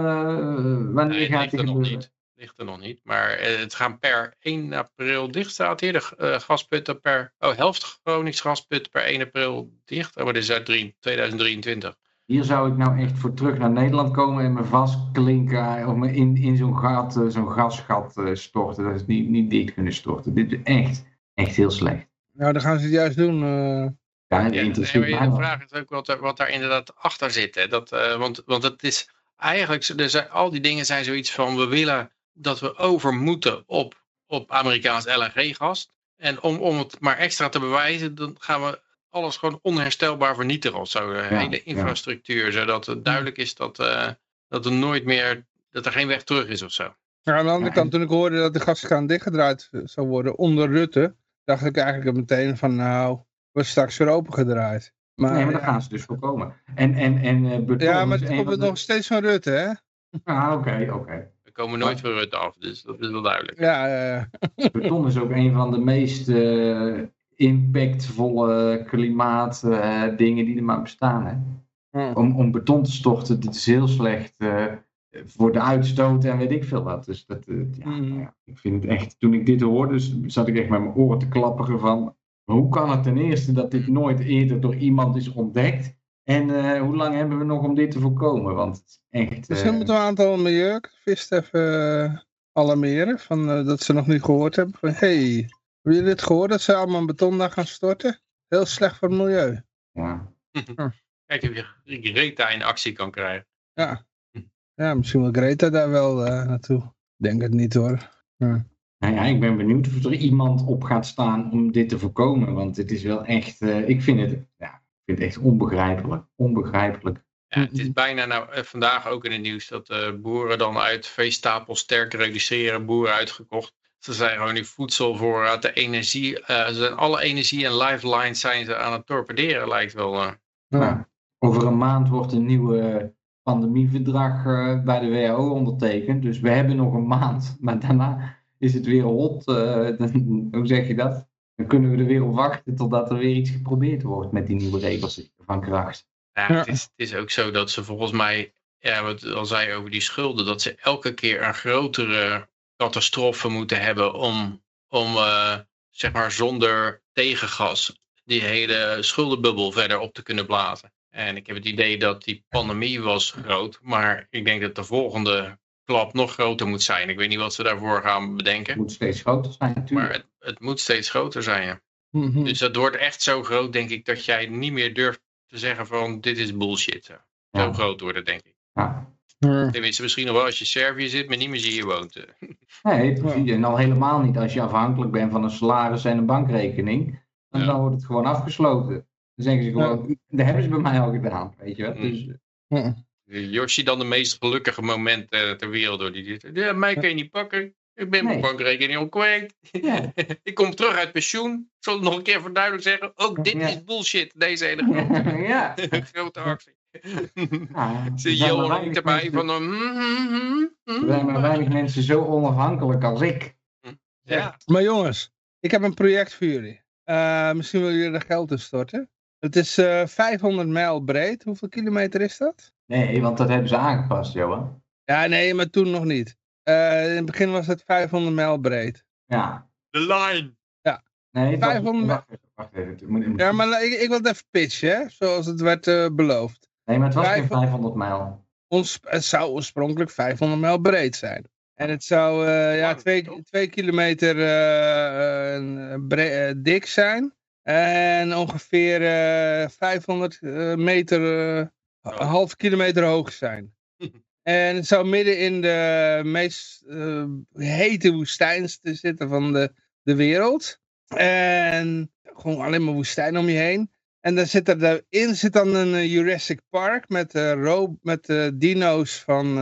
wanneer nee, gaat het nog niet? Ligt er nog niet. Maar uh, het gaan per 1 april dicht staat hier. De uh, gasputten per, oh helft Gronings gasputten per 1 april dicht. Oh, maar dit is uit 2023. Hier zou ik nou echt voor terug naar Nederland komen en me vastklinken of me in, in zo'n gat, eh, zo'n gasgat uh, storten. Dat is niet, niet dicht kunnen storten. Dit is echt, echt heel slecht. Nou, dan gaan ze het juist doen. Uh... Ja, ja nee, de vraag is ook wat, er, wat daar inderdaad achter zit. Hè. Dat, uh, want, want het is eigenlijk, er zijn, al die dingen zijn zoiets van, we willen dat we over moeten op, op Amerikaans LNG-gas. En om, om het maar extra te bewijzen, dan gaan we alles gewoon onherstelbaar vernietigen of zo. De hele infrastructuur, zodat het duidelijk is dat, uh, dat er nooit meer, dat er geen weg terug is of zo. Ja, aan de andere kant, toen ik hoorde dat de gaskraan dichtgedraaid zou worden onder Rutte, dacht ik eigenlijk meteen van nou, wordt straks weer opengedraaid. Maar, nee, maar dat gaan ze dus voorkomen. En, en, en, ja, maar het komt nog steeds van Rutte, hè? Ah, oké, oké. We komen nooit van Rutte af, dus dat is wel duidelijk. Ja, uh... Beton is ook een van de meest uh, impactvolle klimaatdingen die er maar bestaan, hè? Om, om beton te storten, dat is heel slecht voor de uitstoot en weet ik veel wat. Dus dat, ja, mm. nou ja, ik vind het echt, toen ik dit hoorde, dus zat ik echt met mijn oren te klapperen van, hoe kan het ten eerste dat dit nooit eerder door iemand is ontdekt? En uh, hoe lang hebben we nog om dit te voorkomen? Want het is echt... Misschien uh, moeten we een aantal milieuactivisten even uh, alarmeren. Van, dat ze nog niet gehoord hebben. Van, hey, hebben jullie dit gehoord? Dat ze allemaal beton daar gaan storten? Heel slecht voor het milieu. Ja. Kijk, of je Greta in actie kan krijgen. Ja, ja misschien wil Greta daar wel naartoe. Denk het niet hoor. Ja. Nou ja, ik ben benieuwd of er iemand op gaat staan om dit te voorkomen. Want het is wel echt, uh, ik vind het, ja, ik vind het echt onbegrijpelijk. Onbegrijpelijk. Ja, het is bijna nou, eh, vandaag ook in het nieuws dat uh, boeren dan uit veestapels sterk reduceren, boeren uitgekocht. Ze zijn gewoon die voedselvoorraad, de energie, uh, ze zijn alle energie en lifelines zijn ze aan het torpederen, lijkt wel. Ja. over een maand wordt een nieuwe pandemieverdrag bij de WHO ondertekend. Dus we hebben nog een maand, maar daarna is het weer hot. Uh, hoe zeg je dat? Dan kunnen we er weer op wachten totdat er weer iets geprobeerd wordt met die nieuwe regels van kracht. Ja, Het, is, het, is, ook zo dat ze volgens mij, ja, wat al zei over die schulden, dat ze elke keer een grotere catastrofe moeten hebben om, om uh, zeg maar zonder tegengas die hele schuldenbubbel verder op te kunnen blazen. En ik heb het idee dat die pandemie was groot, maar ik denk dat de volgende klap nog groter moet zijn. Ik weet niet wat ze daarvoor gaan bedenken. Het moet steeds groter zijn natuurlijk. Maar het, het moet steeds groter zijn, ja. Mhm. Dus dat wordt echt zo groot, denk ik, dat jij niet meer durft te zeggen van dit is bullshit. Zo, groot wordt denk ik. Ja. Tenminste, misschien nog wel als je Servië zit, maar niet meer hier woont. Nee, precies. En al helemaal niet als je afhankelijk bent van een salaris en een bankrekening. Dan, dan wordt het gewoon afgesloten. Dan zeggen ze gewoon, dat hebben ze bij mij al gedaan, weet je wel. Mm. Dus, Yoshi dan de meest gelukkige moment uh, ter wereld. Door die, ja, mij kan je niet pakken. Ik ben mijn bankrekening al kwijt. Ja. ik kom terug uit pensioen. Ik zal het nog een keer voor duidelijk zeggen. Ook dit is bullshit. Deze hele grote, ja. grote actie. Ja, Zie je heel erbij van... Um, er zijn maar weinig mensen zo onafhankelijk als ik. Ja. Maar jongens, ik heb een project voor jullie. Uh, misschien willen jullie er geld in storten. Het is uh, eh, 500 mijl breed. Hoeveel kilometer is dat? Nee, want dat hebben ze aangepast, Johan. Ja, nee, maar toen nog niet. Uh, in het begin was het 500 mijl breed. Ja. De line. Ja. Nee, 500 wacht even, wacht even. Ja, maar ik, ik wil het even pitchen, hè? zoals het werd uh, beloofd. Nee, maar het was 500... geen 500 mijl. Ons, het zou oorspronkelijk 500 mijl breed zijn. En het zou uh, ja, twee, twee kilometer dik zijn. En ongeveer 500 meter een half kilometer hoog zijn. en het zou midden in de meest uh, hete woestijn zitten van de, de wereld. En gewoon alleen maar woestijn om je heen. En daar zit er, in zit dan een uh, Jurassic Park met, uh, met uh, dino's van,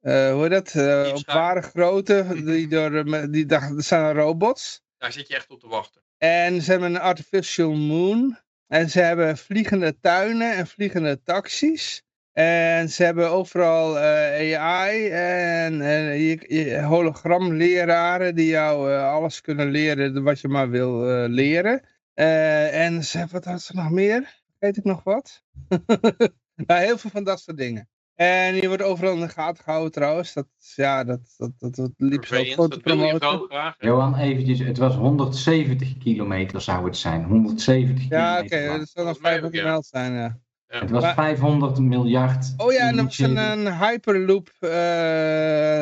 hoe heet dat, op ware grootte. Die door, die, daar zijn robots. Daar zit je echt op te wachten. En ze hebben een artificial moon. En ze hebben vliegende tuinen en vliegende taxis. En ze hebben overal uh, eh, AI en, en je, hologramleraren die jou uh, alles kunnen leren wat je maar wil uh, leren. En ze, wat had ze nog meer? Weet ik nog wat? nou, heel veel van dat soort dingen. En je wordt overal in de gaten gehouden trouwens. Dat, ja, dat, dat, dat, dat liep zo goed te promoten. Johan, eventjes. Het was 170 kilometer zou het zijn. 170 ja, oké. Okay, dat zou nog 500 mijl zijn, ja. Het was 500 miljard. Oh ja, en er was een, een Hyperloop, uh,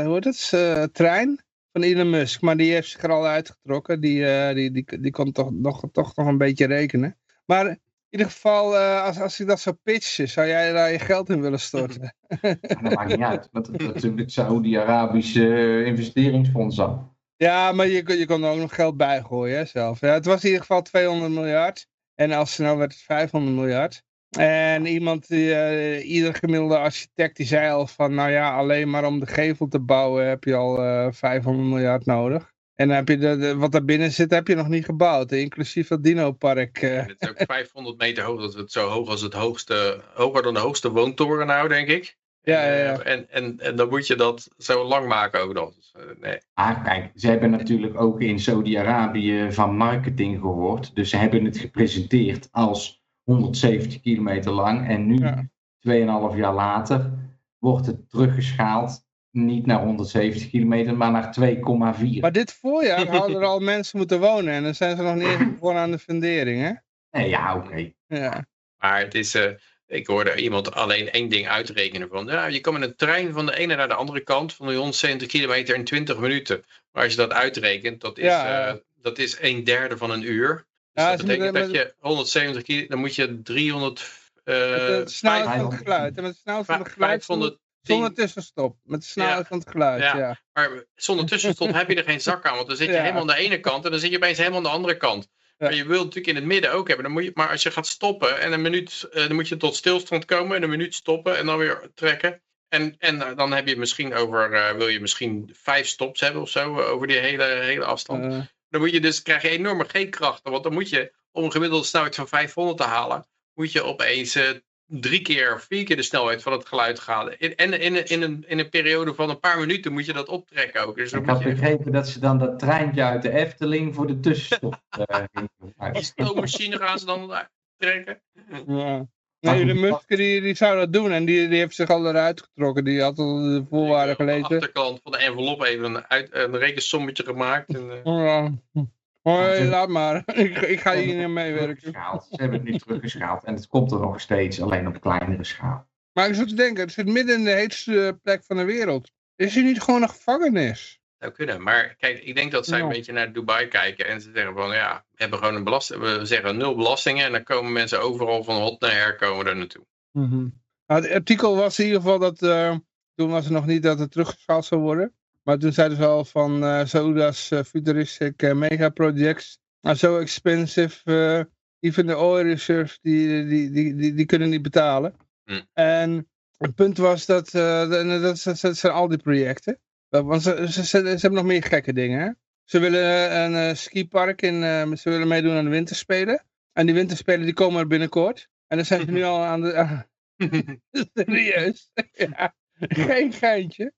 hoe heet het, uh, trein van Elon Musk. Maar die heeft zich er al uitgetrokken. Die, uh, die, die, die kon toch nog, toch nog een beetje rekenen. Maar in ieder geval, uh, als, als ik dat zou pitchen, zou jij daar je geld in willen storten? dat maakt niet uit. Dat, dat het Saoedi-Arabische uh, investeringsfonds aan. Ja, maar je, je kon er ook nog geld bijgooien hè, zelf. Ja, het was in ieder geval 200 miljard. En als snel werd het 500 miljard. En iemand, die, uh, ieder gemiddelde architect, die zei al van, nou ja, alleen maar om de gevel te bouwen heb je al uh, 500 miljard nodig. En dan heb je de, wat daar binnen zit, heb je nog niet gebouwd. Inclusief dat dino-park. Uh. het is ook 500 meter hoog. Dat is het zo hoog als het hoogste, hoger dan de hoogste woontoren nou, denk ik. Ja, ja, ja. En, en, en dan moet je dat zo lang maken ook nog. Dus, nee. Ah, kijk, ze hebben natuurlijk ook in Saudi-Arabië van marketing gehoord. Dus ze hebben het gepresenteerd als 170 kilometer lang. En nu, ja. 2,5 jaar later, wordt het teruggeschaald. Niet naar 170 kilometer, maar naar 2,4. Maar dit voorjaar hadden er al mensen moeten wonen. En dan zijn ze nog niet gewoon aan de fundering, hè? Nee, ja, oké. Ja. Maar het is... Uh, ik hoorde iemand alleen één ding uitrekenen van, ja, je kan met een trein van de ene naar de andere kant van de 170 kilometer in 20 minuten. Maar als je dat uitrekent, dat is, ja, uh, dat is een derde van een uur. Ja, dat betekent dat je 170 kilometer, dan moet je 300... Uh, met snelheid van het geluid. En met de snelheid van het geluid 500, zonder tussenstop. Met de snelheid van het geluid, ja. ja. Maar zonder tussenstop heb je er geen zak aan. Want dan zit je helemaal aan de ene kant en dan zit je opeens helemaal aan de andere kant. Maar je wilt natuurlijk in het midden ook hebben. Dan moet je, maar als je gaat stoppen en een minuut, uh, dan moet je tot stilstand komen en een minuut stoppen en dan weer trekken. En, en uh, dan heb je misschien over, uh, wil je misschien vijf stops hebben of zo, over die hele, hele afstand. Dan moet je dus, krijg je enorme G-krachten. Want dan moet je, om een gemiddelde snelheid van 500 te halen, moet je opeens drie keer, vier keer de snelheid van het geluid gaan. En in, in, in, een, in een periode van een paar minuten moet je dat optrekken ook. Dus ik had je... begrepen dat ze dan dat treintje uit de Efteling voor de tussenstop... uh, die stoommachine gaan ze dan trekken. Ja. Nee, de Musk die, die zou dat doen en die, die heeft zich al eruit getrokken. Die had al de voorwaarden gelezen. Aan de achterkant van de envelop even een, uit, een rekensommetje gemaakt. En, uh... ja. Hoi, laat maar. ik, ik ga hier niet meewerken. Ze hebben het nu teruggeschaald en het komt er nog steeds, alleen op kleinere schaal. Maar ik zou te denken, het zit midden in de heetste plek van de wereld. Is hier niet gewoon een gevangenis? Zou kunnen, maar kijk, ik denk dat zij een beetje naar Dubai kijken en ze zeggen van ja, we hebben gewoon een belasting, we zeggen nul belastingen en dan komen mensen overal van hot naar her komen er naartoe. Mm het artikel was in ieder geval dat, uh, toen was het nog niet dat het teruggeschaald zou worden. Maar toen zeiden ze al van uh, Sauda's uh, futuristic uh, mega projects are so expensive, even de oil reserves die, die, die, die, die kunnen niet betalen. Hm. En het punt was dat, dat, dat, dat, zijn al die projecten. Want ze, ze, ze, hebben nog meer gekke dingen. Hè? Ze willen een skipark in, ze willen meedoen aan de winterspelen. En die winterspelen die komen er binnenkort. En dan zijn ze nu al aan de... Serieus? ja. Geen geintje.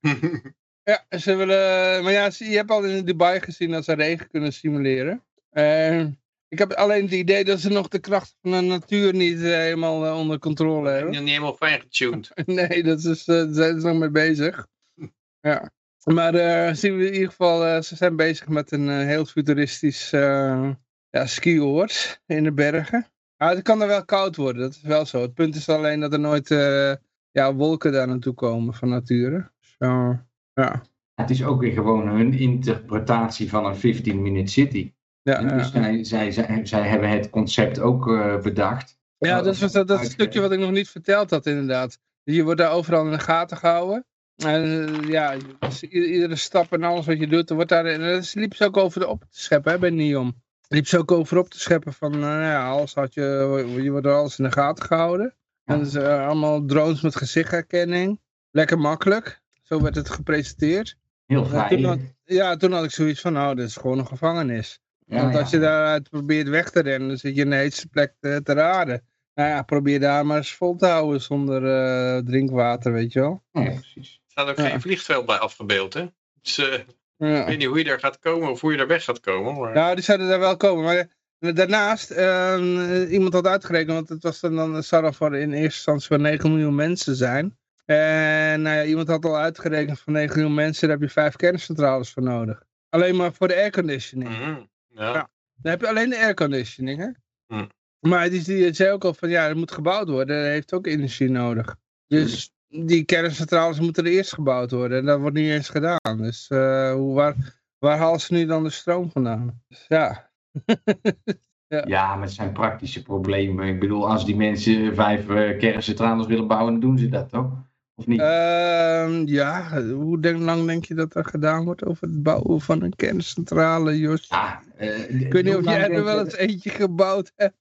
Ja, ze willen, maar ja, je hebt al in Dubai gezien dat ze regen kunnen simuleren. Uh, ik heb alleen het idee dat ze nog de kracht van de natuur niet uh, helemaal uh, onder controle hebben. Niet helemaal fijn getuned. nee, dat is, daar zijn ze nog mee bezig. ja. Maar zien we in ieder geval, ze zijn bezig met een heel futuristisch ja, skioord in de bergen. Maar het kan er wel koud worden, dat is wel zo. Het punt is alleen dat er nooit ja, wolken daar naartoe komen van nature. Zo. Ja. Het is ook weer gewoon hun interpretatie van een 15-minute city. Ja, dus zij, zij, zij, zij, hebben het concept ook bedacht. Ja, dat is dat, dat stukje wat ik nog niet verteld had inderdaad. Je wordt daar overal in de gaten gehouden. En uh, ja, dus iedere stap en alles wat je doet, er wordt daar, dat liep ze ook over op te scheppen hè, bij NIOM. Liep ze ook over op te scheppen van, uh, ja, alles had je, je wordt er alles in de gaten gehouden. En dus, allemaal drones met gezichtherkenning. Lekker makkelijk. Zo werd het gepresenteerd. Heel fijn. ja, toen had ik zoiets van, nou, dit is gewoon een gevangenis. Want als je daaruit probeert weg te rennen, dan zit je in de heetste plek te, te raden. Nou ja, probeer daar maar eens vol te houden zonder uh, drinkwater, weet je wel. Ja, precies. Staat ook geen vliegveld bij afgebeeld, hè? Dus uh, ja. ik weet niet hoe je daar gaat komen of hoe je daar weg gaat komen. Maar... Nou, die zouden daar wel komen. Maar eh, daarnaast, uh, iemand had uitgerekend, want het was dan, dan in eerste instantie voor 9 miljoen mensen zijn. En nou ja, iemand had al uitgerekend van 9 miljoen mensen, daar heb je vijf kerncentrales voor nodig. Alleen maar voor de airconditioning. Mm, ja. ja. Dan heb je alleen de airconditioning, hè? Mm. Maar die, die zei ook al van, ja, het moet gebouwd worden. Dat heeft ook energie nodig. Dus die kerncentrales moeten er eerst gebouwd worden. En dat wordt niet eens gedaan. Dus uh, hoe, waar, waar halen ze nu dan de stroom vandaan? Dus, ja. ja. ja, maar het zijn praktische problemen. Ik bedoel, als die mensen vijf uh, kerncentrales willen bouwen, dan doen ze dat toch? Of niet? Uh, ja, hoe denk, lang denk je dat er gedaan wordt over het bouwen van een kerncentrale, Jos? Ja, uh, ik weet niet of jij er wel eens eentje gebouwd hebt.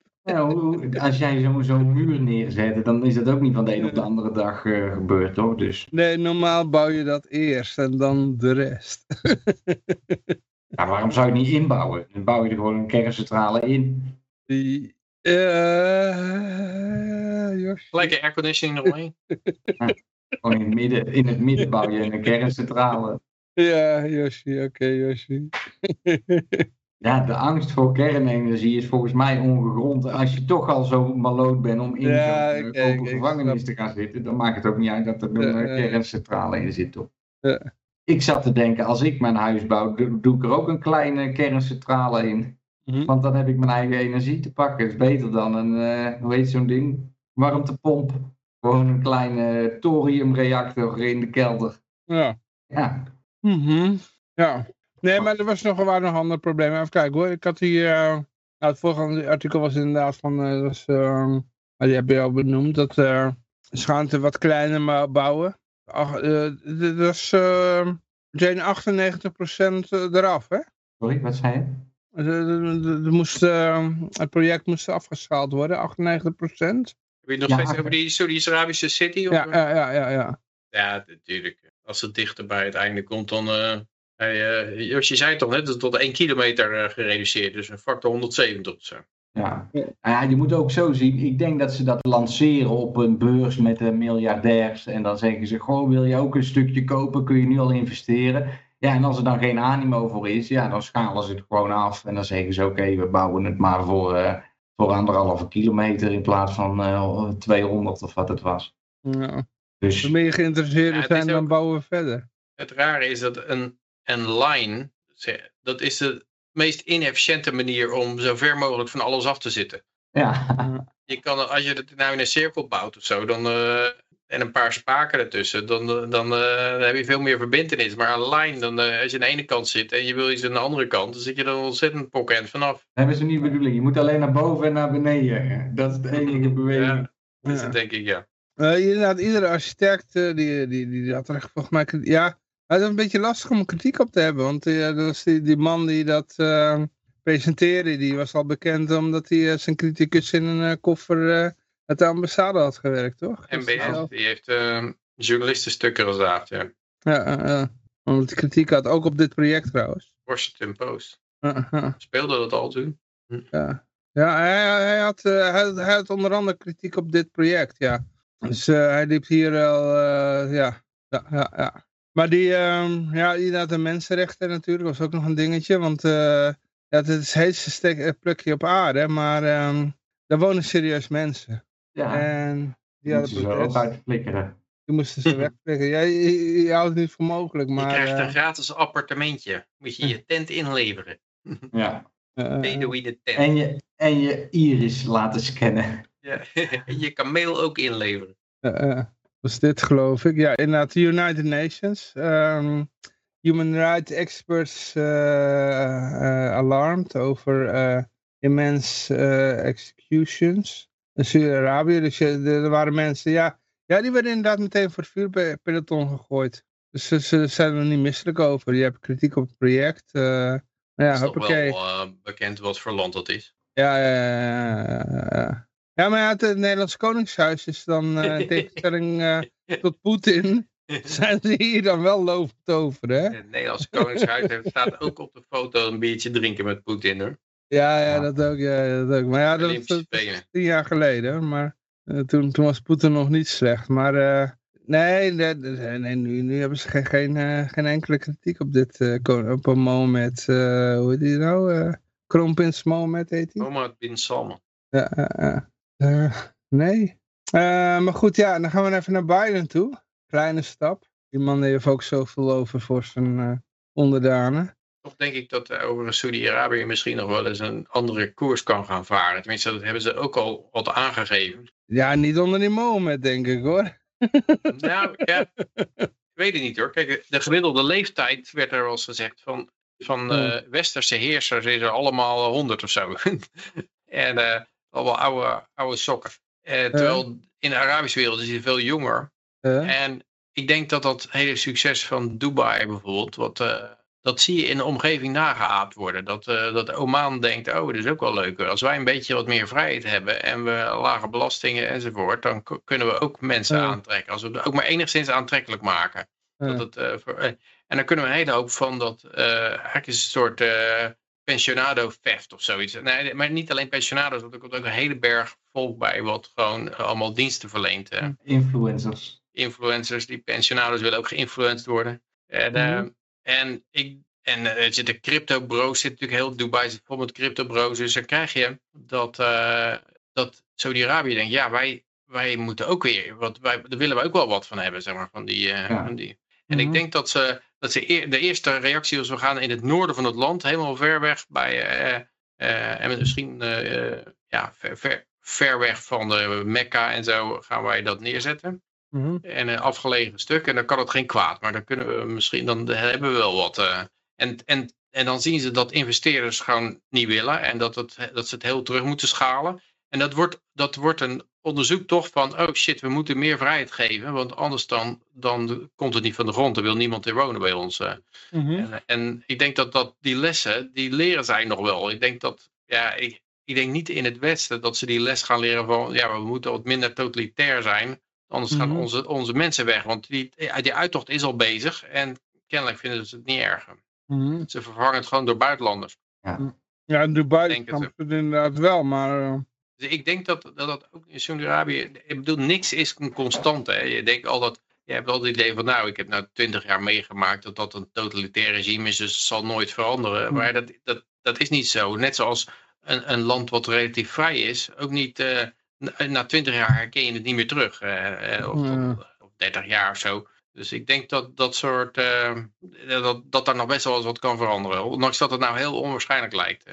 Als jij zo'n zo muur neerzet, dan is dat ook niet van de een op de andere dag uh, gebeurd, toch? Dus... Nee, normaal bouw je dat eerst en dan de rest. Ja, waarom zou je het niet inbouwen? Dan bouw je er gewoon een kerncentrale in. Die, uh, Gelijk airconditioning eromheen. gewoon in het, midden, in het midden bouw je een kerncentrale. Ja, Yoshi, oké, okay, Yoshi. ja, de angst voor kernenergie is volgens mij ongegrond. Als je toch al zo maloot bent om in ja, zo'n okay, open gevangenis te gaan zitten, dan maakt het ook niet uit dat er een ja, kerncentrale in zit, toch? Ik zat te denken, als ik mijn huis bouw, doe ik er ook een kleine kerncentrale in. Mhm. Want dan heb ik mijn eigen energie te pakken. Dat is beter dan een, uh, hoe heet zo'n ding? Warmtepomp. Gewoon een kleine thoriumreactor in de kelder. Ja. Ja. Mm Ja. Nee, maar er was nog, waren nog andere problemen. Even kijken hoor. Ik had hier... Uh, nou, het volgende artikel was inderdaad van... Uh, was, uh, die heb je al benoemd. Dat uh, schaamte wat kleiner bouwen. Ach, dat was Jane 98% eraf, hè? Sorry, wat zei je? Er moest, het project moest afgeschaald worden, 98%. Heb je nog steeds over die Saudi-Arabische city? Of? Ja, ja, ja, ja, ja. Ja, natuurlijk. Als het dichter bij het einde komt, dan... Uh, uh, je zei toch net, het tot 1 kilometer uh, gereduceerd. Dus een factor 170 of zo. Ja. ja, je moet ook zo zien. Ik denk dat ze dat lanceren op een beurs met de miljardairs. En dan zeggen ze, goh, wil je ook een stukje kopen? Kun je nu al investeren? Ja, en als er dan geen animo voor is, ja, dan schalen ze het gewoon af. En dan zeggen ze, oké, we bouwen het maar voor, uh, voor anderhalve kilometer in plaats van uh, 200 of wat het was. Ja. Dus, ben je geïnteresseerd ja, zijn, dan bouwen we verder. Het rare is dat een, een line, dat is de meest inefficiënte manier om zo ver mogelijk van alles af te zitten. Ja. Je kan, als je het nou in een cirkel bouwt of zo, dan, uh, en een paar spaken ertussen, dan, dan, dan, uh, heb je veel meer verbindenis. Maar een line, dan, uh, als je aan de ene kant zit en je wil iets aan de andere kant, dan zit je er ontzettend pokkend vanaf. Dat hebben ze niet bedoeling. Je moet alleen naar boven en naar beneden. Dat is de enige beweging. Ja, dat is het denk ik, ja. Uh, inderdaad, iedere architect die, die, die, die had er volgens mij... Ja, het is een beetje lastig om kritiek op te hebben. Want uh, dat was die, die man die dat uh, presenteerde, die was al bekend omdat hij zijn criticus in een koffer uit de ambassade had gewerkt, toch? MBS, die heeft uh, journalistenstukken gezaagd, ja. Ja, omdat hij kritiek had, ook op dit project trouwens. Washington Post. Speelde dat al toen? Hm. Ja, ja hij, hij, had, hij, hij had onder andere kritiek op dit project, ja. Dus uh, hij liep hier al, uh, ja, ja, ja, ja. Maar die, um, ja, inderdaad de mensenrechten natuurlijk was ook nog een dingetje. Want uh, ja, het is het heetste plukje op aarde, maar um, daar wonen serieus mensen. Ja, en die hadden ze ook uitflikkeren. Die moesten ze wegflikkeren. Ja, je, je, houdt het niet voor mogelijk, maar... Je krijgt een gratis appartementje. Moet je je tent inleveren. Ja. Bedouine tent. En je, en je iris laten scannen. Ja, je kan mail ook inleveren. Uh, was dit geloof ik. Ja, inderdaad, de United Nations. Um, human rights experts uh, uh, alarmed over uh, immense executions. In Saudi-Arabië, dus er waren mensen, ja, ja, die werden inderdaad meteen voor het vuurpeloton gegooid. Dus ze, ze zijn er niet misselijk over. Je hebt kritiek op het project. Ja, is toch wel bekend wat voor land dat is? Ja, ja, ja, ja. Ja, maar ja, het, Nederlandse Koningshuis is dan uh, in tegenstelling uh, tot Poetin. Zijn ze hier dan wel lovend over, hè? Het Nederlandse Koningshuis heeft, staat ook op de foto een biertje drinken met Poetin, hoor. Ja, ja, dat ook. Ja, dat ook. Maar ja, dat, dat, is tien jaar geleden. Maar uh, toen, toen was Poetin nog niet slecht. Maar nee, nee, nee, nu, nu hebben ze geen, geen, geen enkele kritiek op dit op een moment. hoe heet die nou? Kroonprins Mohammed heet hij? Mohammed bin Salman. Ja, ja. Uh, nee. Uh, maar goed, ja, dan gaan we even naar Biden toe. Kleine stap. Die man heeft ook zoveel over voor zijn uh, onderdanen. Toch denk ik dat over Saudi-Arabië misschien nog wel eens een andere koers kan gaan varen. Tenminste, dat hebben ze ook al wat aangegeven. Ja, niet onder die moment, denk ik hoor. Nou, ja. Ik weet het niet hoor. Kijk, de gemiddelde leeftijd werd er al gezegd van, van uh, westerse heersers is er allemaal honderd of zo. en uh, allemaal oude, oude sokken. Eh, terwijl in de Arabische wereld is hij veel jonger. En ik denk dat dat hele succes van Dubai bijvoorbeeld, wat, uh, dat zie je in de omgeving nageaapt worden. Dat, uh, dat Oman denkt, oh, dat is ook wel leuk. Als wij een beetje wat meer vrijheid hebben en we lage belastingen enzovoort, dan kunnen we ook mensen aantrekken. Als we het ook maar enigszins aantrekkelijk maken. Dat het, voor, en dan kunnen we een hele hoop van dat, eigenlijk is een soort pensionado theft of zoiets. Nee, maar niet alleen pensionado's, er komt ook een hele berg volk bij wat gewoon allemaal diensten verleent. Influencers. Influencers, die pensionado's willen ook geïnfluenced worden. En, mhm. en ik en uh, er zitten crypto bros, zit natuurlijk heel Dubai zit bijvoorbeeld crypto bros. Dus dan krijg je dat, uh, dat Saudi-Arabië denkt, ja, wij, wij moeten ook weer, wat, wij, daar willen we ook wel wat van hebben, zeg maar, van die. Van die. En ik mhm. denk dat ze, dat ze de eerste reactie was, we gaan in het noorden van het land, helemaal ver weg bij, en misschien ja, ver, ver, ver, weg van de Mekka en zo gaan wij dat neerzetten. Mm En een afgelegen stuk. En dan kan het geen kwaad. Maar dan kunnen we misschien, dan hebben we wel wat. En, en, en dan zien ze dat investeerders gewoon niet willen en dat, het, dat ze het heel terug moeten schalen. En dat wordt, dat wordt een onderzoek toch van, oh shit, we moeten meer vrijheid geven, want anders dan, dan komt het niet van de grond. Er wil niemand in wonen bij ons. Eh. Mhm. en, en, ik denk dat, dat die lessen, die leren zij nog wel. Ik denk dat, ja, ik, ik denk niet in het Westen dat ze die les gaan leren van, ja, we moeten wat minder totalitair zijn. Anders gaan mhm. onze, onze mensen weg, want die, die uittocht is al bezig en kennelijk vinden ze het niet erg. Mhm. Ze vervangen het gewoon door buitenlanders. Ja, ja in Dubai kan het inderdaad wel, maar... Dus ik denk dat, dat dat ook in Saudi-Arabië... Ik bedoel, niks is een constante. Hè. Je denkt al dat... Je hebt altijd het idee van, nou, ik heb nou twintig jaar meegemaakt dat dat een totalitair regime is, dus het zal nooit veranderen. Mhm. Maar dat, dat, dat is niet zo. Net zoals een, een land wat relatief vrij is, ook niet... Uh, na twintig jaar herken je het niet meer terug. Uh, of, of 30 jaar of zo. Dus ik denk dat dat soort, uh, dat, dat daar nog best wel eens wat kan veranderen. Ondanks dat het nou heel onwaarschijnlijk lijkt.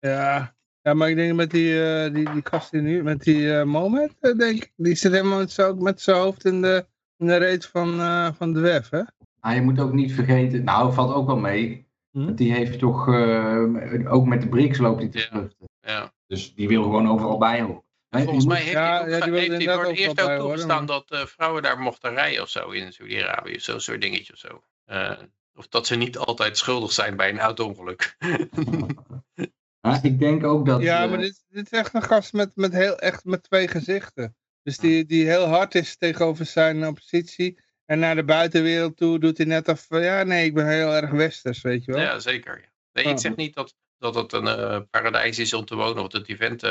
Ja, ja maar ik denk met die, uh, die, die gast die nu, met die uh, moment, denk ik, die zit helemaal met zijn, met zijn hoofd in de, in de reet van, van de WEF, hè? Ah, je moet ook niet vergeten, nou valt ook wel mee, hm? die heeft toch, ook met de BRICS loopt hij te ja. ja. Dus die wil gewoon overal bij horen. Volgens mij heeft ja, hij, ook, heeft hij voor het eerst ook toegestaan dat uh, vrouwen daar mochten rijden of zo in Saudi-Arabië. Zo'n soort dingetje of zo. Uh, of dat ze niet altijd schuldig zijn bij een auto-ongeluk. ja, ik denk ook dat... Ja, uh, maar dit, dit, is echt een gast met, met, heel, echt met twee gezichten. Dus die, die heel hard is tegenover zijn oppositie. En naar de buitenwereld toe doet hij net af... Ja, nee, ik ben heel erg westers, weet je wel. Ja, zeker. Nee, ik zeg niet dat, dat het een paradijs is om te wonen of het event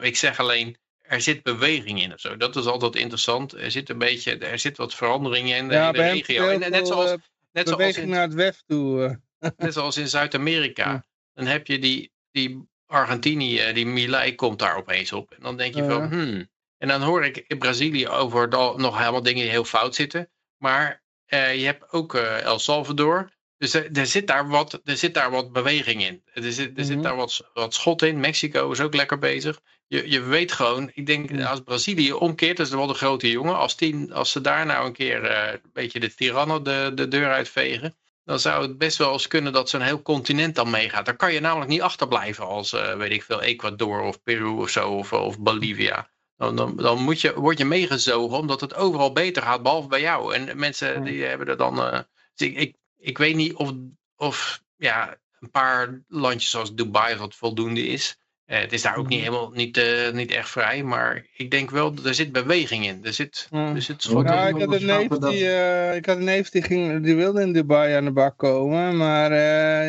ik zeg alleen, er zit beweging in of zo. Dat is altijd interessant. Er zit een beetje, er zit wat verandering in de, regio. En, net zoals, eh, net zoals in, naar het WEF toe. Eh. net zoals in Zuid-Amerika. Dan heb je die, die Argentinië, die Milei komt daar opeens op. En dan denk je van, hmm. En dan hoor ik in Brazilië over nog helemaal dingen die heel fout zitten. Maar uh, je hebt ook uh, El Salvador. Dus er, er, zit daar wat, er zit daar wat beweging in. Er zit, er zit mhm. daar wat, wat schot in. Mexico is ook lekker bezig. Je, je weet gewoon, ik denk als Brazilië omkeert, dat is wel de grote jongen. Als, die, als ze daar nou een keer uh, een beetje de tirannen de, de deur uitvegen. Dan zou het best wel eens kunnen dat zo'n heel continent dan meegaat. Daar kan je namelijk niet achterblijven als, uh, weet ik veel, Ecuador of Peru of zo, of, of Bolivia. Dan, dan, dan moet je, word je meegezogen omdat het overal beter gaat, behalve bij jou. En mensen die hebben er dan... Uh, ik, ik, ik weet niet of, of ja, een paar landjes zoals Dubai wat voldoende is. Uh, het is daar ook niet mhm. helemaal niet, uh, niet echt vrij, maar ik denk wel, er zit beweging in. Er zit, er zit schot ja, ik, had een neef die, uh, ik had een neef die, ging, die wilde in Dubai aan de bak komen, maar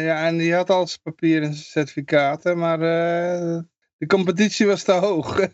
ja, en die had al zijn papieren en zijn certificaten, maar de competitie was te hoog.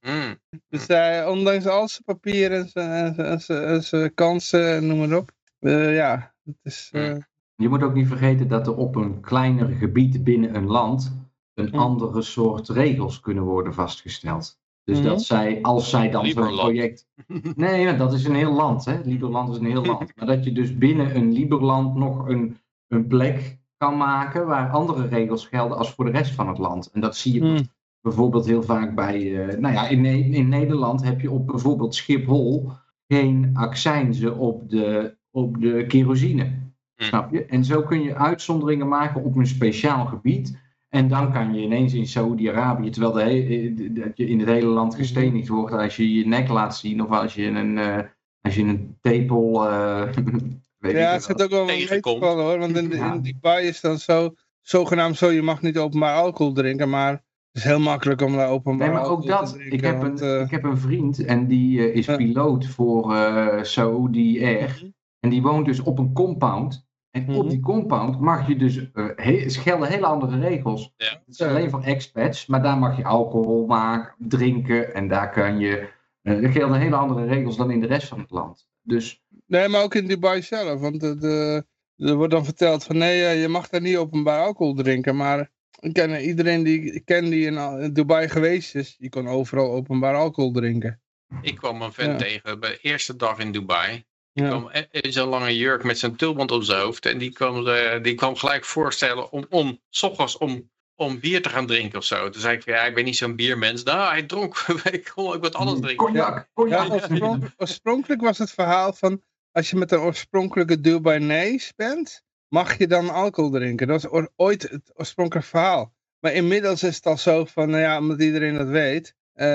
mm. Dus ondanks al zijn papieren en zijn kansen, noem maar op, ja, het is... Mm. Je moet ook niet vergeten dat er op een kleiner gebied binnen een land een andere soort regels kunnen worden vastgesteld. Dus dat hm. zij, als zij dan zo'n project... Nee, dat is een heel land, hè. Liberland is een heel land. Maar dat je dus binnen een Liberland nog een, een plek kan maken waar andere regels gelden als voor de rest van het land. En dat zie je hm. bijvoorbeeld heel vaak bij... Uh, nou ja, in, in Nederland heb je op bijvoorbeeld Schiphol geen accijnzen op de, op de kerosine. Snap je? En zo kun je uitzonderingen maken op een speciaal gebied en dan kan je ineens in Saudi-Arabië, terwijl de eh, dat je in het hele land mhm. gestenigd wordt als je je nek laat zien of als je een, uh, als je een tepel. Uh, weet ja, het zit ook wel meegevallen hoor, want in, in Dubai is dan zo, zogenaamd zo, je mag niet openbaar alcohol drinken, maar het is heel makkelijk om daar openbaar nee, maar ook dat, te drinken. Ik heb, een, ik heb een vriend en die is piloot voor Saudi Air. Mhm. En die woont dus op een compound. En op Mhm. die compound mag je dus, he- gelden hele andere regels. Ja. Het is alleen voor expats, maar daar mag je alcohol maken, drinken. En daar kan je, eh, er gelden hele andere regels dan in de rest van het land. Dus Nee, maar ook in Dubai zelf. Want eh, er wordt dan verteld van nee, eh, je mag daar niet openbaar alcohol drinken. Maar ik ken, iedereen die ik ken die in, Dubai geweest is, die kon overal openbaar alcohol drinken. Ik kwam een vent Ja. tegen bij de eerste dag in Dubai. Die Ja. kwam e- in zo'n lange jurk met zijn tulband op zijn hoofd. En die kwam, eh, die kwam gelijk voorstellen om, om, s ochtends om, om bier te gaan drinken of zo. Toen zei ik, van, ja, ik ben niet zo'n biermens. Nou, hij dronk. ik kon ook wat anders drinken. cognac, cognac. Ja, oorspronkelijk was het verhaal van als je met een oorspronkelijke Dubainese bent, mag je dan alcohol drinken. Dat was ooit het oorspronkelijke verhaal. Maar inmiddels is het al zo van, nou ja, omdat iedereen dat weet. eh,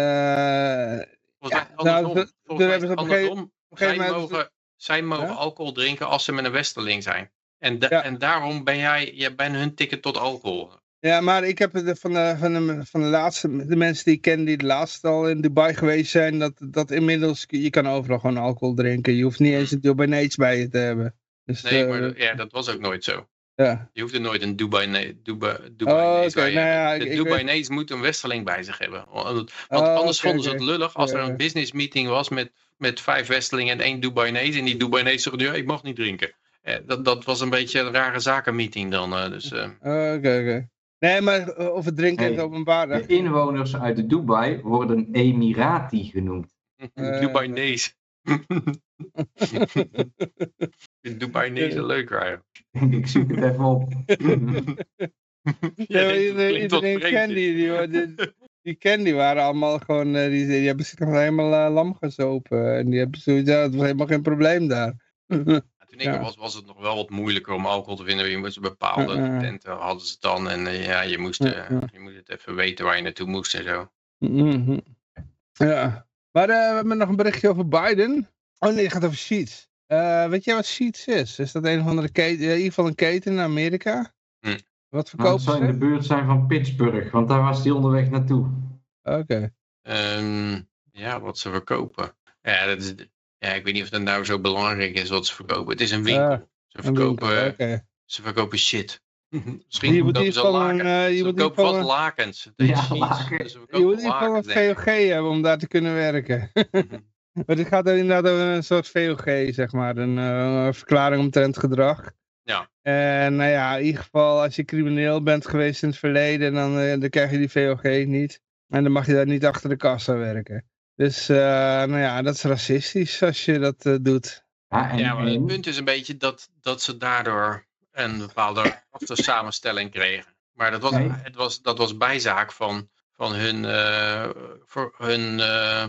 Volgens Ja, nou, hebben ze op een gegeven- andersom. op een Zij gegeven moment... mogen, zij mogen Ja? alcohol drinken als ze met een westerling zijn. En, da- Ja. en daarom ben jij, je bent hun ticket tot alcohol. Ja, maar ik heb het van de, van de, van de laatste, de mensen die ik ken die het laatst al in Dubai geweest zijn, dat, dat inmiddels, je kan overal gewoon alcohol drinken. Je hoeft niet eens een Dubai bij je te hebben. Dus, Nee, eh, maar dat- ja, dat was ook nooit zo. Ja. Je hoefde nooit een Dubai, Dubai, Oh, Dubai oké, nou ja, De Dubai moet een westerling bij zich hebben. Want Oh, anders vonden ze het lullig als er een business meeting was met, met vijf westerlingen en één Dubai En die Dubai zeggen, ja, ik mag niet drinken. Eh, dat, dat was een beetje een rare zakenmeeting dan. eh, dus, eh, Oh, Oké, oké. Nee, maar eh, over drinken in het Nee, openbaar. De inwoners uit de Dubai worden Emirati genoemd. Eh, Dubai-nees. Dubai-nees leuk eigenlijk. Ik zoek het even op. Ja, iedereen kent die, die, die, die ken die waren allemaal gewoon, eh, die, die hebben zich nog helemaal eh, lam gezopen. En die hebben zoiets, ja, het was helemaal geen probleem daar. Ja, Toen ik Ja. er was, was het nog wel wat moeilijker om alcohol te vinden. Je moest bepaalde ja. tenten hadden ze het dan. En eh, ja, je moest, je moest het even weten waar je naartoe moest en zo. Mhm. Ja. Maar eh, we hebben nog een berichtje over Biden. Oh nee, het gaat over Sheets. Eh, weet jij wat Sheets is? Is dat een of andere keten, in ieder geval een keten in Amerika? Hm. Wat Nou, verkopen het zou in de buurt zijn van Pittsburgh, want daar was hij onderweg naartoe. Oké. Ehm, ja, wat ze verkopen. Ja, dat is, ja, ik weet niet of dat nou zo belangrijk is wat ze verkopen. Het is een winkel. Ja, ze, Een verkopen, winkel, ze verkopen shit. Misschien Je moet in verkopen ieder ze geval een, laken. eh, je moet een- lakens. Ja, sheets, laken. dus ze je moet in ieder geval een lakens. VOG hebben om daar te kunnen werken. maar dit gaat inderdaad over een soort VOG, zeg maar. Een eh, verklaring omtrent gedrag. Ja. En nou ja, in ieder geval als je crimineel bent geweest in het verleden, dan, eh, dan krijg je die VOG niet. En dan mag je daar niet achter de kassa werken. Dus, eh, nou ja, dat is racistisch als je dat eh, doet. Ja, maar het punt is een beetje dat, dat ze daardoor een bepaalde samenstelling kregen. Maar dat was, het was, dat was bijzaak van, van hun, eh, voor hun eh,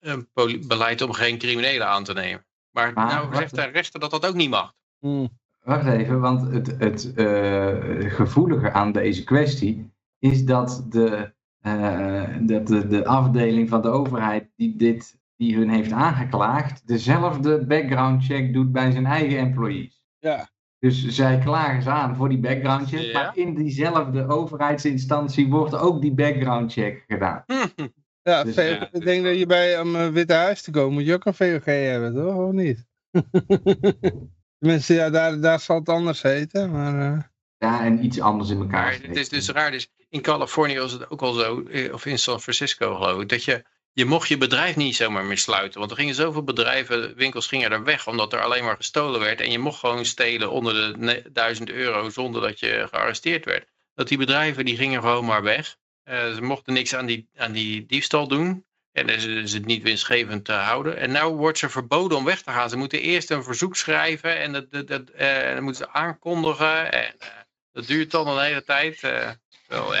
een beleid om geen criminelen aan te nemen. Maar Maar nou zegt de rechter dat dat ook niet mag. Hmm. Wacht even, want het, het eh, gevoelige aan deze kwestie is dat de, eh, dat de, de afdeling van de overheid die, dit, die hun heeft aangeklaagd, dezelfde background check doet bij zijn eigen employees. Ja. Dus zij klagen ze aan voor die background check, Ja. maar in diezelfde overheidsinstantie wordt ook die background check gedaan. Ja, Dus, ja, ik dus- denk dat je bij om een Witte Huis te komen, moet je ook een VOG hebben, toch? Of niet? Tenminste, ja, daar, daar zal het anders heten, maar... eh, Ja, en iets anders in elkaar. Maar het is dus raar. Dus in Californië was het ook al zo, eh, of in San Francisco geloof ik, dat je, je mocht je bedrijf niet zomaar meer sluiten. Want er gingen zoveel bedrijven, winkels gingen er weg, omdat er alleen maar gestolen werd. En je mocht gewoon stelen onder de ne- 1000 euro zonder dat je gearresteerd werd. Dat die bedrijven, die gingen gewoon maar weg. Eh, ze mochten niks aan die, aan die diefstal doen. En dus is het niet winstgevend te houden. En nu wordt ze verboden om weg te gaan. Ze moeten eerst een verzoek schrijven en dat, dat, dat, eh, dat moeten ze aankondigen. En eh, dat duurt dan een hele tijd. eh, wel.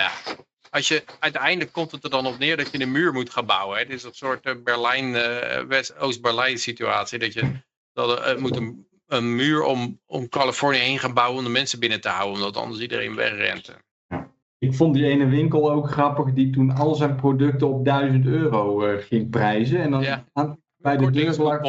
Als je, uiteindelijk komt het er dan op neer dat je een muur moet gaan bouwen. Hè. Het is een soort eh, Berlijn, eh, West, Oost-Berlijn situatie. Dat je dat eh, moet een, een muur om, om Californië heen gaan bouwen om de mensen binnen te houden. Omdat anders iedereen wegrent. Ik vond die ene winkel ook grappig die toen al zijn producten op 1000 euro eh, ging prijzen. En dan Ja. aan- bij, de deur lag,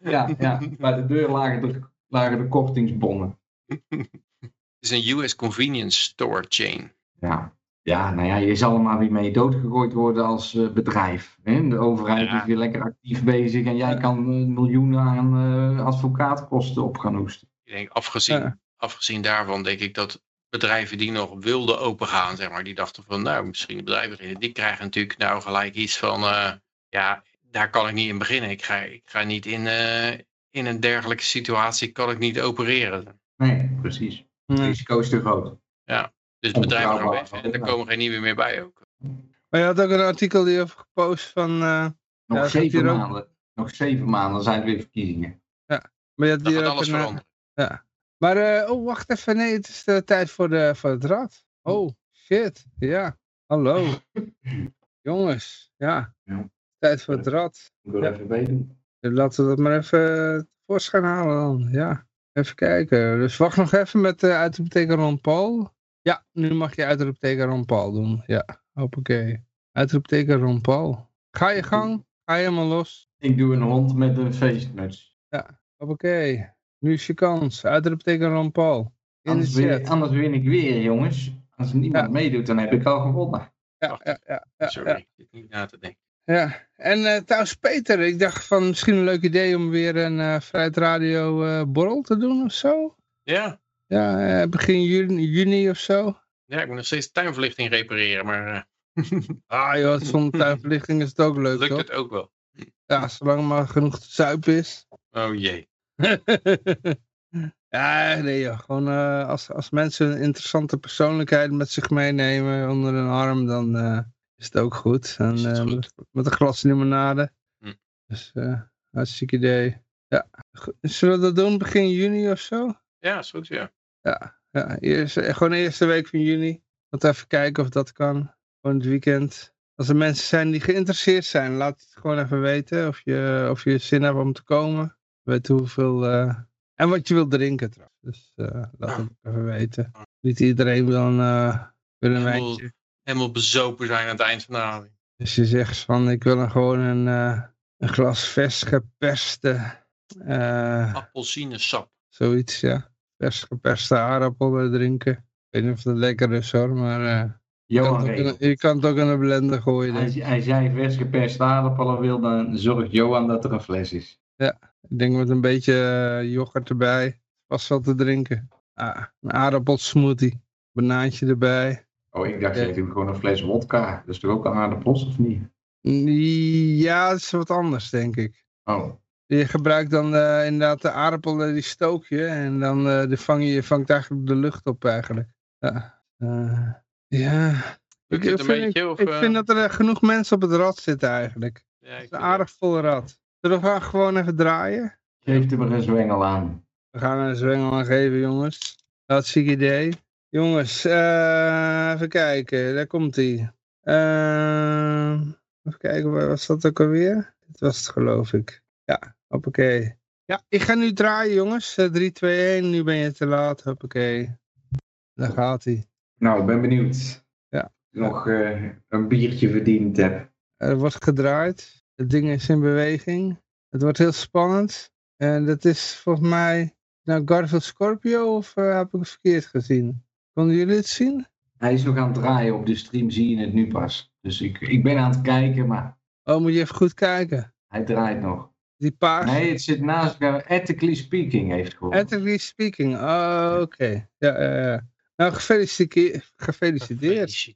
ja, ja, bij de deur lagen de, lagen de kortingsbonnen. Het is een US convenience store chain. Ja. Ja, nou ja, je zal er maar weer mee doodgegooid worden als uh, bedrijf. Hè? De overheid is weer lekker actief bezig en jij kan uh, miljoenen aan uh, advocaatkosten op gaan hoesten. Ik denk, afgezien, ja. afgezien daarvan denk ik dat bedrijven die nog wilden opengaan, zeg maar, die dachten van, nou, misschien de bedrijven, die krijgen natuurlijk nou gelijk iets van, ja, daar kan ik niet in beginnen. Ik ga, ik ga niet in, in een dergelijke situatie, kan ik niet opereren. Nee, precies. Het risico is te groot. Ja. Dus bedrijven gaan weg en er komen geen nieuwe meer bij ook. Maar je had ook een artikel die over gepost van... Uh, nog ja, zeven maanden. Nog zeven maanden zijn het weer verkiezingen. Ja, maar je had Dan gaat alles een, veranderen. Ja. Maar, uh, oh, wacht even. Nee, het is de tijd voor, de, voor het rad. Oh, shit. Ja, hallo. Jongens, ja. ja. Tijd voor het rad. Ik wil ja. even weten. Laten we dat maar even voorschijn halen dan. Ja, even kijken. Dus wacht nog even met de betekenen Ron Paul. Ja, nu mag je uitroepteken Ron Paul doen. Ja, hoppakee. Uitroepteken Ron Paul. Ga je gang, ga je helemaal los. Ik doe een hond met een feestmuts. Ja, hoppakee. Nu is je kans. Uitroepteken Ron Paul. In anders, win, anders win ik weer, jongens. Als niemand ja. meedoet, dan heb ik al gewonnen. Ja, ja, ja, ja, Sorry, ik zit niet na te denken. Ja, en uh, trouwens Peter, ik dacht van misschien een leuk idee om weer een uh, Vrijheid Radio uh, borrel te doen of zo. Ja, ja, uh, begin juni, juni of zo. Ja, ik moet nog steeds tuinverlichting repareren, maar... Uh... ah joh, zonder tuinverlichting is het ook leuk, Lukt toch? het ook wel. Ja, zolang maar genoeg te zuip is. Oh jee. ja, nee joh. Gewoon uh, als, als mensen een interessante persoonlijkheid met zich meenemen onder een arm, dan is het ook goed. En, goed. Met, een glas limonade. Hm. Dus, hartstikke idee. Ja, zullen we dat doen begin juni of zo? Ja, is goed, ja. Ja, ja eerst, gewoon de eerste week van juni. Wat even kijken of dat kan. Gewoon het weekend. Als er mensen zijn die geïnteresseerd zijn, laat het gewoon even weten. Of je, of je zin hebt om te komen. Weet hoeveel... Uh... En wat je wilt drinken trouwens. Dus uh, laat het even weten. Niet iedereen wil een, uh, wil een helemaal, wijntje. Helemaal bezopen zijn aan het eind van de avond. Dus je zegt van, ik wil een, gewoon een, een glas vers geperste... Appelsinesap. Zoiets, ja vers geperste aardappelen drinken. Ik weet niet of dat lekker is hoor, maar uh, je, kan in, je, kan het ook in een blender gooien. Als, als jij vers geperste aardappelen wil, dan zorgt Johan dat er een fles is. Ja, ik denk met een beetje uh, yoghurt erbij. Pas wel te drinken. Ah, een aardappelsmoothie. Banaantje erbij. Oh, ik dacht, ja. je gewoon een fles wodka. Dat is toch ook een aardappels of niet? Ja, dat is wat anders denk ik. Oh. Je gebruikt dan uh, inderdaad de aardappelen, die stook je. En dan uh, de vang je, je vangt eigenlijk de lucht op eigenlijk. Ja. Uh, ja. Ik, vind, beetje, of, ik vind dat er genoeg mensen op het rad zitten eigenlijk. Ja, het is een aardig vol rad. Zullen we gaan gewoon even draaien? Geef er maar een zwengel aan. We gaan er een zwengel aan geven jongens. Dat een idee. Jongens, even kijken. Daar komt hij. even kijken, was dat ook alweer? Dit was het geloof ik. Ja, Hoppakee. Ja, ik ga nu draaien jongens. 3, 2, 1. Nu ben je te laat. Hoppakee. Daar gaat hij. Nou, ik ben benieuwd. Ja. Nog uh, een biertje verdiend heb. Er wordt gedraaid. Het ding is in beweging. Het wordt heel spannend. En dat is volgens mij... Nou, Garfield Scorpio of uh, heb ik het verkeerd gezien? Konden jullie het zien? Hij is nog aan het draaien op de stream, zie je het nu pas. Dus ik, ik ben aan het kijken, maar... Oh, moet je even goed kijken. Hij draait nog. Die paars... Nee, het zit naast elkaar. Ethically Speaking heeft gewonnen. Ethically Speaking, oh, oké. Okay. Ja, ja, ja. Nou, gefeliciteerd. gefeliciteerd.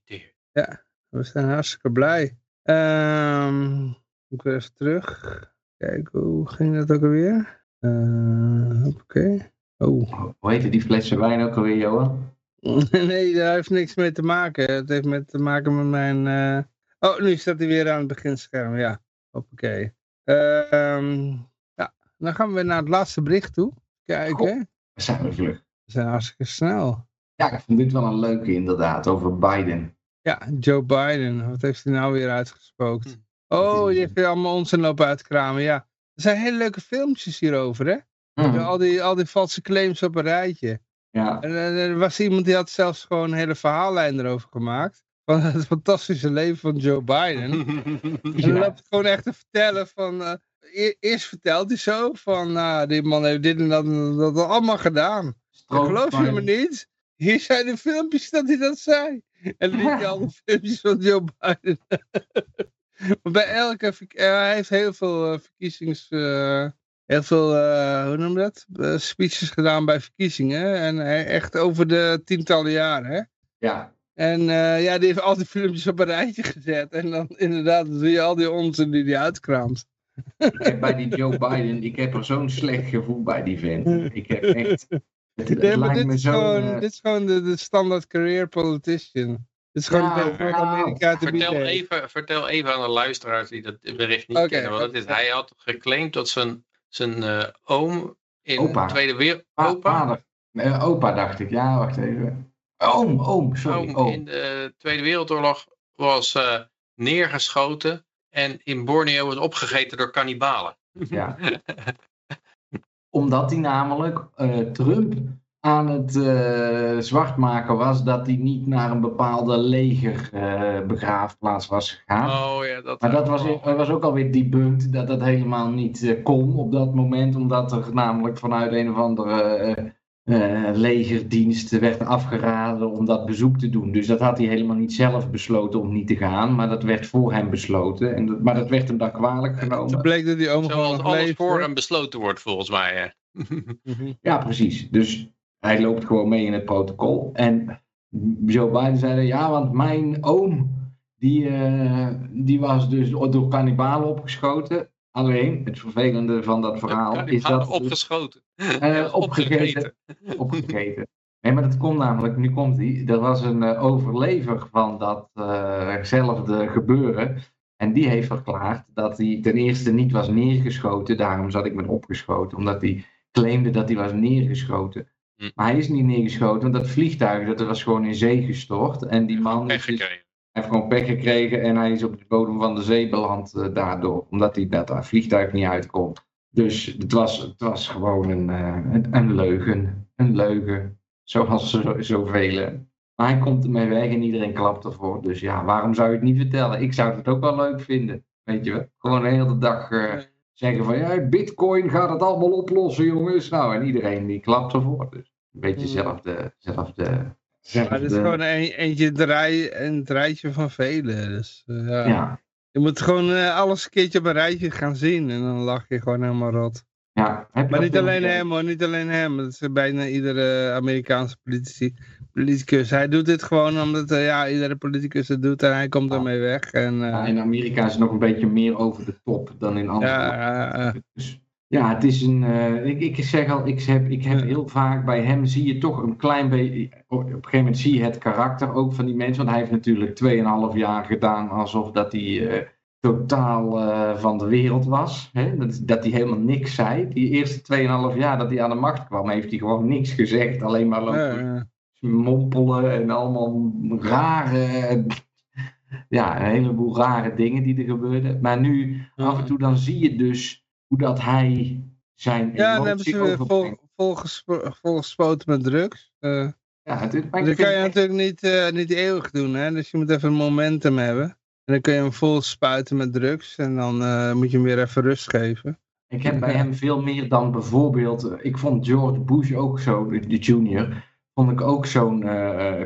Ja, we zijn hartstikke blij. Um, ik weer even terug. Kijk, hoe ging dat ook alweer? Uh, oké. Okay. Oh. Hoe heette die flessen wijn ook alweer, Johan? nee, daar heeft niks mee te maken. Het heeft met te maken met mijn... Uh... Oh, nu staat hij weer aan het beginscherm, ja. Oké. Uh, ja, dan gaan we weer naar het laatste bericht toe. Kijken. we zijn we vlug. We zijn hartstikke snel. Ja, ik vond dit wel een leuke inderdaad, over Biden. Ja, Joe Biden. Wat heeft hij nou weer uitgesproken? Hm. Oh, die heeft weer allemaal onzin lopen uitkramen. Ja, er zijn hele leuke filmpjes hierover, hè? Hm. Al, die, al die valse claims op een rijtje. Ja. En er was iemand die had zelfs gewoon een hele verhaallijn erover gemaakt van het fantastische leven van Joe Biden. ja. En dan loopt gewoon echt te vertellen van... Uh, eerst vertelt hij zo van, nou, die man heeft dit en dat en dat allemaal gedaan. Dat geloof je me niet. hier zijn de filmpjes dat hij dat zei. En dan liet hij alle filmpjes van Joe Biden. Maar bij elke, hij heeft heel veel verkiezings heel veel, hoe noem je dat, speeches gedaan bij verkiezingen. En hij echt over de tientallen jaren, hè? Ja. En uh, ja, die heeft al die filmpjes op een rijtje gezet. En dan inderdaad zie je al die onzin die hij uitkraamt. Ik heb bij die Joe Biden, ik heb er zo'n slecht gevoel bij die vent. Ik heb echt... Het, het nee, lijkt dit, me is gewoon, uh... dit is gewoon de, de standaard career politician. Dit is gewoon ja, nou, Amerika te vertel even, vertel even aan de luisteraars die dat bericht niet kennen. Want dat is, hij had geclaimd dat zijn zijn uh, oom in de Tweede Wereld... Opa? Uh, opa dacht ik, ja, wacht even. Oom, oom, sorry. Oom, in de Tweede Wereldoorlog was uh, neergeschoten en in Borneo was opgegeten door kannibalen. Ja. Omdat hij namelijk Trump aan het uh, zwart maken was dat hij niet naar een bepaalde legerbegraafplaats uh, was gegaan. Oh, ja, dat maar dat was, was ook alweer die punt dat dat helemaal niet uh, kon op dat moment, omdat er namelijk vanuit een of andere legerdienst werd afgeraden om dat bezoek te doen. Dus dat had hij helemaal niet zelf besloten om niet te gaan, maar dat werd voor hem besloten. En dat, maar dat werd hem dan kwalijk genomen. Toen bleek dat hij ook Zoals alles voor hem besloten wordt volgens mij. ja, precies. Dus hij loopt gewoon mee in het protocol. En Joe Biden zei, ja, want mijn oom, die, uh, die was dus door kannibalen opgeschoten. Alleen, het vervelende van dat verhaal is dat... opgeschoten. Uh, opgegeten. opgegeten. Nee, maar dat komt namelijk, nu komt hij, er was een uh, overlever van datzelfde gebeuren. En die heeft verklaard dat hij ten eerste niet was neergeschoten, daarom zat ik met opgeschoten, omdat hij claimde dat hij was neergeschoten. Hm. Maar hij is niet neergeschoten, want dat vliegtuig dat was gewoon in zee gestort. En die man is, hij heeft gewoon pech gekregen en hij is op de bodem van de zee beland uh, daardoor. Omdat hij dat, dat vliegtuig niet uitkomt. Dus het was, het was gewoon een, uh, een, een, leugen. Een leugen. Zoals zoveel. Maar hij komt ermee weg en iedereen klapt ervoor. Dus ja, waarom zou je het niet vertellen? Ik zou het ook wel leuk vinden. Weet je wel? Gewoon de hele dag uh, zeggen van ja, bitcoin gaat het allemaal oplossen jongens. Nou, en iedereen die klapt ervoor. Dus. Een beetje zelfde... zelfde maar het is gewoon een, eentje draai, een rijtje van velen. Dus, uh, ja. ja. Je moet gewoon uh, alles een keertje op een rijtje gaan zien. En dan lach je gewoon helemaal rot. Ja, maar niet alleen hem hoor, niet alleen hem. Dat is bijna iedere Amerikaanse politici, politicus. Hij doet dit gewoon omdat uh, ja, iedere politicus het doet en hij komt ermee weg. En, ja, in Amerika is het nog een beetje meer over de top dan in andere ja, dus ja, het is een. Uh, ik, ik zeg al, ik heb, ik heb heel vaak bij hem zie je toch een klein beetje. Op een gegeven moment zie je het karakter ook van die mensen. Want hij heeft natuurlijk 2,5 jaar gedaan alsof dat hij uh, totaal uh, van de wereld was. Hè? Dat, dat hij helemaal niks zei. Die eerste 2,5 jaar dat hij aan de macht kwam, heeft hij gewoon niks gezegd. Alleen maar lopen mompelen en allemaal rare. Ja, een heleboel rare dingen die er gebeurden. Maar nu, af en toe, dan zie je dus hoe dat hij zijn Ja, dan hebben ze vol, vol, volgespoten met drugs. Uh, ja, het, dat kan je natuurlijk niet, uh, niet eeuwig doen, hè? dus je moet even een momentum hebben. En dan kun je hem vol spuiten met drugs en dan uh, moet je hem weer even rust geven. Ik heb bij hem veel meer dan bijvoorbeeld, ik vond George Bush ook zo, de junior, vond ik ook zo'n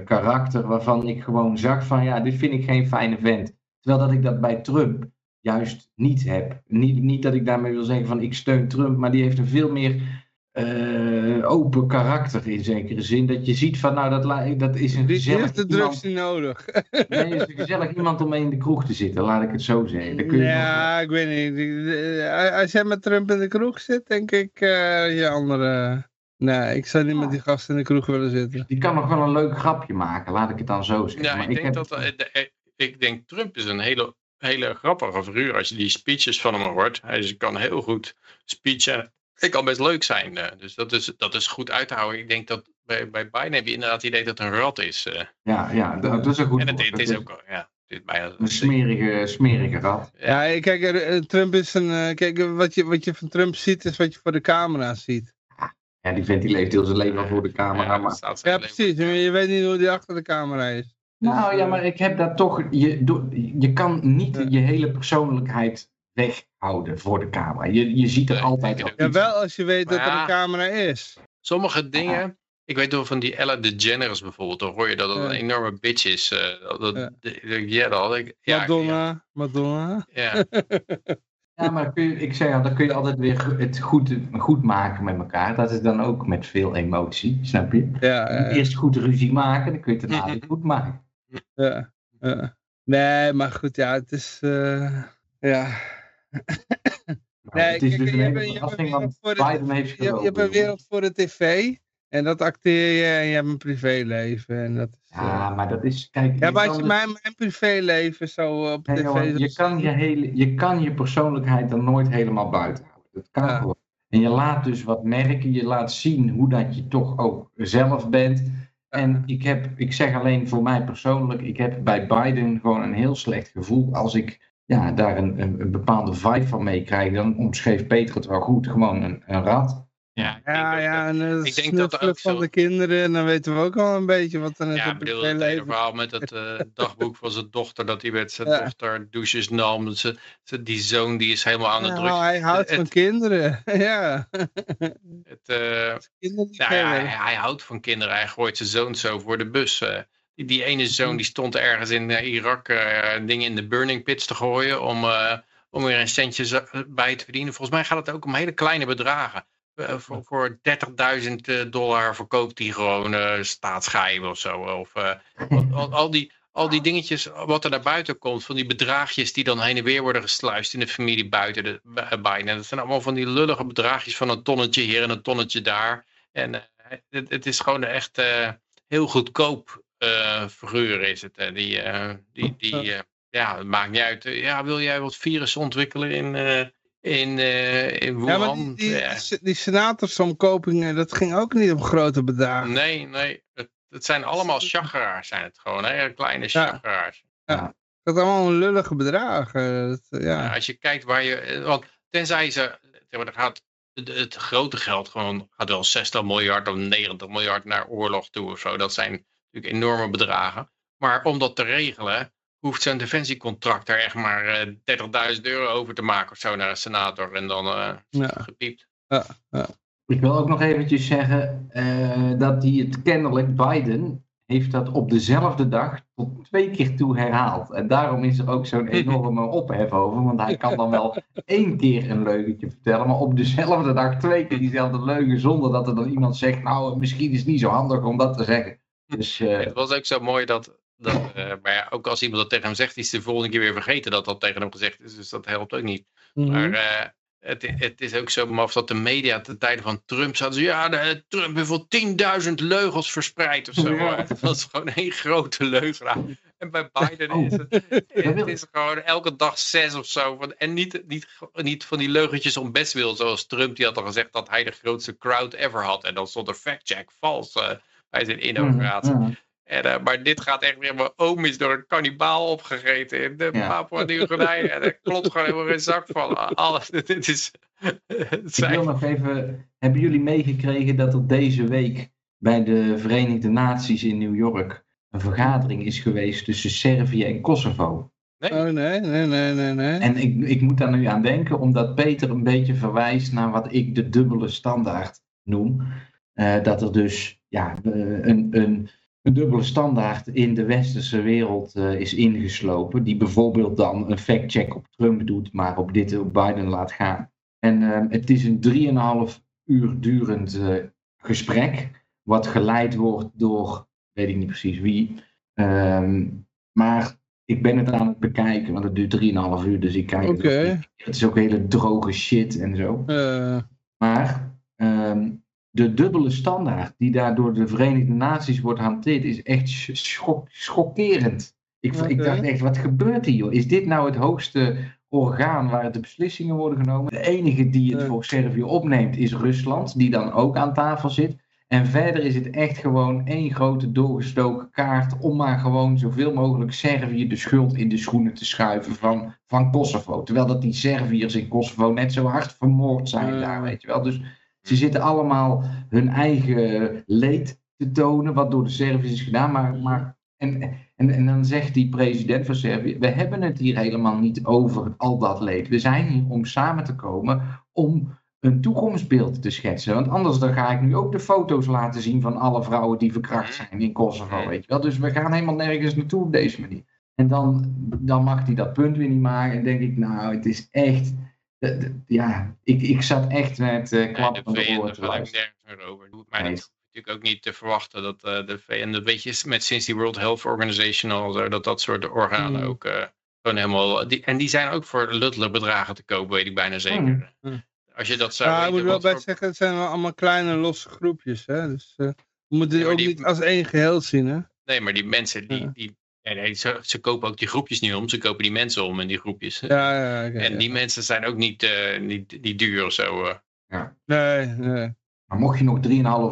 karakter waarvan ik gewoon zag van ja, dit vind ik geen fijne vent. Terwijl dat ik dat bij Trump juist niet heb. Niet, niet dat ik daarmee wil zeggen van ik steun Trump, maar die heeft een veel meer uh, open karakter in zekere zin. Dat je ziet van nou dat, dat is een gezellig heeft de drugs niet nodig. nee, is een gezellig iemand om mee in de kroeg te zitten, laat ik het zo zeggen. kun je ja, ik weet niet. Eh, als jij met Trump in de kroeg zit, denk ik uh, je andere... Nee, ik zou niet met die gasten in de kroeg willen zitten. Die kan nog wel een leuk grapje maken, laat ik het dan zo zeggen. Ja, maar ik, denk heb... dat, ik denk Trump is een hele hele grappige figuur als je die speeches van hem hoort. Hij kan heel goed speechen. Het kan best leuk zijn. Eh, dus dat is, dat is goed uit te houden. Ik denk dat bij, bij Biden heb je inderdaad het idee dat het een rat is. Eh. Ja, ja, dat is een goed En het, het is ook, ja. Een smerige, smerige rat. Ja, kijk, eh, Trump is een. Kijk, wat je, wat je van Trump ziet, is wat je voor de camera ziet. Ja, die vent die leeft heel zijn leven al voor de camera. Ja, maar... ja precies. Je weet niet hoe die achter de camera is. Nou ja, maar ik heb dat toch. Je, je kan niet je hele persoonlijkheid weghouden voor de camera. Je, je ziet er altijd op. Ja, wel als je weet dat er een camera is. Sommige dingen ik weet wel van die Ella DeGeneres bijvoorbeeld, dan hoor je dat het een enorme bitch is. Uh, dat, ja. ja, dat had ik. Ja, Madonna, Madonna. Ja. ja, maar kun je, ik zeg al, dan kun je altijd weer het goed, goed maken met elkaar. Dat is dan ook met veel emotie, snap je? Ja, Eerst goed ruzie maken, dan kun je het daarna weer goed maken. Ja, ja. Nee, maar goed, ja, het is... Uh, ja... nee, het is dus een hele verrassing, want Biden heeft Je, je hebt een wereld voor de tv... En dat acteer je en je hebt een privéleven. En dat is, ja, uh... maar dat is... Kijk, ja, maar als je mijn, mijn privéleven zo op nee, tv... je, kan je, hele, je kan je persoonlijkheid dan nooit helemaal buiten houden. Dat kan ja. gewoon. En je laat dus wat merken. Je laat zien hoe dat je toch ook zelf bent. En ik, heb, ik zeg alleen voor mij persoonlijk, ik heb bij Biden gewoon een heel slecht gevoel als ik ja, daar een, een, bepaalde vibe van meekrijg. Dan omschreef Peter het wel goed, gewoon een, een rat. Ja, ja, ja en uh, ik denk dat ook van de kinderen, en dan weten we ook al een beetje wat er ja, ik bedoel, het hele verhaal met het uh, dagboek van zijn dochter, dat hij met zijn ja. dochter douches nam. Ze, ze, die zoon die is helemaal aan de druk. Ja, hij houdt het, van kinderen, ja. Het, uh, ja, hij, hij, houdt van kinderen, hij gooit zijn zoon zo voor de bus. Die, die, ene zoon die stond ergens in Irak dingen in de burning pits te gooien om, om weer een centje bij te verdienen. Volgens mij gaat het ook om hele kleine bedragen. Uh, voor, voor 30.000 eh, dollar verkoopt hij gewoon uh, staatsgeheimen of zo. Of al, al, die, al die dingetjes wat er naar buiten komt, van die bedragjes die dan heen en weer worden gesluist in de familie buiten de bijna. Dat zijn allemaal van die lullige bedragjes van een tonnetje hier en een tonnetje daar. En het, het, is gewoon echt heel goedkoop figuur is het. die, die, die, ja, het maakt niet uit. ja, wil jij wat virus ontwikkelen in in, uh, in Wuhan. Ja, maar die, die, die senatorsomkopingen, dat ging ook niet om grote bedragen. Nee, nee. Het, het zijn allemaal chageraars, zijn het gewoon. Hè? Kleine chageraars. Ja. ja. Dat zijn allemaal lullige bedragen. Dat, ja. ja. als je kijkt waar je... Eh, want tenzij ze... Er gaat, het, het grote geld gewoon gaat wel 60 miljard of 90 miljard naar oorlog toe of zo. Dat zijn natuurlijk enorme bedragen. Maar om dat te regelen hoeft zijn defensiecontract er echt maar 30.000 eh, euro over te maken of zo naar een senator en dan uh, ja. gepiept. Ja, ja. Ik wil ook nog eventjes zeggen uh, dat hij het kennelijk, Biden, heeft dat op dezelfde dag tot twee keer toe herhaald. En daarom is er ook zo'n enorme ophef over, want hij kan dan wel één keer een leugentje vertellen, maar op dezelfde dag twee keer diezelfde leugen zonder dat er dan iemand zegt, nou misschien is het niet zo handig om dat te zeggen. Dus, Het was ook zo mooi dat dat, uh, maar ja, ook als iemand dat tegen hem zegt, is de volgende keer weer vergeten dat dat tegen hem gezegd is. Dus dat helpt ook niet. Mm -hmm. Maar uh, het, het, is ook zo maf dat de media te tijden van Trump zaten. Ja, de, Trump heeft wel 10.000 leugels verspreid of zo. Ja. Dat is gewoon één grote leugenaar. En bij Biden is het, het is gewoon elke dag zes of zo. Van, en niet, niet, niet van die leugentjes om best wil, zoals Trump. Die had al gezegd dat hij de grootste crowd ever had. En dan stond er fact check vals uh, bij zijn inauguratie. Mm -hmm. En, uh, maar dit gaat echt weer, mijn oom is door een kannibaal opgegeten in de ja. Papua Nieuw-Guinea. en er klopt gewoon helemaal geen zak van. Alles, dit is... Ik wil nog even, hebben jullie meegekregen dat er deze week bij de Verenigde Naties in New York een vergadering is geweest tussen Servië en Kosovo? Nee. Oh nee, nee, nee, nee, nee. En ik, ik moet daar nu aan denken, omdat Peter een beetje verwijst naar wat ik de dubbele standaard noem. Uh, dat er dus ja, een, een een dubbele standaard in de westerse wereld uh, is ingeslopen. Die bijvoorbeeld dan een fact-check op Trump doet, maar op dit op Biden laat gaan. En uh, het is een 3,5 uur durend uh, gesprek. Wat geleid wordt door, weet ik niet precies wie. Um, maar ik ben het aan het bekijken, want het duurt 3,5 uur. Dus ik kijk. Okay. Het, het is ook hele droge shit en zo. Maar. Um, de dubbele standaard die daar door de Verenigde Naties wordt hanteerd, is echt schok schokkerend. Ik, okay. ik, dacht echt, wat gebeurt hier joh? Is dit nou het hoogste orgaan waar de beslissingen worden genomen? De enige die het voor Servië opneemt is Rusland, die dan ook aan tafel zit. En verder is het echt gewoon één grote doorgestoken kaart om maar gewoon zoveel mogelijk Servië de schuld in de schoenen te schuiven van, van Kosovo. Terwijl dat die Serviërs in Kosovo net zo hard vermoord zijn daar, weet je wel. Dus ze zitten allemaal hun eigen leed te tonen, wat door de Serviërs is gedaan. Maar, maar, en, en, en dan zegt die president van Servië, we hebben het hier helemaal niet over al dat leed. We zijn hier om samen te komen om een toekomstbeeld te schetsen. Want anders dan ga ik nu ook de foto's laten zien van alle vrouwen die verkracht mhm. zijn in Kosovo, weet je wel. Dus we gaan helemaal nergens naartoe op deze manier. En dan, dan mag hij dat punt weer niet maken. En denk ik, nou, het is echt... Ja, ik, ik zat echt met uh, klappen ja, de VN, daar ik nergens meer over. Maar nee. is natuurlijk ook niet te verwachten dat uh, de VN, dat weet je, met sinds die World Health Organization al zo, dat dat soort organen mm. ook uh, gewoon helemaal... Die, en die zijn ook voor luttele bedragen te koop, weet ik bijna zeker. Mm. Als je dat zou ja, ik moet wel bij zeggen, het zijn wel allemaal kleine losse groepjes. Hè? Dus uh, we moeten die ook niet als één geheel zien. Hè? Nee, maar die mensen, die, die, nee, ze, ze, kopen ook die groepjes niet om. Ze kopen die mensen om in die groepjes. Ja, ja, okay, en die mensen zijn ook niet, uh, niet, niet duur of zo. Uh. Ja. Nee, nee. Maar mocht je nog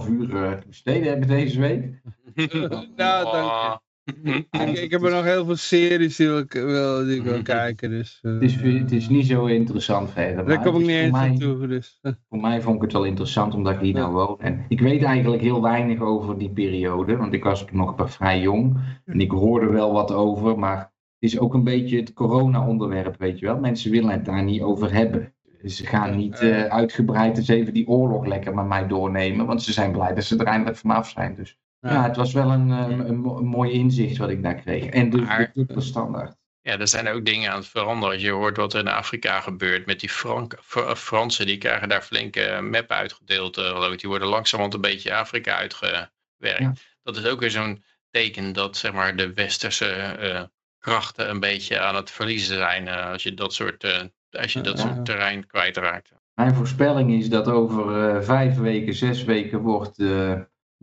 3,5 uur uh, besteden hebben deze week? nou, dank je. ik, ik, heb er nog heel veel series die ik wil, die ik wil kijken. Dus, uh, het, is, het is niet zo interessant verder. Daar kom ik niet eens naartoe. Dus. Voor mij vond ik het wel interessant omdat ik hier nou woon. En ik weet eigenlijk heel weinig over die periode. Want ik was nog vrij jong. En ik hoorde wel wat over. Maar het is ook een beetje het corona-onderwerp, weet je wel. Mensen willen het daar niet over hebben. Ze gaan niet uh, uitgebreid eens even die oorlog lekker met mij doornemen. Want ze zijn blij dat ze er eindelijk vanaf zijn. Dus ja, het was wel een, een, een, mooi inzicht wat ik daar kreeg. En dus maar, de standaard. Ja, er zijn ook dingen aan het veranderen. Je hoort wat er in Afrika gebeurt met die Frank, Fransen. Die krijgen daar flinke mappen uitgedeeld. Uh, die worden langzamerhand een beetje Afrika uitgewerkt. Dat is ook weer zo'n teken dat zeg maar, de westerse uh, krachten een beetje aan het verliezen zijn. Uh, als je dat soort, als je dat soort terrein kwijtraakt. Mijn voorspelling is dat over vijf weken, zes weken wordt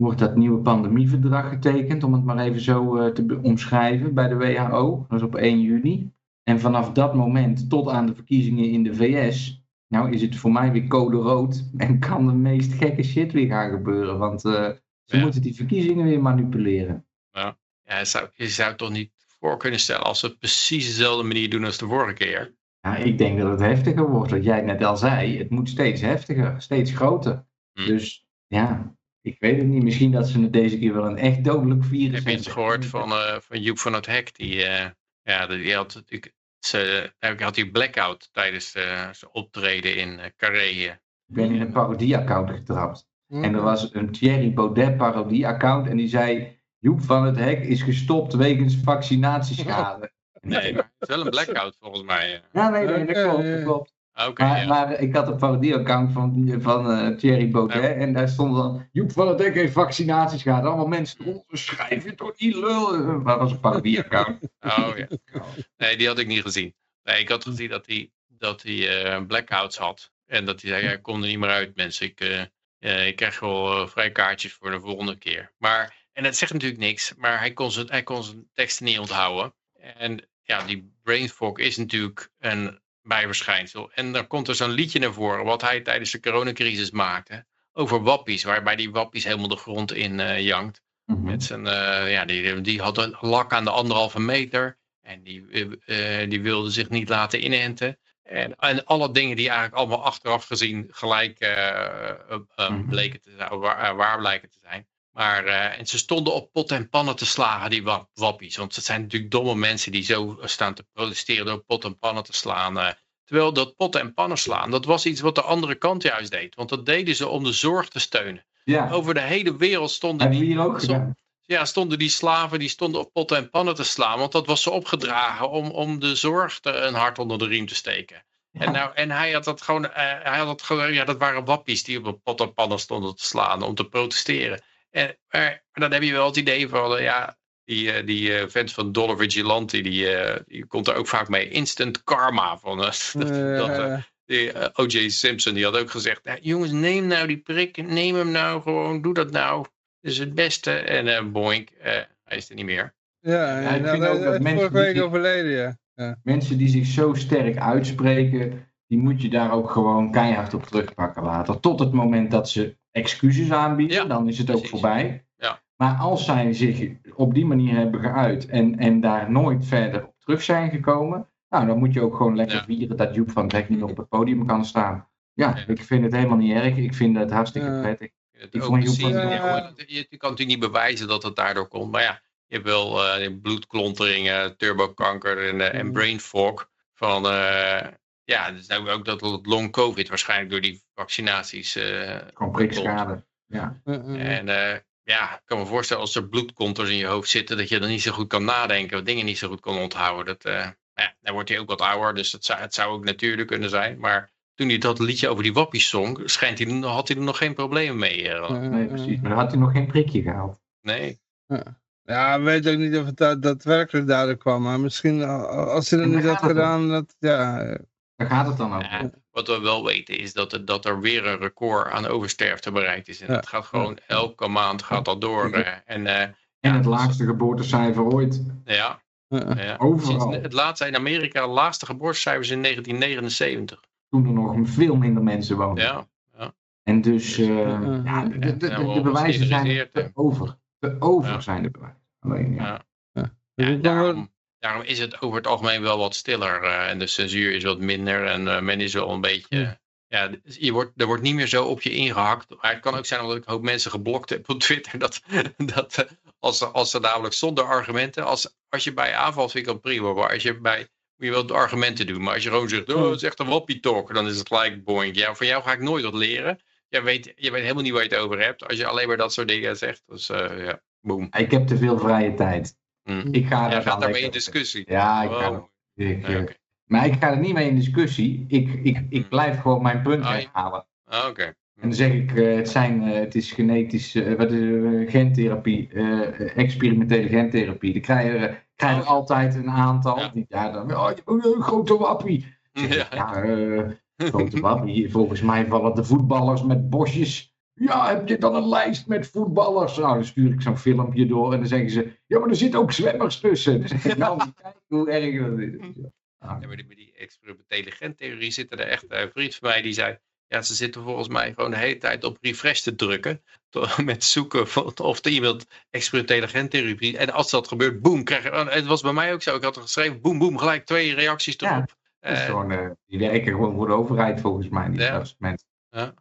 wordt dat nieuwe pandemieverdrag getekend, om het maar even zo uh, te omschrijven, bij de WHO. Dat is op 1 juni. En vanaf dat moment tot aan de verkiezingen in de VS, nou is het voor mij weer code rood en kan de meest gekke shit weer gaan gebeuren. Want uh, ze moeten die verkiezingen weer manipuleren. Ja, ja je, zou, je zou toch niet voor kunnen stellen als ze het precies dezelfde manier doen als de vorige keer. Ja, ik denk dat het heftiger wordt. Wat jij net al zei, het moet steeds heftiger, steeds groter. Hm. Dus ja, ik weet het niet. Misschien dat ze het deze keer wel een echt dodelijk virus hebben. Heb je het gehoord van, uh, van Joep van het Hek? Die, uh, ja, die had natuurlijk... Ze, had die blackout tijdens uh, zijn optreden in uh, Carré. Ik ben in een parodie-account getrapt. Mm. En er was een Thierry Baudet parodie-account. En die zei... Joep van het Hek is gestopt wegens vaccinatieschade. nee, maar het is wel een blackout volgens mij. Ja, nee, nee dat klopt. Dat klopt. Okay, maar, maar, ik had een parodie-account van, van uh, Thierry Baudet. En daar stond dan. Joep van het Dek heeft vaccinaties gehad. Allemaal mensen onderschrijven. Toch niet lul. Maar dat was een parodie-account. oh ja. Nee, die had ik niet gezien. Nee, ik had gezien dat hij, dat hij uh, blackouts had. En dat hij zei: ja, ik kom er niet meer uit, mensen. Ik, uh, ik krijg wel vrij kaartjes voor de volgende keer. Maar, en dat zegt natuurlijk niks. Maar hij kon zijn, hij kon zijn teksten niet onthouden. En ja, die brain fog is natuurlijk een bijverschijnsel. En dan komt er zo'n liedje naar voren, wat hij tijdens de coronacrisis maakte. Over wappies, waarbij die wappies helemaal de grond in uh, jankt. Mhm. Met zijn, uh, ja, die, die had een lak aan de anderhalve meter. En die, uh, die wilde zich niet laten inenten. En, en alle dingen die eigenlijk allemaal achteraf gezien gelijk mm bleken te zijn, waar, waar blijken te zijn. Maar, uh, en ze stonden op pot en pannen te slagen, die wappies. Want het zijn natuurlijk domme mensen die zo staan te protesteren door pot en pannen te slaan. Uh, terwijl dat potten en pannen slaan, dat was iets wat de andere kant juist deed. Want dat deden ze om de zorg te steunen. Ja. Over de hele wereld stonden die, ook gedaan. ja, stonden die slaven die stonden op potten en pannen te slaan. Want dat was ze opgedragen om, om de zorg te, een hart onder de riem te steken. En, nou, en hij had dat gewoon, uh, hij had dat gewoon, ja, dat waren wappies die op pot en pannen stonden te slaan om te protesteren. En, maar, dan heb je wel het idee van, uh, ja, die, uh, die uh, vent van Dollar Vigilante, die, die komt er ook vaak mee. Instant karma. Van, dat, O.J. Simpson, die had ook gezegd, nou, jongens, neem nou die prik, neem hem nou gewoon, doe dat nou. Dat is het beste. En boink, hij is er niet meer. Ja, ja ik nou, vind ook dat mensen week overleden, ja. ja. Mensen die zich zo sterk uitspreken, die moet je daar ook gewoon keihard op terugpakken later. Tot het moment dat ze excuses aanbieden, dan is het ook voorbij. Ja. Maar als zij zich op die manier hebben geuit en, en daar nooit verder op terug zijn gekomen, nou, dan moet je ook gewoon lekker vieren dat Joep van Dek niet op het podium kan staan. Ja, ik vind het helemaal niet erg. Ik vind het hartstikke prettig. Ik vond Joep van ja, je, je kan natuurlijk niet bewijzen dat het daardoor komt. Maar ja, je hebt wel uh, bloedklonteringen, turbokanker en, uh, en brain fog. Van, uh, ja, dus nou ook dat long covid waarschijnlijk door die vaccinaties. Uh, Gewoon prikschade. Ja. En ja, ik kan me voorstellen als er bloedkonters in je hoofd zitten, dat je dan niet zo goed kan nadenken, of dingen niet zo goed kan onthouden. Dat, ja, dan wordt hij ook wat ouder, dus het zou, het zou ook natuurlijk kunnen zijn. Maar toen hij dat liedje over die wappies zong, schijnt hij, had hij er nog geen problemen mee. nee, precies. Maar dan had hij nog geen prikje gehaald. Nee. Ja, ik weet ook niet of het daadwerkelijk daardoor kwam. Maar misschien als hij dat niet had gedaan, dat, ja... Daar gaat het dan over. wat we wel weten is dat er, dat er weer een record aan oversterfte bereikt is. En het gaat gewoon elke maand gaat dat door. En, uh, en het laagste geboortecijfer ooit. Ja. ja. Overal. het laatste in Amerika, de laatste geboortecijfers in 1979. Toen er nog veel minder mensen woonden. Ja. ja. En dus, uh, ja, de, de, de, de bewijzen zijn te over. Te over zijn de bewijzen. Alleen, ja. ja. daarom, daarom, is het over het algemeen wel wat stiller. Uh, en de censuur is wat minder. En uh, men is wel een beetje... Ja, je wordt, er wordt niet meer zo op je ingehakt. Maar het kan ook zijn omdat ik een hoop mensen geblokt heb op Twitter. Dat, dat als, als ze namelijk zonder argumenten... Als, als je bij aanval vind ik dat prima. Maar als je bij je de argumenten doen. Maar als je gewoon zegt, oh, het is echt een wappie talk, dan is het gelijk boing. Ja, van jou ga ik nooit wat leren. Jij weet, je weet helemaal niet waar je het over hebt. Als je alleen maar dat soort dingen zegt. Dus uh, ja, boom. Ik heb te veel vrije tijd. Mm. Ik ga daar gaat daarmee in discussie. Ja, ik ga, ik, eh, maar ik ga er niet mee in discussie. Ik, ik, ik mm. blijf gewoon mijn punt ah, halen. Ah, oké. En dan zeg ik, uh, het, zijn, uh, het is genetisch, uh, wat is gentherapie, experimentele gentherapie. Dan krijg je, krijg je altijd een aantal. Ja, die, ja dan, oh, een grote wappie. ja, ja grote wappie. Volgens mij vallen de voetballers met bosjes. Ja, heb je dan een lijst met voetballers? Nou, dan stuur ik zo'n filmpje door en dan zeggen ze, ja, maar er zitten ook zwemmers tussen. Dus ik nou, kijk hoe erg dat is. Ja, maar die, die experimentele gentheorie zitten er echt. Een vriend van mij die zei, ja, ze zitten volgens mij gewoon de hele tijd op refresh te drukken. Met zoeken of er iemand experimentele gentherapie. En als dat gebeurt, boem, krijg je. Oh, het was bij mij ook zo. Ik had er geschreven, boem, boem, gelijk twee reacties erop. Ja, gewoon, uh, die werken gewoon voor de overheid volgens mij. Die ja. mensen. Ja.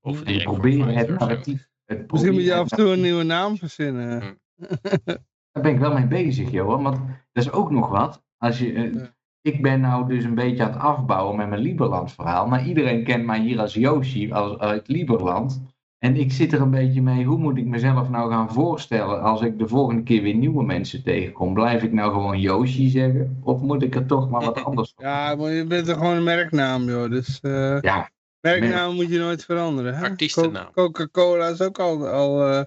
Of die proberen het narratief. Het Misschien moet je af en toe een nieuwe naam verzinnen. Daar ben ik wel mee bezig, Johan. Want dat is ook nog wat. Als je, uh, ik ben nou dus een beetje aan het afbouwen met mijn Liberland verhaal. Maar iedereen kent mij hier als Yoshi als, uit Liberland. En ik zit er een beetje mee, hoe moet ik mezelf nou gaan voorstellen als ik de volgende keer weer nieuwe mensen tegenkom? Blijf ik nou gewoon Yoshi zeggen? Of moet ik er toch maar wat anders van? Ja, maar je bent er gewoon een merknaam, joh. Dus uh, ja, merknaam moet je nooit veranderen. Artiestennaam. Coca-Cola is ook al, al uh,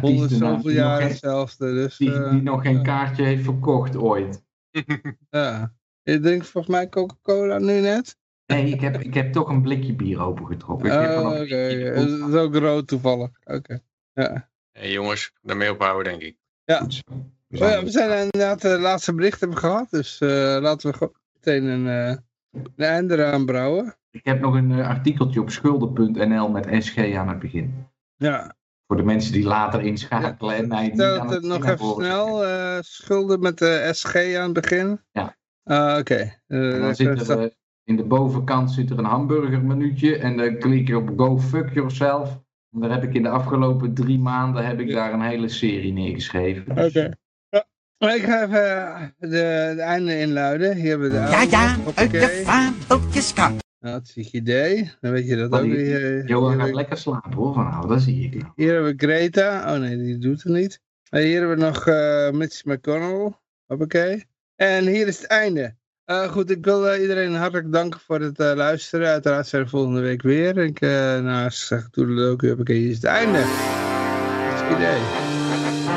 honderd zoveel jaar hetzelfde. Dus, die, die nog geen kaartje heeft verkocht ooit. ja. Je drinkt volgens mij Coca-Cola nu net? Nee, ik heb, ik heb toch een blikje bier opengetrokken. Oh, oké. Okay. Dat is ook rood toevallig. Oké. Ja. Hey, jongens, daarmee ophouden denk ik. Ja. We zijn, oh, ja, we zijn inderdaad de laatste bericht hebben gehad. Dus uh, laten we meteen een, uh, een einde eraan brouwen. Ik heb nog een uh, artikeltje op schulden.nl met SG aan het begin. Ja. Voor de mensen die later inschakelen. Ja, mij Stel het nog even snel. schulden met de SG aan het begin. Ja. Ah, oké. Okay. dan zit er, in de bovenkant zit er een hamburgermenuutje en dan klik je op Go Fuck Yourself. En daar heb ik in de afgelopen drie maanden heb ik daar een hele serie neergeschreven. Oké. Okay. Ja. Ik ga even de, de einde inluiden. Hier hebben we de Ja, ja, uit de dat zie je idee. Dan weet je dat ook weer. Johan gaat lekker slapen hoor, vanavond. Dat zie ik. Nou. Hier hebben we Greta. Oh nee, die doet het niet. Hier hebben we nog uh, Mitch McConnell. Hoppakee. En hier is het einde. Uh, goed, ik wil uh, iedereen hartelijk danken voor het uh, luisteren. Uiteraard zijn we volgende week weer. Ik nou, zeg toedeledokie, oké, hier is het einde. Dat is het idee.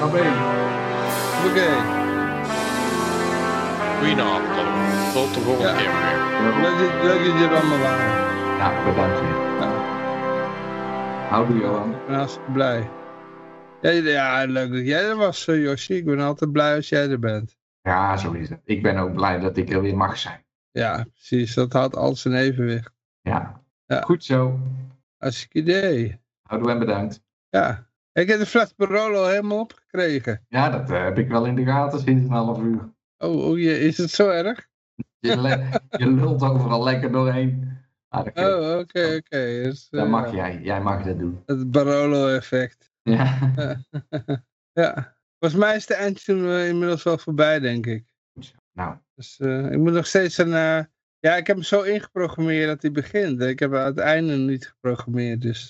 Oké. Oké. Goedenavond. Tot de volgende ja. keer weer. Leuk, dat jullie er allemaal waren. Ja, bedankt. Ja. Houdoe Johan. Ik ben hartstikke blij. Ja, ja, leuk dat jij er was, Yoshi. Ik ben altijd blij als jij er bent. Ja, zo is het. Ik ben ook blij dat ik er weer mag zijn. Ja, precies. Dat had alles zijn evenwicht. Ja. ja. Goed zo. Hartstikke idee. Houdoe en bedankt. Ja. Ik heb de fles Barolo helemaal opgekregen. Ja, dat uh, heb ik wel in de gaten sinds een half uur. Oh, oh je, is het zo erg? Je, je lult overal lekker doorheen. Ah, oh, oké, oké. Dus, dat mag eh, jij. Jij mag dat doen. Het Barolo-effect. Ja. ja. Volgens mij is de eindtune inmiddels wel voorbij, denk ik. Nou. Dus uh, ik moet nog steeds een, uh, Ja, ik heb hem zo ingeprogrammeerd dat hij begint. Ik heb het einde niet geprogrammeerd, dus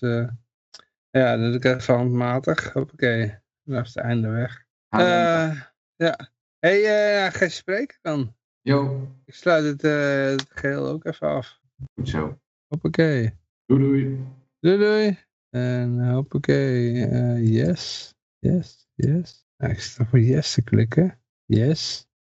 ja, dat is even handmatig. Oké, dan is het einde weg. Ja. Hé, hey, ga je spreken dan? Jo. Ik sluit het, het geheel ook even af. Goed zo. Hoppakee. Doei doei. Doei doei. En hoppakee. yes. Yes. Yes. Nou, ik sta voor yes te klikken. Yes.